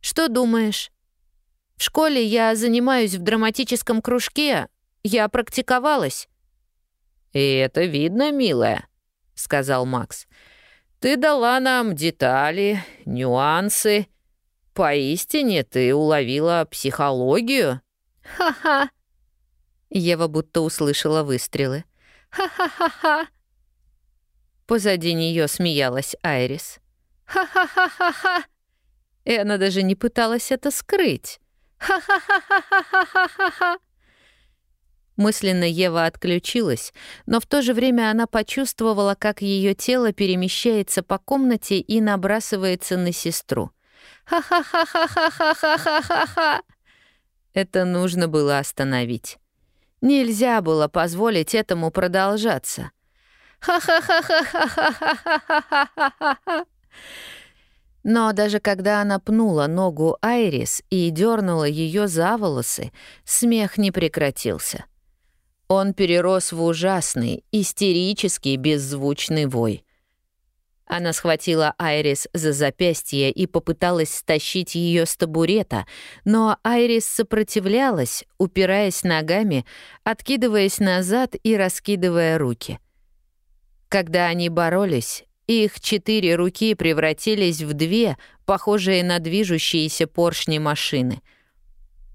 что думаешь? В школе я занимаюсь в драматическом кружке, я практиковалась. «И это видно, милая», — сказал Макс. «Ты дала нам детали, нюансы. Поистине ты уловила психологию». «Ха-ха!» Ева будто услышала выстрелы. «Ха-ха-ха-ха!» Позади нее смеялась Айрис. «Ха-ха-ха-ха-ха!» И она даже не пыталась это скрыть. «Ха-ха-ха-ха-ха-ха-ха!» Мысленно Ева отключилась, но в то же время она почувствовала, как ее тело перемещается по комнате и набрасывается на сестру. «Ха-ха-ха-ха-ха-ха-ха-ха-ха!» Это нужно было остановить. Нельзя было позволить этому продолжаться. «Ха-ха-ха-ха-ха-ха-ха-ха-ха-ха!» Но даже когда она пнула ногу Айрис и дернула ее за волосы, смех не прекратился. Он перерос в ужасный, истерический, беззвучный вой. Она схватила Айрис за запястье и попыталась стащить ее с табурета, но Айрис сопротивлялась, упираясь ногами, откидываясь назад и раскидывая руки. Когда они боролись, их четыре руки превратились в две, похожие на движущиеся поршни машины —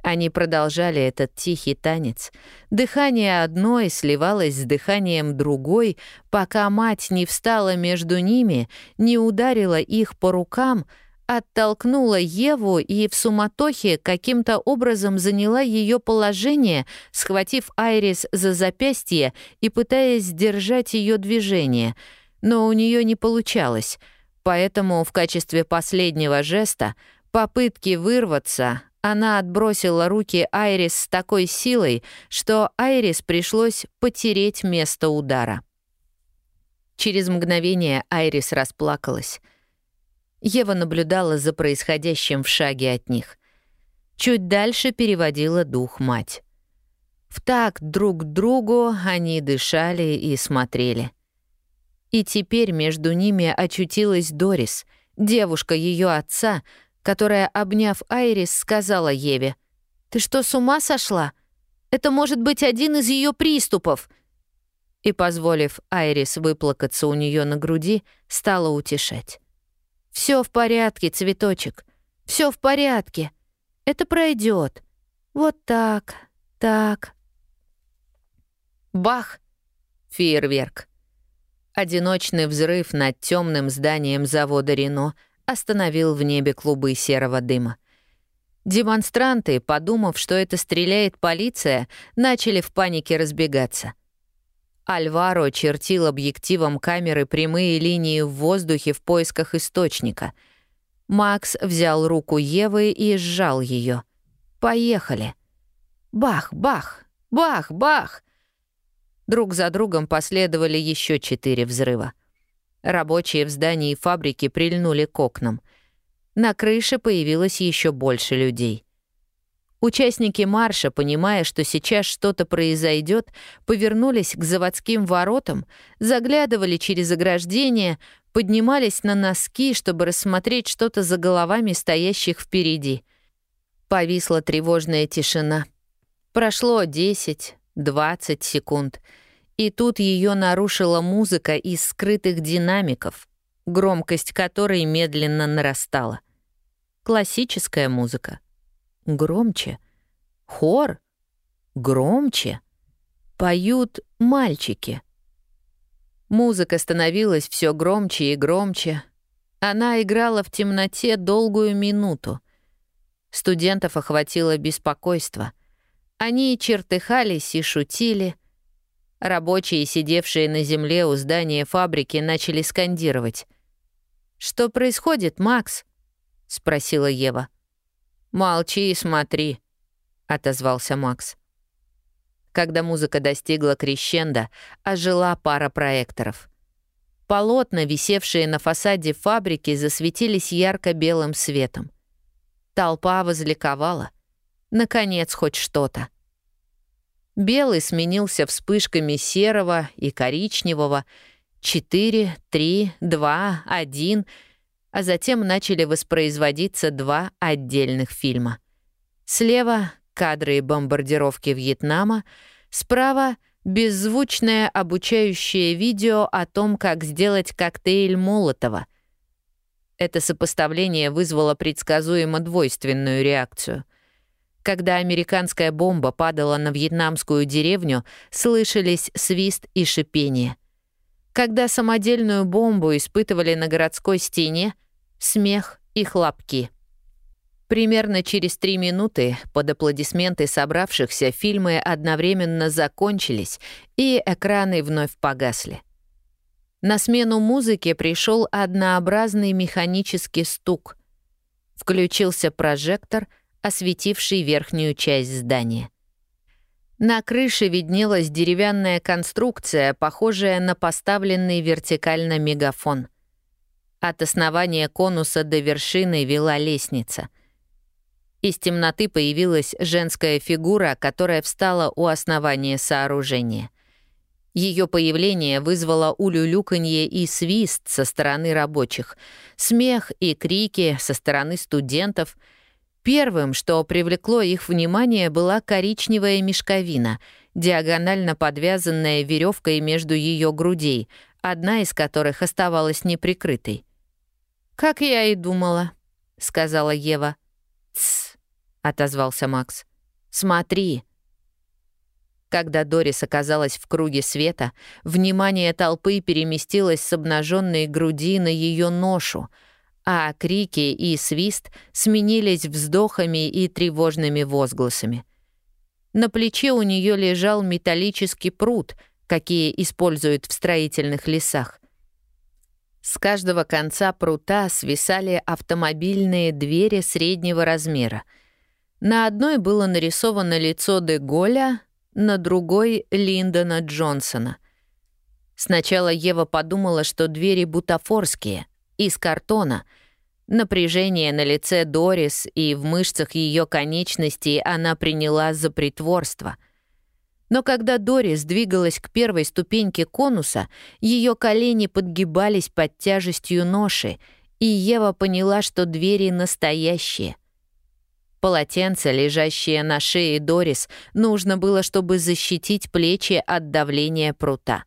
они продолжали этот тихий танец. Дыхание одной сливалось с дыханием другой, пока мать не встала между ними, не ударила их по рукам, оттолкнула Еву и в суматохе каким-то образом заняла ее положение, схватив Айрис за запястье и пытаясь сдержать ее движение. Но у нее не получалось, поэтому в качестве последнего жеста попытки вырваться она отбросила руки Айрис с такой силой, что Айрис пришлось потереть место удара. Через мгновение Айрис расплакалась. Ева наблюдала за происходящим в шаге от них. Чуть дальше переводила дух мать. В так друг другу они дышали и смотрели. И теперь между ними очутилась Дорис, девушка ее отца, которая, обняв Айрис, сказала Еве, «Ты что, с ума сошла? Это может быть один из ее приступов!» И, позволив Айрис выплакаться у нее на груди, стала утешать. Все в порядке, цветочек. Все в порядке. Это пройдет. Вот так, так. Бах! Фейерверк. Одиночный взрыв над темным зданием завода Рено остановил в небе клубы серого дыма. Демонстранты, подумав, что это стреляет полиция, начали в панике разбегаться. Альваро чертил объективом камеры прямые линии в воздухе в поисках источника. Макс взял руку Евы и сжал ее. «Поехали!» Бах, бах, бах, бах! Друг за другом последовали еще четыре взрыва. Рабочие в здании фабрики прильнули к окнам — на крыше появилось еще больше людей. Участники марша, понимая, что сейчас что-то произойдет, повернулись к заводским воротам, заглядывали через ограждение, поднимались на носки, чтобы рассмотреть что-то за головами стоящих впереди. Повисла тревожная тишина. Прошло 10-20 секунд, и тут ее нарушила музыка из скрытых динамиков, громкость которой медленно нарастала. Классическая музыка. Громче. Хор. Громче. Поют мальчики. Музыка становилась все громче и громче. Она играла в темноте долгую минуту. Студентов охватило беспокойство. Они чертыхались и шутили. Рабочие, сидевшие на земле у здания фабрики, начали скандировать. «Что происходит, Макс?» — спросила Ева. «Молчи и смотри», — отозвался Макс. Когда музыка достигла крещенда, ожила пара проекторов. Полотна, висевшие на фасаде фабрики, засветились ярко-белым светом. Толпа возликовала. Наконец, хоть что-то. Белый сменился вспышками серого и коричневого. Четыре, три, два, один — а затем начали воспроизводиться два отдельных фильма. Слева — кадры бомбардировки Вьетнама, справа — беззвучное обучающее видео о том, как сделать коктейль Молотова. Это сопоставление вызвало предсказуемо двойственную реакцию. Когда американская бомба падала на вьетнамскую деревню, слышались свист и шипение. Когда самодельную бомбу испытывали на городской стене — смех и хлопки. Примерно через три минуты под аплодисменты собравшихся фильмы одновременно закончились, и экраны вновь погасли. На смену музыке пришел однообразный механический стук. Включился прожектор, осветивший верхнюю часть здания. На крыше виднелась деревянная конструкция, похожая на поставленный вертикально мегафон — от основания конуса до вершины вела лестница. Из темноты появилась женская фигура, которая встала у основания сооружения. Ее появление вызвало улюлюканье и свист со стороны рабочих, смех и крики со стороны студентов. Первым, что привлекло их внимание, была коричневая мешковина, диагонально подвязанная веревкой между ее грудей, одна из которых оставалась неприкрытой. «Как я и думала», — сказала Ева. «Тсс», — отозвался Макс. «Смотри». Когда Дорис оказалась в круге света, внимание толпы переместилось с обнаженной груди на ее ношу, а крики и свист сменились вздохами и тревожными возгласами. На плече у нее лежал металлический пруд, какие используют в строительных лесах. С каждого конца прута свисали автомобильные двери среднего размера. На одной было нарисовано лицо де Голля, на другой — Линдона Джонсона. Сначала Ева подумала, что двери бутафорские, из картона. Напряжение на лице Дорис и в мышцах ее конечностей она приняла за притворство — но когда Дорис двигалась к первой ступеньке конуса, ее колени подгибались под тяжестью ноши, и Ева поняла, что двери настоящие. Полотенце, лежащее на шее Дорис, нужно было, чтобы защитить плечи от давления прута.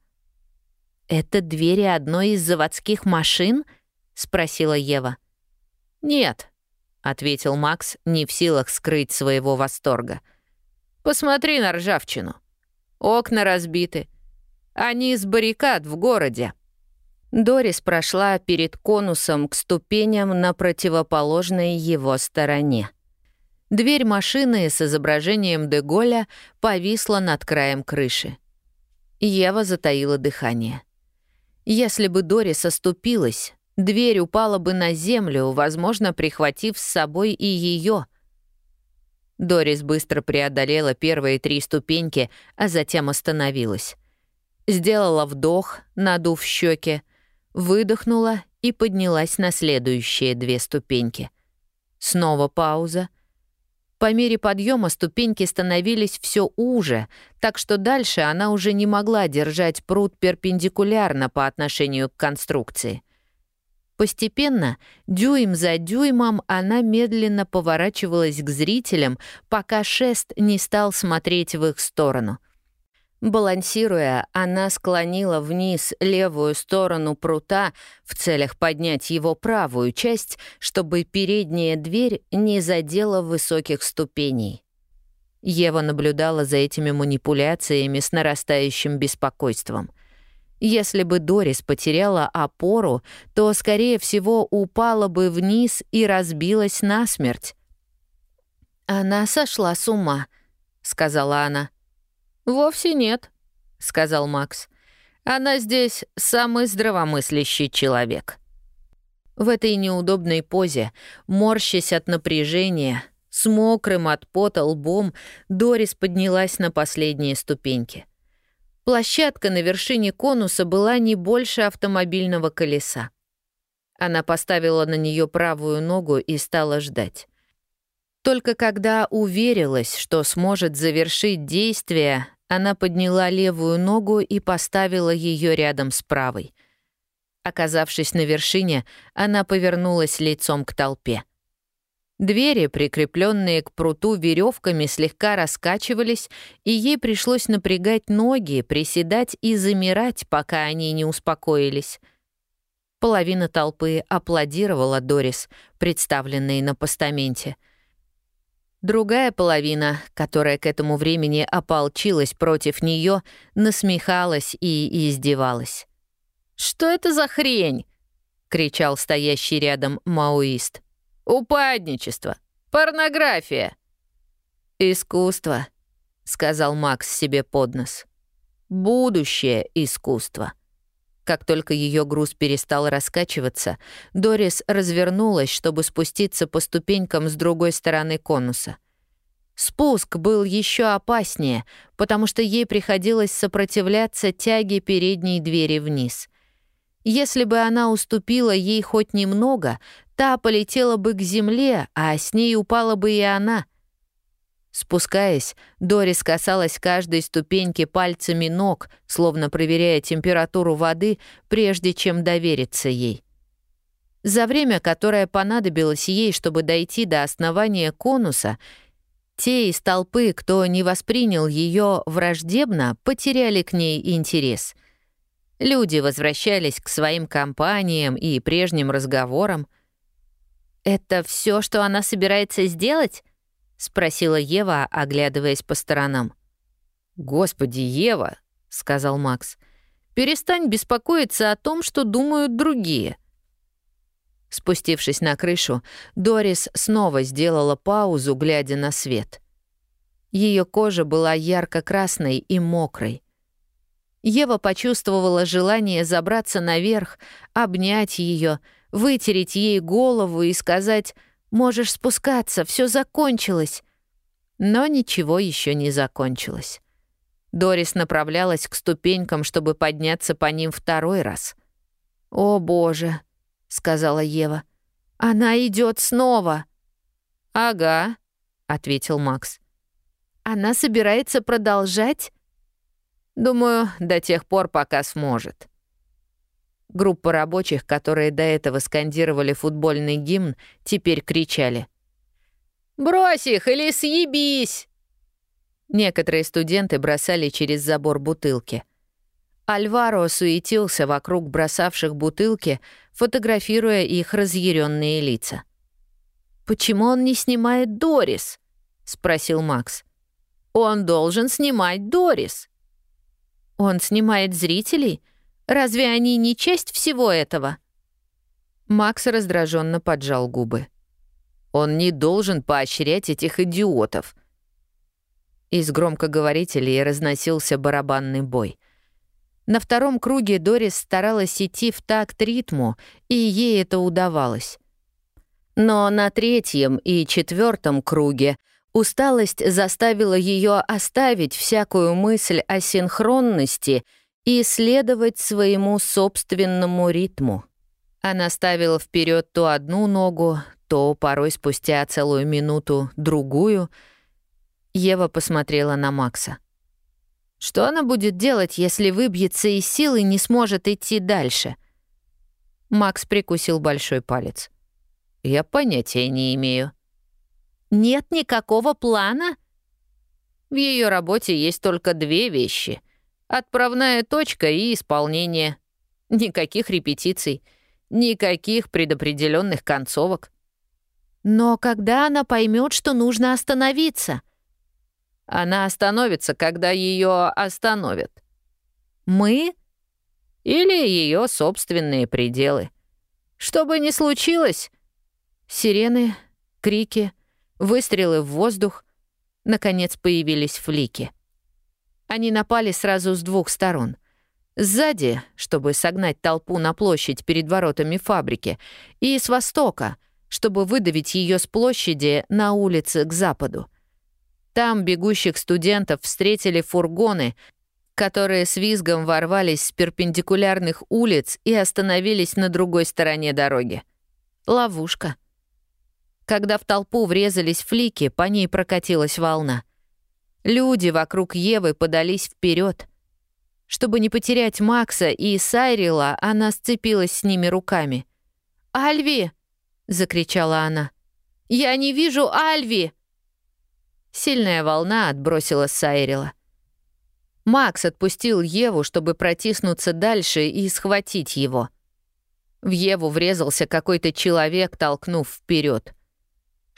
«Это двери одной из заводских машин?» — спросила Ева. «Нет», — ответил Макс, не в силах скрыть своего восторга. «Посмотри на ржавчину. Окна разбиты. Они из баррикад в городе». Дорис прошла перед конусом к ступеням на противоположной его стороне. Дверь машины с изображением Деголя повисла над краем крыши. Ева затаила дыхание. Если бы Дорис оступилась, дверь упала бы на землю, возможно, прихватив с собой и ее. Дорис быстро преодолела первые три ступеньки, а затем остановилась. Сделала вдох, надув щеки, выдохнула и поднялась на следующие две ступеньки. Снова пауза. По мере подъема ступеньки становились все уже, так что дальше она уже не могла держать пруд перпендикулярно по отношению к конструкции. Постепенно, дюйм за дюймом, она медленно поворачивалась к зрителям, пока шест не стал смотреть в их сторону — Балансируя, она склонила вниз левую сторону прута в целях поднять его правую часть, чтобы передняя дверь не задела высоких ступеней. Ева наблюдала за этими манипуляциями с нарастающим беспокойством. Если бы Дорис потеряла опору, то, скорее всего, упала бы вниз и разбилась насмерть. «Она сошла с ума», — сказала она. «Вовсе нет», — сказал Макс. «Она здесь самый здравомыслящий человек». В этой неудобной позе, морщась от напряжения, с мокрым от пота лбом, Дорис поднялась на последние ступеньки. Площадка на вершине конуса была не больше автомобильного колеса. Она поставила на нее правую ногу и стала ждать. Только когда уверилась, что сможет завершить действие, она подняла левую ногу и поставила ее рядом с правой. Оказавшись на вершине, она повернулась лицом к толпе. Двери, прикрепленные к пруту веревками, слегка раскачивались, и ей пришлось напрягать ноги, приседать и замирать, пока они не успокоились. Половина толпы аплодировала Дорис, представленной на постаменте — Другая половина, которая к этому времени ополчилась против нее, насмехалась и издевалась. «Что это за хрень?» — кричал стоящий рядом маоист. «Упадничество! Порнография!» «Искусство», — сказал Макс себе под нос. «Будущее искусство». Как только ее груз перестал раскачиваться, Дорис развернулась, чтобы спуститься по ступенькам с другой стороны конуса. Спуск был еще опаснее, потому что ей приходилось сопротивляться тяге передней двери вниз. Если бы она уступила ей хоть немного, та полетела бы к земле, а с ней упала бы и она — Спускаясь, Дорис касалась каждой ступеньки пальцами ног, словно проверяя температуру воды, прежде чем довериться ей. За время, которое понадобилось ей, чтобы дойти до основания конуса, те из толпы, кто не воспринял ее враждебно, потеряли к ней интерес. Люди возвращались к своим компаниям и прежним разговорам. «Это все, что она собирается сделать?» — спросила Ева, оглядываясь по сторонам. «Господи, Ева!» — сказал Макс. «Перестань беспокоиться о том, что думают другие». Спустившись на крышу, Дорис снова сделала паузу, глядя на свет. Ее кожа была ярко-красной и мокрой. Ева почувствовала желание забраться наверх, обнять ее, вытереть ей голову и сказать Можешь спускаться, все закончилось. Но ничего еще не закончилось. Дорис направлялась к ступенькам, чтобы подняться по ним второй раз. «О, Боже!» — сказала Ева. «Она идет снова!» «Ага», — ответил Макс. «Она собирается продолжать?» «Думаю, до тех пор, пока сможет». Группа рабочих, которые до этого скандировали футбольный гимн, теперь кричали. «Брось их или съебись!» Некоторые студенты бросали через забор бутылки. Альваро суетился вокруг бросавших бутылки, фотографируя их разъяренные лица. «Почему он не снимает Дорис?» — спросил Макс. «Он должен снимать Дорис». «Он снимает зрителей? Разве они не часть всего этого?» Макс раздраженно поджал губы. «Он не должен поощрять этих идиотов». Из громкоговорителей разносился барабанный бой — на втором круге Дорис старалась идти в такт ритму, и ей это удавалось. Но на третьем и четвертом круге усталость заставила ее оставить всякую мысль о синхронности и следовать своему собственному ритму. Она ставила вперед то одну ногу, то порой спустя целую минуту другую. Ева посмотрела на Макса. Что она будет делать, если выбьется из сил и не сможет идти дальше? Макс прикусил большой палец. Я понятия не имею. Нет никакого плана? В ее работе есть только две вещи. Отправная точка и исполнение. Никаких репетиций, никаких предопределенных концовок. Но когда она поймет, что нужно остановиться — она остановится, когда ее остановят. Мы? Или ее собственные пределы. Что бы ни случилось... Сирены, крики, выстрелы в воздух. Наконец появились флики. Они напали сразу с двух сторон. Сзади, чтобы согнать толпу на площадь перед воротами фабрики, и с востока, чтобы выдавить ее с площади на улице к западу. Там бегущих студентов встретили фургоны, которые с визгом ворвались с перпендикулярных улиц и остановились на другой стороне дороги. Ловушка. Когда в толпу врезались флики, по ней прокатилась волна. Люди вокруг Евы подались вперед. Чтобы не потерять Макса и Сайрила, она сцепилась с ними руками. «Альви!» — закричала она. «Я не вижу Альви!» Сильная волна отбросила Сайрила. Макс отпустил Еву, чтобы протиснуться дальше и схватить его. В Еву врезался какой-то человек, толкнув вперед.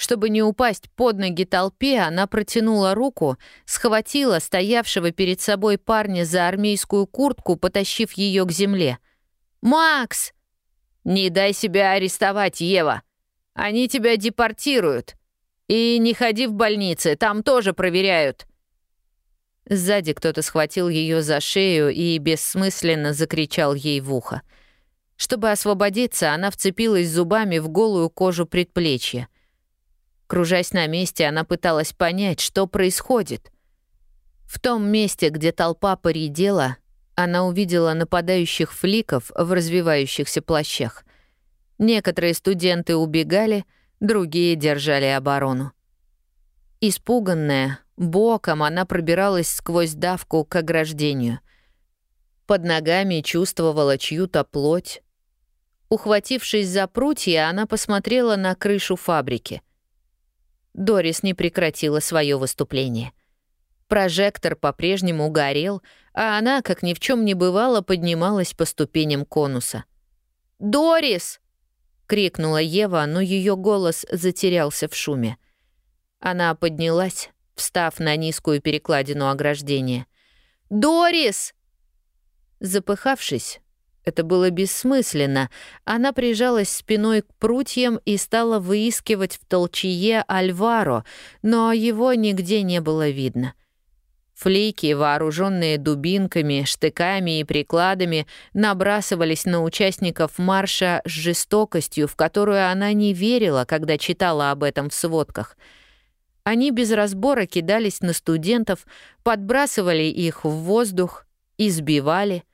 Чтобы не упасть под ноги толпе, она протянула руку, схватила стоявшего перед собой парня за армейскую куртку, потащив ее к земле. «Макс!» «Не дай себя арестовать, Ева! Они тебя депортируют!» И не ходи в больницы, там тоже проверяют». Сзади кто-то схватил ее за шею и бессмысленно закричал ей в ухо. Чтобы освободиться, она вцепилась зубами в голую кожу предплечья. Кружась на месте, она пыталась понять, что происходит. В том месте, где толпа поредела, она увидела нападающих фликов в развивающихся плащах. Некоторые студенты убегали — другие держали оборону. Испуганная, боком она пробиралась сквозь давку к ограждению. Под ногами чувствовала чью-то плоть. Ухватившись за прутья, она посмотрела на крышу фабрики. Дорис не прекратила свое выступление. Прожектор по-прежнему горел, а она, как ни в чем не бывало, поднималась по ступеням конуса. «Дорис!» крикнула Ева, но ее голос затерялся в шуме. Она поднялась, встав на низкую перекладину ограждения. «Дорис!» Запыхавшись, это было бессмысленно. Она прижалась спиной к прутьям и стала выискивать в толчье Альваро, но его нигде не было видно. Флейки, вооруженные дубинками, штыками и прикладами, набрасывались на участников марша с жестокостью, в которую она не верила, когда читала об этом в сводках. Они без разбора кидались на студентов, подбрасывали их в воздух, избивали —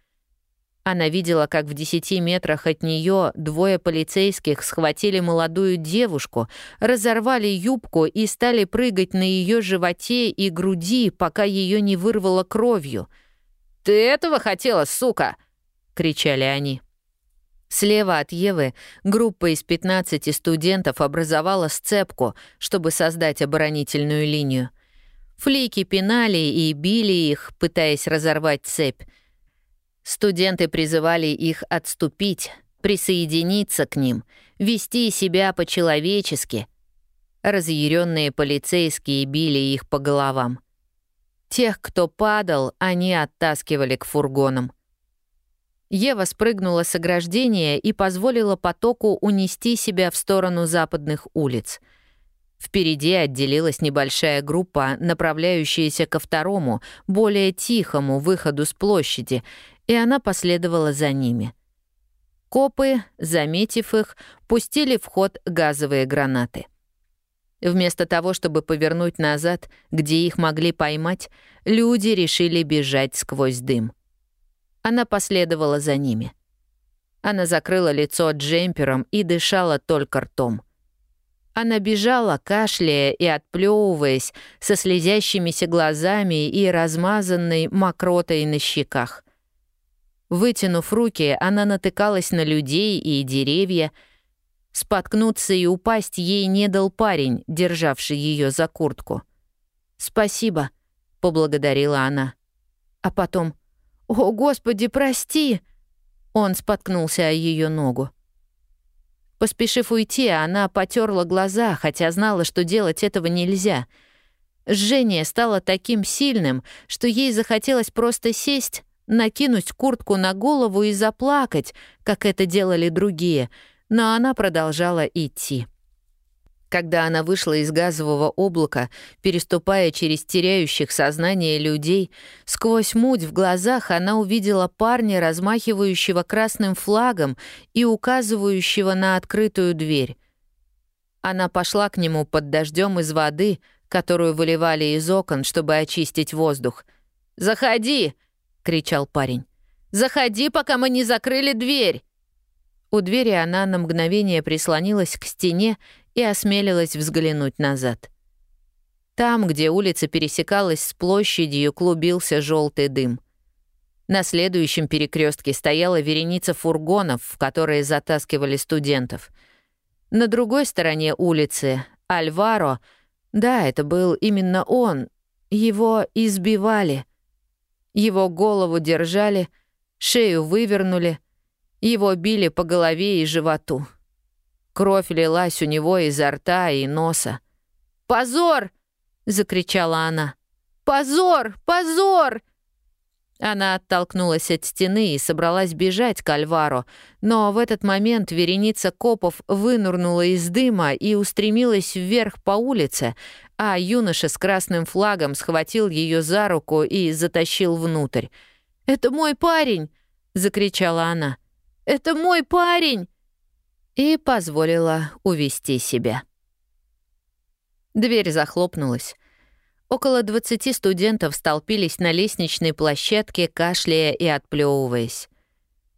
она видела, как в десяти метрах от нее двое полицейских схватили молодую девушку, разорвали юбку и стали прыгать на ее животе и груди, пока ее не вырвало кровью. «Ты этого хотела, сука!» — кричали они. Слева от Евы группа из 15 студентов образовала сцепку, чтобы создать оборонительную линию. Флики пинали и били их, пытаясь разорвать цепь. Студенты призывали их отступить, присоединиться к ним, вести себя по-человечески. Разъяренные полицейские били их по головам. Тех, кто падал, они оттаскивали к фургонам. Ева спрыгнула с ограждения и позволила потоку унести себя в сторону западных улиц. Впереди отделилась небольшая группа, направляющаяся ко второму, более тихому выходу с площади, и она последовала за ними. Копы, заметив их, пустили в ход газовые гранаты. Вместо того, чтобы повернуть назад, где их могли поймать, люди решили бежать сквозь дым. Она последовала за ними. Она закрыла лицо джемпером и дышала только ртом. Она бежала, кашляя и отплевываясь, со слезящимися глазами и размазанной мокротой на щеках. Вытянув руки, она натыкалась на людей и деревья. Споткнуться и упасть ей не дал парень, державший ее за куртку. «Спасибо», — поблагодарила она. А потом «О, Господи, прости!» Он споткнулся о ее ногу. Поспешив уйти, она потерла глаза, хотя знала, что делать этого нельзя. Жжение стало таким сильным, что ей захотелось просто сесть, накинуть куртку на голову и заплакать, как это делали другие, но она продолжала идти. Когда она вышла из газового облака, переступая через теряющих сознание людей, сквозь муть в глазах она увидела парня, размахивающего красным флагом и указывающего на открытую дверь. Она пошла к нему под дождем из воды, которую выливали из окон, чтобы очистить воздух. «Заходи!» — кричал парень. «Заходи, пока мы не закрыли дверь!» У двери она на мгновение прислонилась к стене и осмелилась взглянуть назад. Там, где улица пересекалась с площадью, клубился желтый дым. На следующем перекрестке стояла вереница фургонов, в которые затаскивали студентов. На другой стороне улицы Альваро, да, это был именно он, его избивали. Его голову держали, шею вывернули, его били по голове и животу. Кровь лилась у него изо рта и носа. «Позор!» — закричала она. «Позор! Позор!» Она оттолкнулась от стены и собралась бежать к Альваро, но в этот момент вереница копов вынурнула из дыма и устремилась вверх по улице, а юноша с красным флагом схватил ее за руку и затащил внутрь. «Это мой парень!» — закричала она. «Это мой парень!» и позволила увести себя. Дверь захлопнулась. Около 20 студентов столпились на лестничной площадке, кашляя и отплевываясь.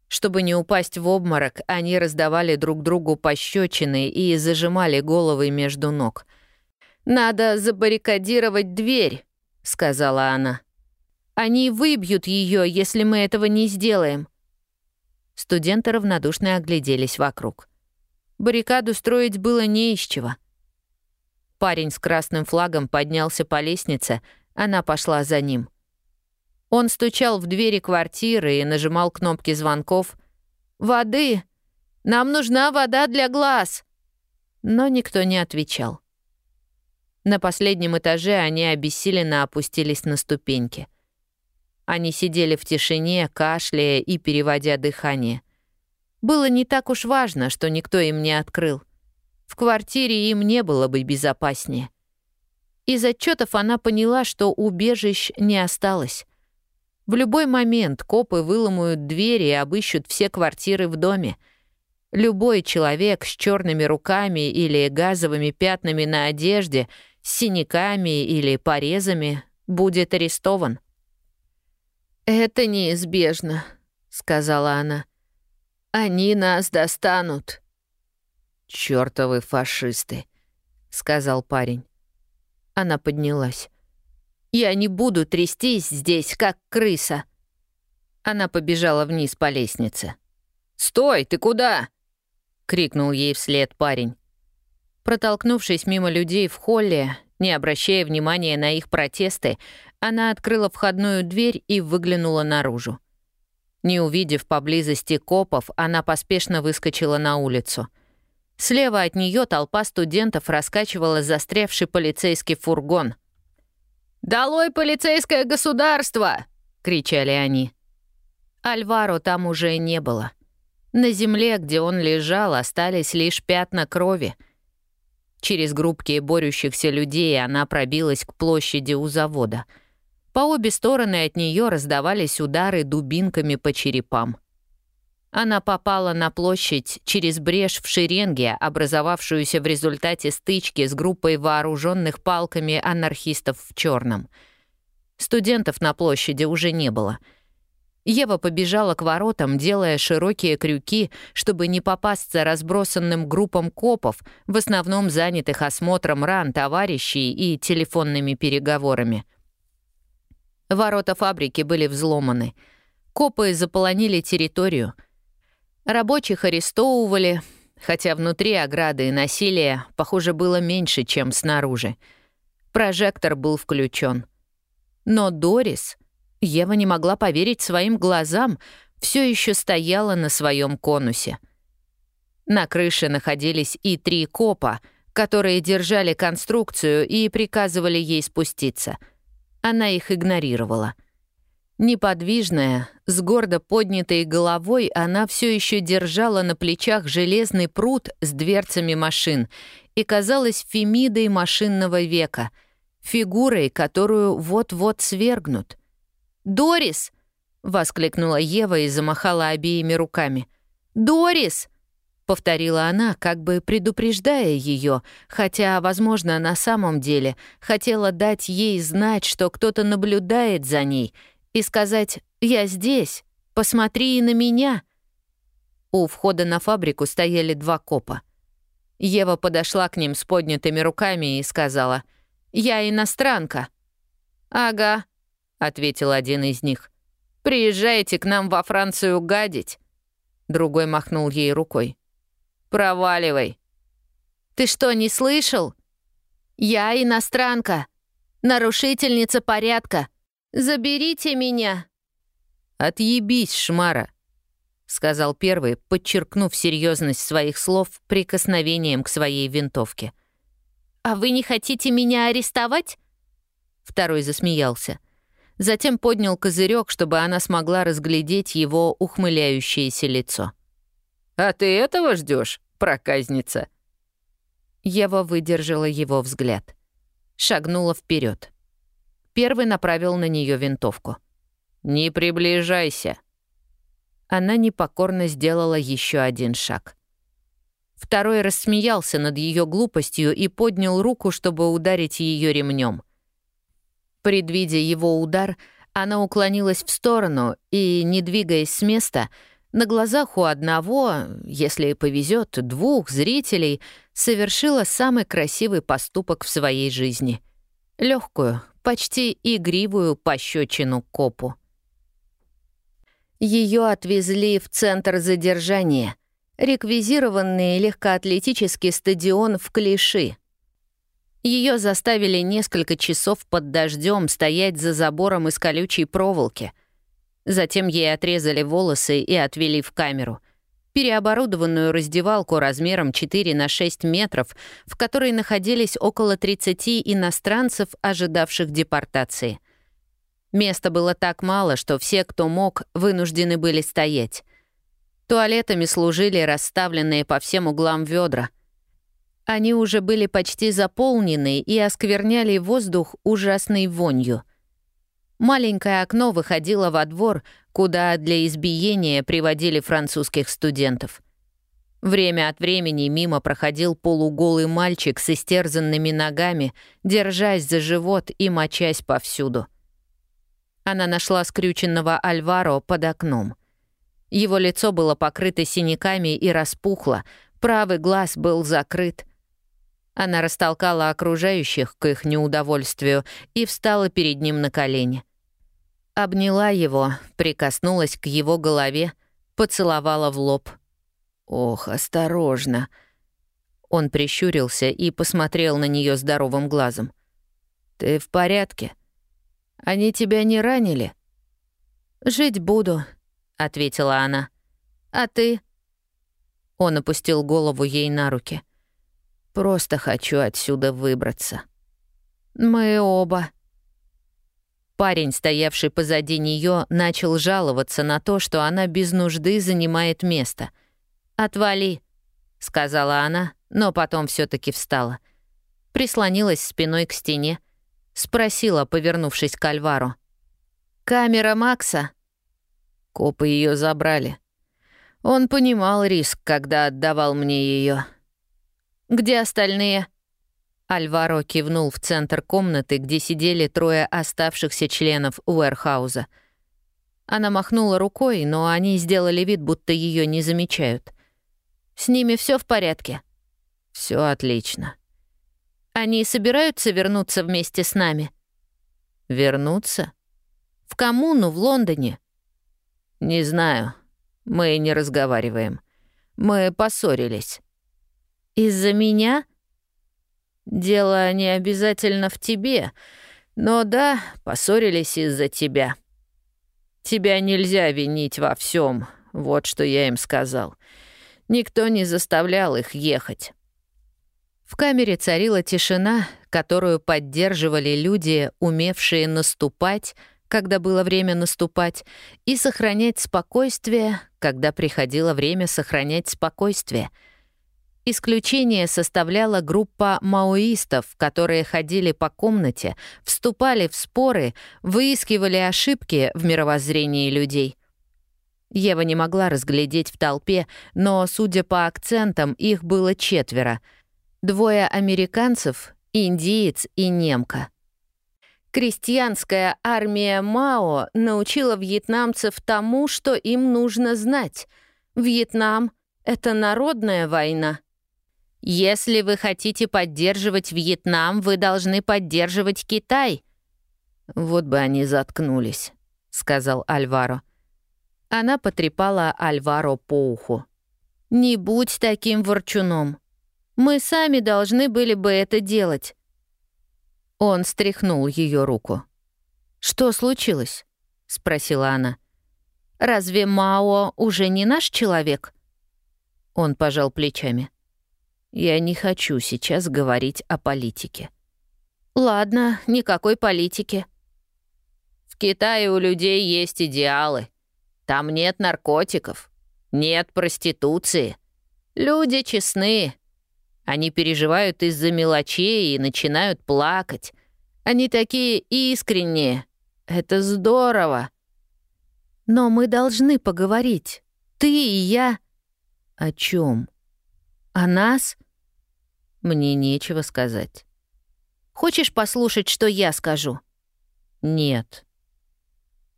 Чтобы не упасть в обморок, они раздавали друг другу пощечины и зажимали головы между ног. «Надо забаррикадировать дверь», — сказала она. «Они выбьют ее, если мы этого не сделаем». Студенты равнодушно огляделись вокруг. Баррикаду строить было не из чего. Парень с красным флагом поднялся по лестнице, она пошла за ним. Он стучал в двери квартиры и нажимал кнопки звонков. «Воды! Нам нужна вода для глаз!» Но никто не отвечал. На последнем этаже они обессиленно опустились на ступеньки. Они сидели в тишине, кашляя и переводя дыхание — было не так уж важно, что никто им не открыл. В квартире им не было бы безопаснее. Из отчетов она поняла, что убежищ не осталось. В любой момент копы выломают двери и обыщут все квартиры в доме. Любой человек с черными руками или газовыми пятнами на одежде, с синяками или порезами будет арестован. «Это неизбежно», — сказала она. Они нас достанут». «Чёртовы фашисты», — сказал парень. Она поднялась. «Я не буду трястись здесь, как крыса». Она побежала вниз по лестнице. «Стой, ты куда?» — крикнул ей вслед парень. Протолкнувшись мимо людей в холле, не обращая внимания на их протесты, она открыла входную дверь и выглянула наружу. Не увидев поблизости копов, она поспешно выскочила на улицу. Слева от нее толпа студентов раскачивала застрявший полицейский фургон. «Долой полицейское государство!» — кричали они. Альваро там уже не было. На земле, где он лежал, остались лишь пятна крови. Через группки борющихся людей она пробилась к площади у завода — по обе стороны от нее раздавались удары дубинками по черепам. Она попала на площадь через брешь в шеренге, образовавшуюся в результате стычки с группой вооруженных палками анархистов в черном. Студентов на площади уже не было. Ева побежала к воротам, делая широкие крюки, чтобы не попасться разбросанным группам копов, в основном занятых осмотром ран товарищей и телефонными переговорами — Ворота фабрики были взломаны. Копы заполонили территорию. Рабочих арестовывали, хотя внутри ограды и насилия, похоже, было меньше, чем снаружи. Прожектор был включен. Но Дорис, Ева не могла поверить своим глазам, все еще стояла на своем конусе. На крыше находились и три копа, которые держали конструкцию и приказывали ей спуститься — она их игнорировала. Неподвижная, с гордо поднятой головой, она все еще держала на плечах железный пруд с дверцами машин и казалась фемидой машинного века, фигурой, которую вот-вот свергнут. «Дорис!» — воскликнула Ева и замахала обеими руками. «Дорис!» повторила она, как бы предупреждая ее, хотя, возможно, на самом деле хотела дать ей знать, что кто-то наблюдает за ней, и сказать «Я здесь, посмотри на меня». У входа на фабрику стояли два копа. Ева подошла к ним с поднятыми руками и сказала «Я иностранка». «Ага», — ответил один из них. «Приезжайте к нам во Францию гадить». Другой махнул ей рукой. Проваливай. Ты что, не слышал? Я иностранка, нарушительница порядка. Заберите меня. Отъебись, шмара, сказал первый, подчеркнув серьезность своих слов прикосновением к своей винтовке. А вы не хотите меня арестовать? Второй засмеялся. Затем поднял козырек, чтобы она смогла разглядеть его ухмыляющееся лицо. «А ты этого ждешь, проказница?» Ева выдержала его взгляд. Шагнула вперед. Первый направил на нее винтовку. «Не приближайся!» Она непокорно сделала еще один шаг. Второй рассмеялся над ее глупостью и поднял руку, чтобы ударить ее ремнем. Предвидя его удар, она уклонилась в сторону и, не двигаясь с места, на глазах у одного, если повезет, двух зрителей, совершила самый красивый поступок в своей жизни. Легкую, почти игривую пощечину копу. Ее отвезли в центр задержания, реквизированный легкоатлетический стадион в Клиши. Ее заставили несколько часов под дождем стоять за забором из колючей проволоки — Затем ей отрезали волосы и отвели в камеру. Переоборудованную раздевалку размером 4 на 6 метров, в которой находились около 30 иностранцев, ожидавших депортации. Места было так мало, что все, кто мог, вынуждены были стоять. Туалетами служили расставленные по всем углам ведра. Они уже были почти заполнены и оскверняли воздух ужасной вонью — Маленькое окно выходило во двор, куда для избиения приводили французских студентов. Время от времени мимо проходил полуголый мальчик с истерзанными ногами, держась за живот и мочась повсюду. Она нашла скрюченного Альваро под окном. Его лицо было покрыто синяками и распухло, правый глаз был закрыт. Она растолкала окружающих к их неудовольствию и встала перед ним на колени. Обняла его, прикоснулась к его голове, поцеловала в лоб. «Ох, осторожно!» Он прищурился и посмотрел на нее здоровым глазом. «Ты в порядке? Они тебя не ранили?» «Жить буду», — ответила она. «А ты?» Он опустил голову ей на руки. «Просто хочу отсюда выбраться». «Мы оба». Парень, стоявший позади нее, начал жаловаться на то, что она без нужды занимает место. «Отвали», — сказала она, но потом все таки встала. Прислонилась спиной к стене, спросила, повернувшись к Альвару. «Камера Макса?» Копы ее забрали. Он понимал риск, когда отдавал мне ее. «Где остальные?» Альваро кивнул в центр комнаты, где сидели трое оставшихся членов Уэрхауза. Она махнула рукой, но они сделали вид, будто ее не замечают. «С ними все в порядке?» Все отлично». «Они собираются вернуться вместе с нами?» «Вернуться?» «В коммуну в Лондоне?» «Не знаю. Мы не разговариваем. Мы поссорились». «Из-за меня?» «Дело не обязательно в тебе, но да, поссорились из-за тебя. Тебя нельзя винить во всем, вот что я им сказал. Никто не заставлял их ехать». В камере царила тишина, которую поддерживали люди, умевшие наступать, когда было время наступать, и сохранять спокойствие, когда приходило время сохранять спокойствие. Исключение составляла группа маоистов, которые ходили по комнате, вступали в споры, выискивали ошибки в мировоззрении людей. Ева не могла разглядеть в толпе, но, судя по акцентам, их было четверо. Двое американцев, индиец и немка — Крестьянская армия Мао научила вьетнамцев тому, что им нужно знать. Вьетнам — это народная война. Если вы хотите поддерживать Вьетнам, вы должны поддерживать Китай. Вот бы они заткнулись, сказал Альваро. Она потрепала Альваро по уху. Не будь таким ворчуном. Мы сами должны были бы это делать. Он стряхнул ее руку. «Что случилось?» — спросила она. «Разве Мао уже не наш человек?» Он пожал плечами. «Я не хочу сейчас говорить о политике». «Ладно, никакой политики». «В Китае у людей есть идеалы. Там нет наркотиков, нет проституции. Люди честны, они переживают из-за мелочей и начинают плакать. Они такие искренние. Это здорово. Но мы должны поговорить. Ты и я. О чем? О нас? Мне нечего сказать. Хочешь послушать, что я скажу? Нет.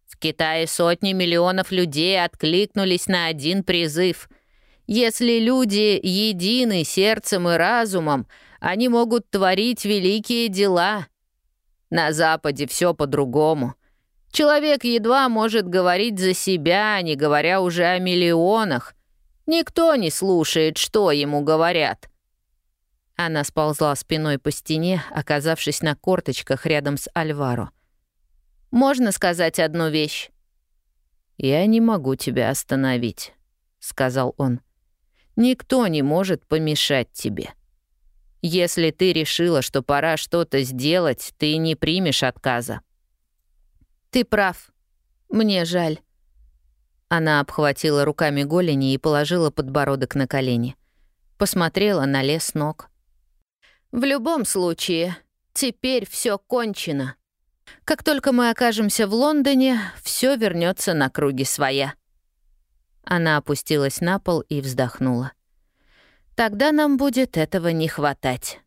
В Китае сотни миллионов людей откликнулись на один призыв — если люди едины сердцем и разумом, они могут творить великие дела. На Западе все по-другому. Человек едва может говорить за себя, не говоря уже о миллионах. Никто не слушает, что ему говорят. Она сползла спиной по стене, оказавшись на корточках рядом с Альваро. «Можно сказать одну вещь?» «Я не могу тебя остановить», — сказал он. Никто не может помешать тебе. Если ты решила, что пора что-то сделать, ты не примешь отказа. Ты прав. Мне жаль. Она обхватила руками голени и положила подбородок на колени. Посмотрела на лес ног. В любом случае, теперь все кончено. Как только мы окажемся в Лондоне, все вернется на круги своя. Она опустилась на пол и вздохнула. «Тогда нам будет этого не хватать».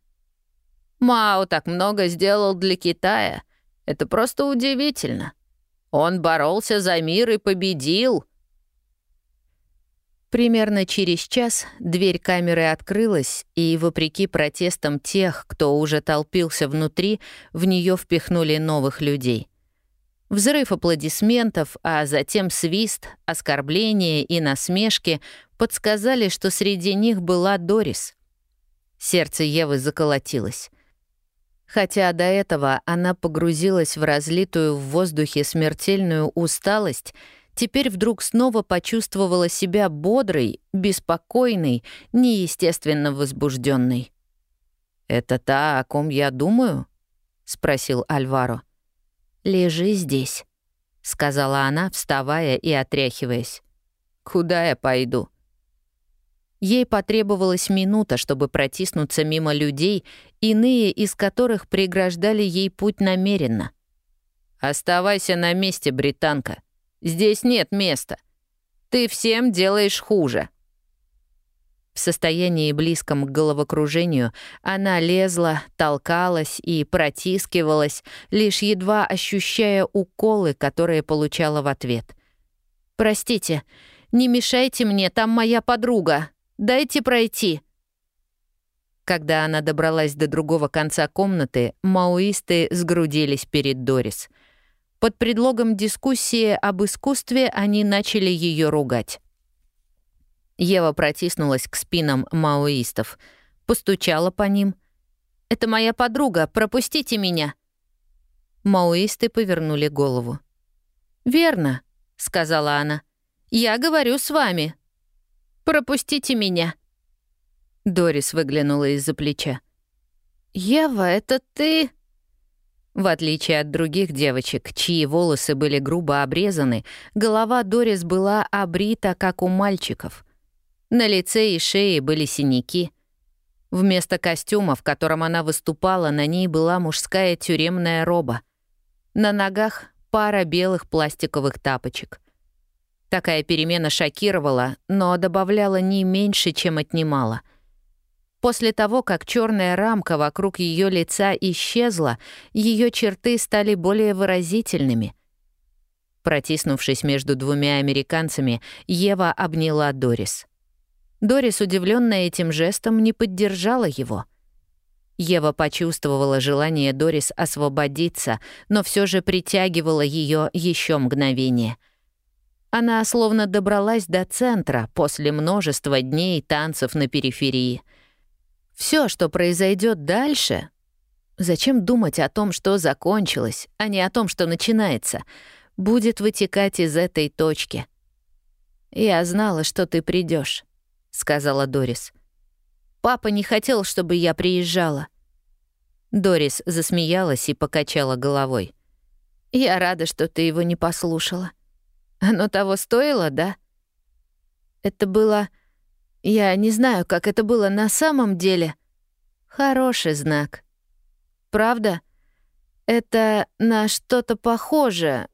«Мао так много сделал для Китая. Это просто удивительно. Он боролся за мир и победил». Примерно через час дверь камеры открылась, и, вопреки протестам тех, кто уже толпился внутри, в нее впихнули новых людей — Взрыв аплодисментов, а затем свист, оскорбления и насмешки подсказали, что среди них была Дорис. Сердце Евы заколотилось. Хотя до этого она погрузилась в разлитую в воздухе смертельную усталость, теперь вдруг снова почувствовала себя бодрой, беспокойной, неестественно возбужденной. «Это та, о ком я думаю?» — спросил Альваро. «Лежи здесь», — сказала она, вставая и отряхиваясь. «Куда я пойду?» Ей потребовалась минута, чтобы протиснуться мимо людей, иные из которых преграждали ей путь намеренно. «Оставайся на месте, британка. Здесь нет места. Ты всем делаешь хуже». В состоянии близком к головокружению она лезла, толкалась и протискивалась, лишь едва ощущая уколы, которые получала в ответ. «Простите, не мешайте мне, там моя подруга. Дайте пройти». Когда она добралась до другого конца комнаты, маоисты сгрудились перед Дорис. Под предлогом дискуссии об искусстве они начали ее ругать. Ева протиснулась к спинам маоистов, постучала по ним. «Это моя подруга, пропустите меня!» Маоисты повернули голову. «Верно», — сказала она. «Я говорю с вами. Пропустите меня». Дорис выглянула из-за плеча. «Ева, это ты?» В отличие от других девочек, чьи волосы были грубо обрезаны, голова Дорис была обрита, как у мальчиков. На лице и шее были синяки. Вместо костюма, в котором она выступала, на ней была мужская тюремная роба. На ногах пара белых пластиковых тапочек. Такая перемена шокировала, но добавляла не меньше, чем отнимала. После того, как черная рамка вокруг ее лица исчезла, ее черты стали более выразительными. Протиснувшись между двумя американцами, Ева обняла Дорис. Дорис, удивленная этим жестом, не поддержала его. Ева почувствовала желание Дорис освободиться, но все же притягивала ее еще мгновение. Она словно добралась до центра после множества дней танцев на периферии. Все, что произойдет дальше... Зачем думать о том, что закончилось, а не о том, что начинается? Будет вытекать из этой точки. Я знала, что ты придешь сказала Дорис. Папа не хотел, чтобы я приезжала. Дорис засмеялась и покачала головой. Я рада, что ты его не послушала. Оно того стоило, да? Это было... Я не знаю, как это было на самом деле. Хороший знак. Правда? Это на что-то похоже.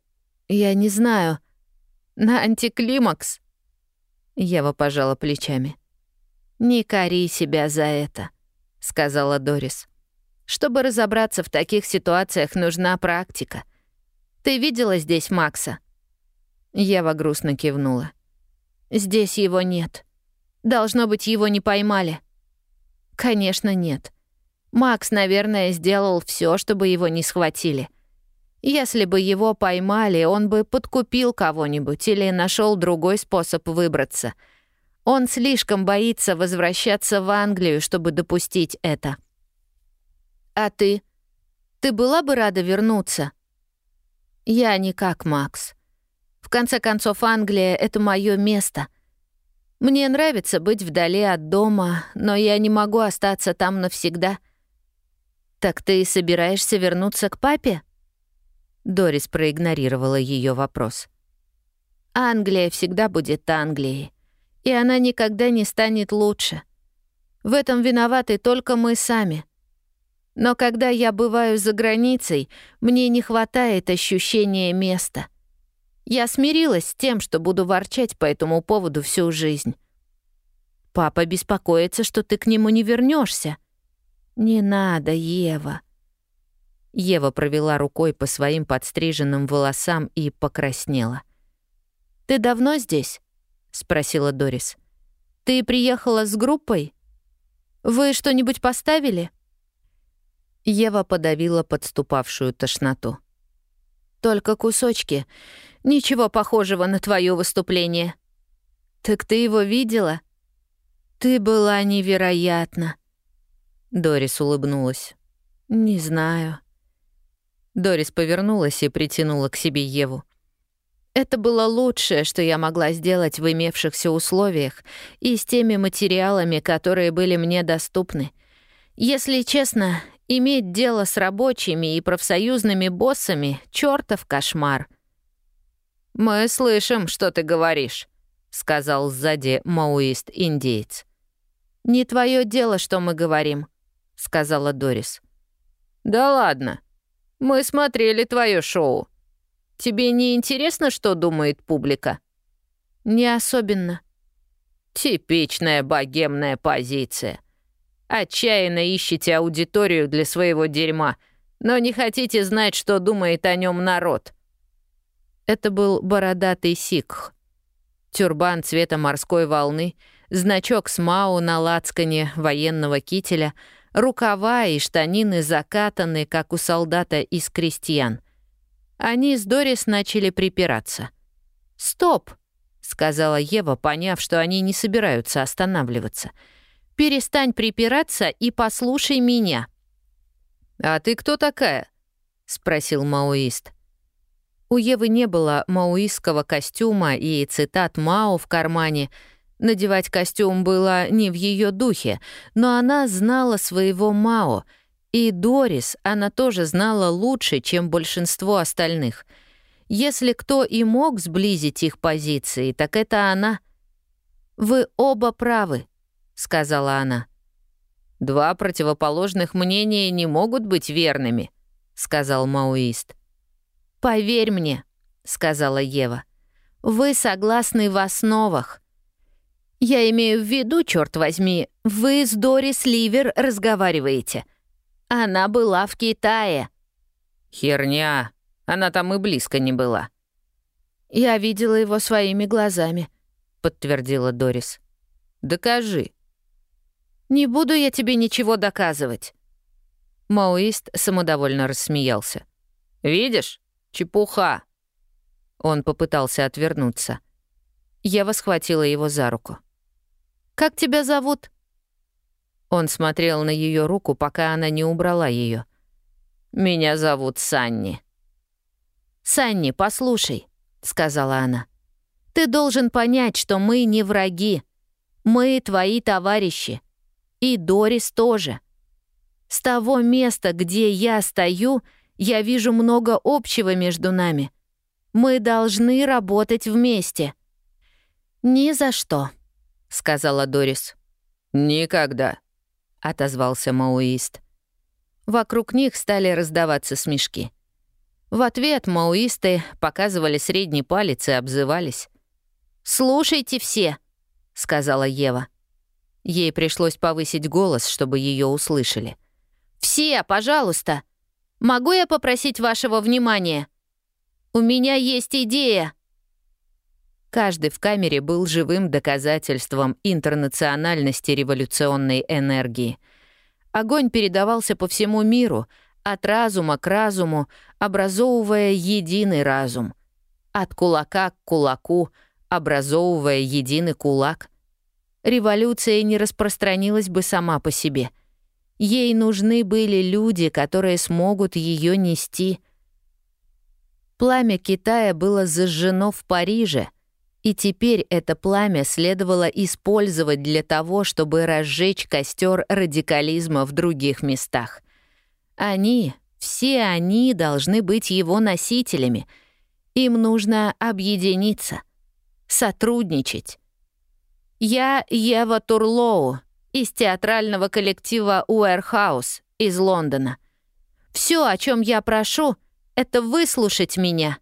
Я не знаю. На антиклимакс. Ева пожала плечами. «Не кори себя за это», — сказала Дорис. «Чтобы разобраться в таких ситуациях, нужна практика. Ты видела здесь Макса?» Ева грустно кивнула. «Здесь его нет. Должно быть, его не поймали». «Конечно, нет. Макс, наверное, сделал все, чтобы его не схватили. Если бы его поймали, он бы подкупил кого-нибудь или нашел другой способ выбраться. Он слишком боится возвращаться в Англию, чтобы допустить это. А ты? Ты была бы рада вернуться? Я не как Макс. В конце концов, Англия — это мое место. Мне нравится быть вдали от дома, но я не могу остаться там навсегда. Так ты собираешься вернуться к папе? Дорис проигнорировала ее вопрос. «Англия всегда будет Англией, и она никогда не станет лучше. В этом виноваты только мы сами. Но когда я бываю за границей, мне не хватает ощущения места. Я смирилась с тем, что буду ворчать по этому поводу всю жизнь. Папа беспокоится, что ты к нему не вернешься. Не надо, Ева. Ева провела рукой по своим подстриженным волосам и покраснела. «Ты давно здесь?» — спросила Дорис. «Ты приехала с группой? Вы что-нибудь поставили?» Ева подавила подступавшую тошноту. «Только кусочки. Ничего похожего на твое выступление». «Так ты его видела?» «Ты была невероятна». Дорис улыбнулась. «Не знаю». Дорис повернулась и притянула к себе Еву. Это было лучшее, что я могла сделать в имевшихся условиях и с теми материалами, которые были мне доступны. Если честно, иметь дело с рабочими и профсоюзными боссами — чертов кошмар. «Мы слышим, что ты говоришь», — сказал сзади мауист-индеец. «Не твое дело, что мы говорим», — сказала Дорис. «Да ладно. Мы смотрели твое шоу. Тебе не интересно, что думает публика?» «Не особенно». «Типичная богемная позиция. Отчаянно ищете аудиторию для своего дерьма, но не хотите знать, что думает о нем народ». Это был бородатый сикх. Тюрбан цвета морской волны, значок с Мао на лацкане военного кителя, рукава и штанины закатаны, как у солдата из крестьян — они с Дорис начали припираться. «Стоп!» — сказала Ева, поняв, что они не собираются останавливаться. «Перестань припираться и послушай меня». «А ты кто такая?» — спросил маоист. У Евы не было маоистского костюма и цитат Мао в кармане. Надевать костюм было не в ее духе, но она знала своего Мао — и Дорис она тоже знала лучше, чем большинство остальных. Если кто и мог сблизить их позиции, так это она. «Вы оба правы», — сказала она. «Два противоположных мнения не могут быть верными», — сказал маоист. «Поверь мне», — сказала Ева. «Вы согласны в основах. Я имею в виду, черт возьми, вы с Дорис Ливер разговариваете. Она была в Китае». «Херня. Она там и близко не была». «Я видела его своими глазами», — подтвердила Дорис. «Докажи». «Не буду я тебе ничего доказывать». Маоист самодовольно рассмеялся. «Видишь? Чепуха». Он попытался отвернуться. Я схватила его за руку. «Как тебя зовут?» Он смотрел на ее руку, пока она не убрала ее. «Меня зовут Санни». «Санни, послушай», — сказала она. «Ты должен понять, что мы не враги. Мы твои товарищи. И Дорис тоже. С того места, где я стою, я вижу много общего между нами. Мы должны работать вместе». «Ни за что», — сказала Дорис. «Никогда», — отозвался маоист. Вокруг них стали раздаваться смешки. В ответ маоисты показывали средний палец и обзывались. «Слушайте все», — сказала Ева. Ей пришлось повысить голос, чтобы ее услышали. «Все, пожалуйста! Могу я попросить вашего внимания? У меня есть идея!» Каждый в камере был живым доказательством интернациональности революционной энергии. Огонь передавался по всему миру, от разума к разуму, образовывая единый разум. От кулака к кулаку, образовывая единый кулак. Революция не распространилась бы сама по себе. Ей нужны были люди, которые смогут ее нести. Пламя Китая было зажжено в Париже — и теперь это пламя следовало использовать для того, чтобы разжечь костер радикализма в других местах. Они, все они должны быть его носителями. Им нужно объединиться, сотрудничать. Я Ева Турлоу из театрального коллектива Уэрхаус из Лондона. Все, о чем я прошу, это выслушать меня —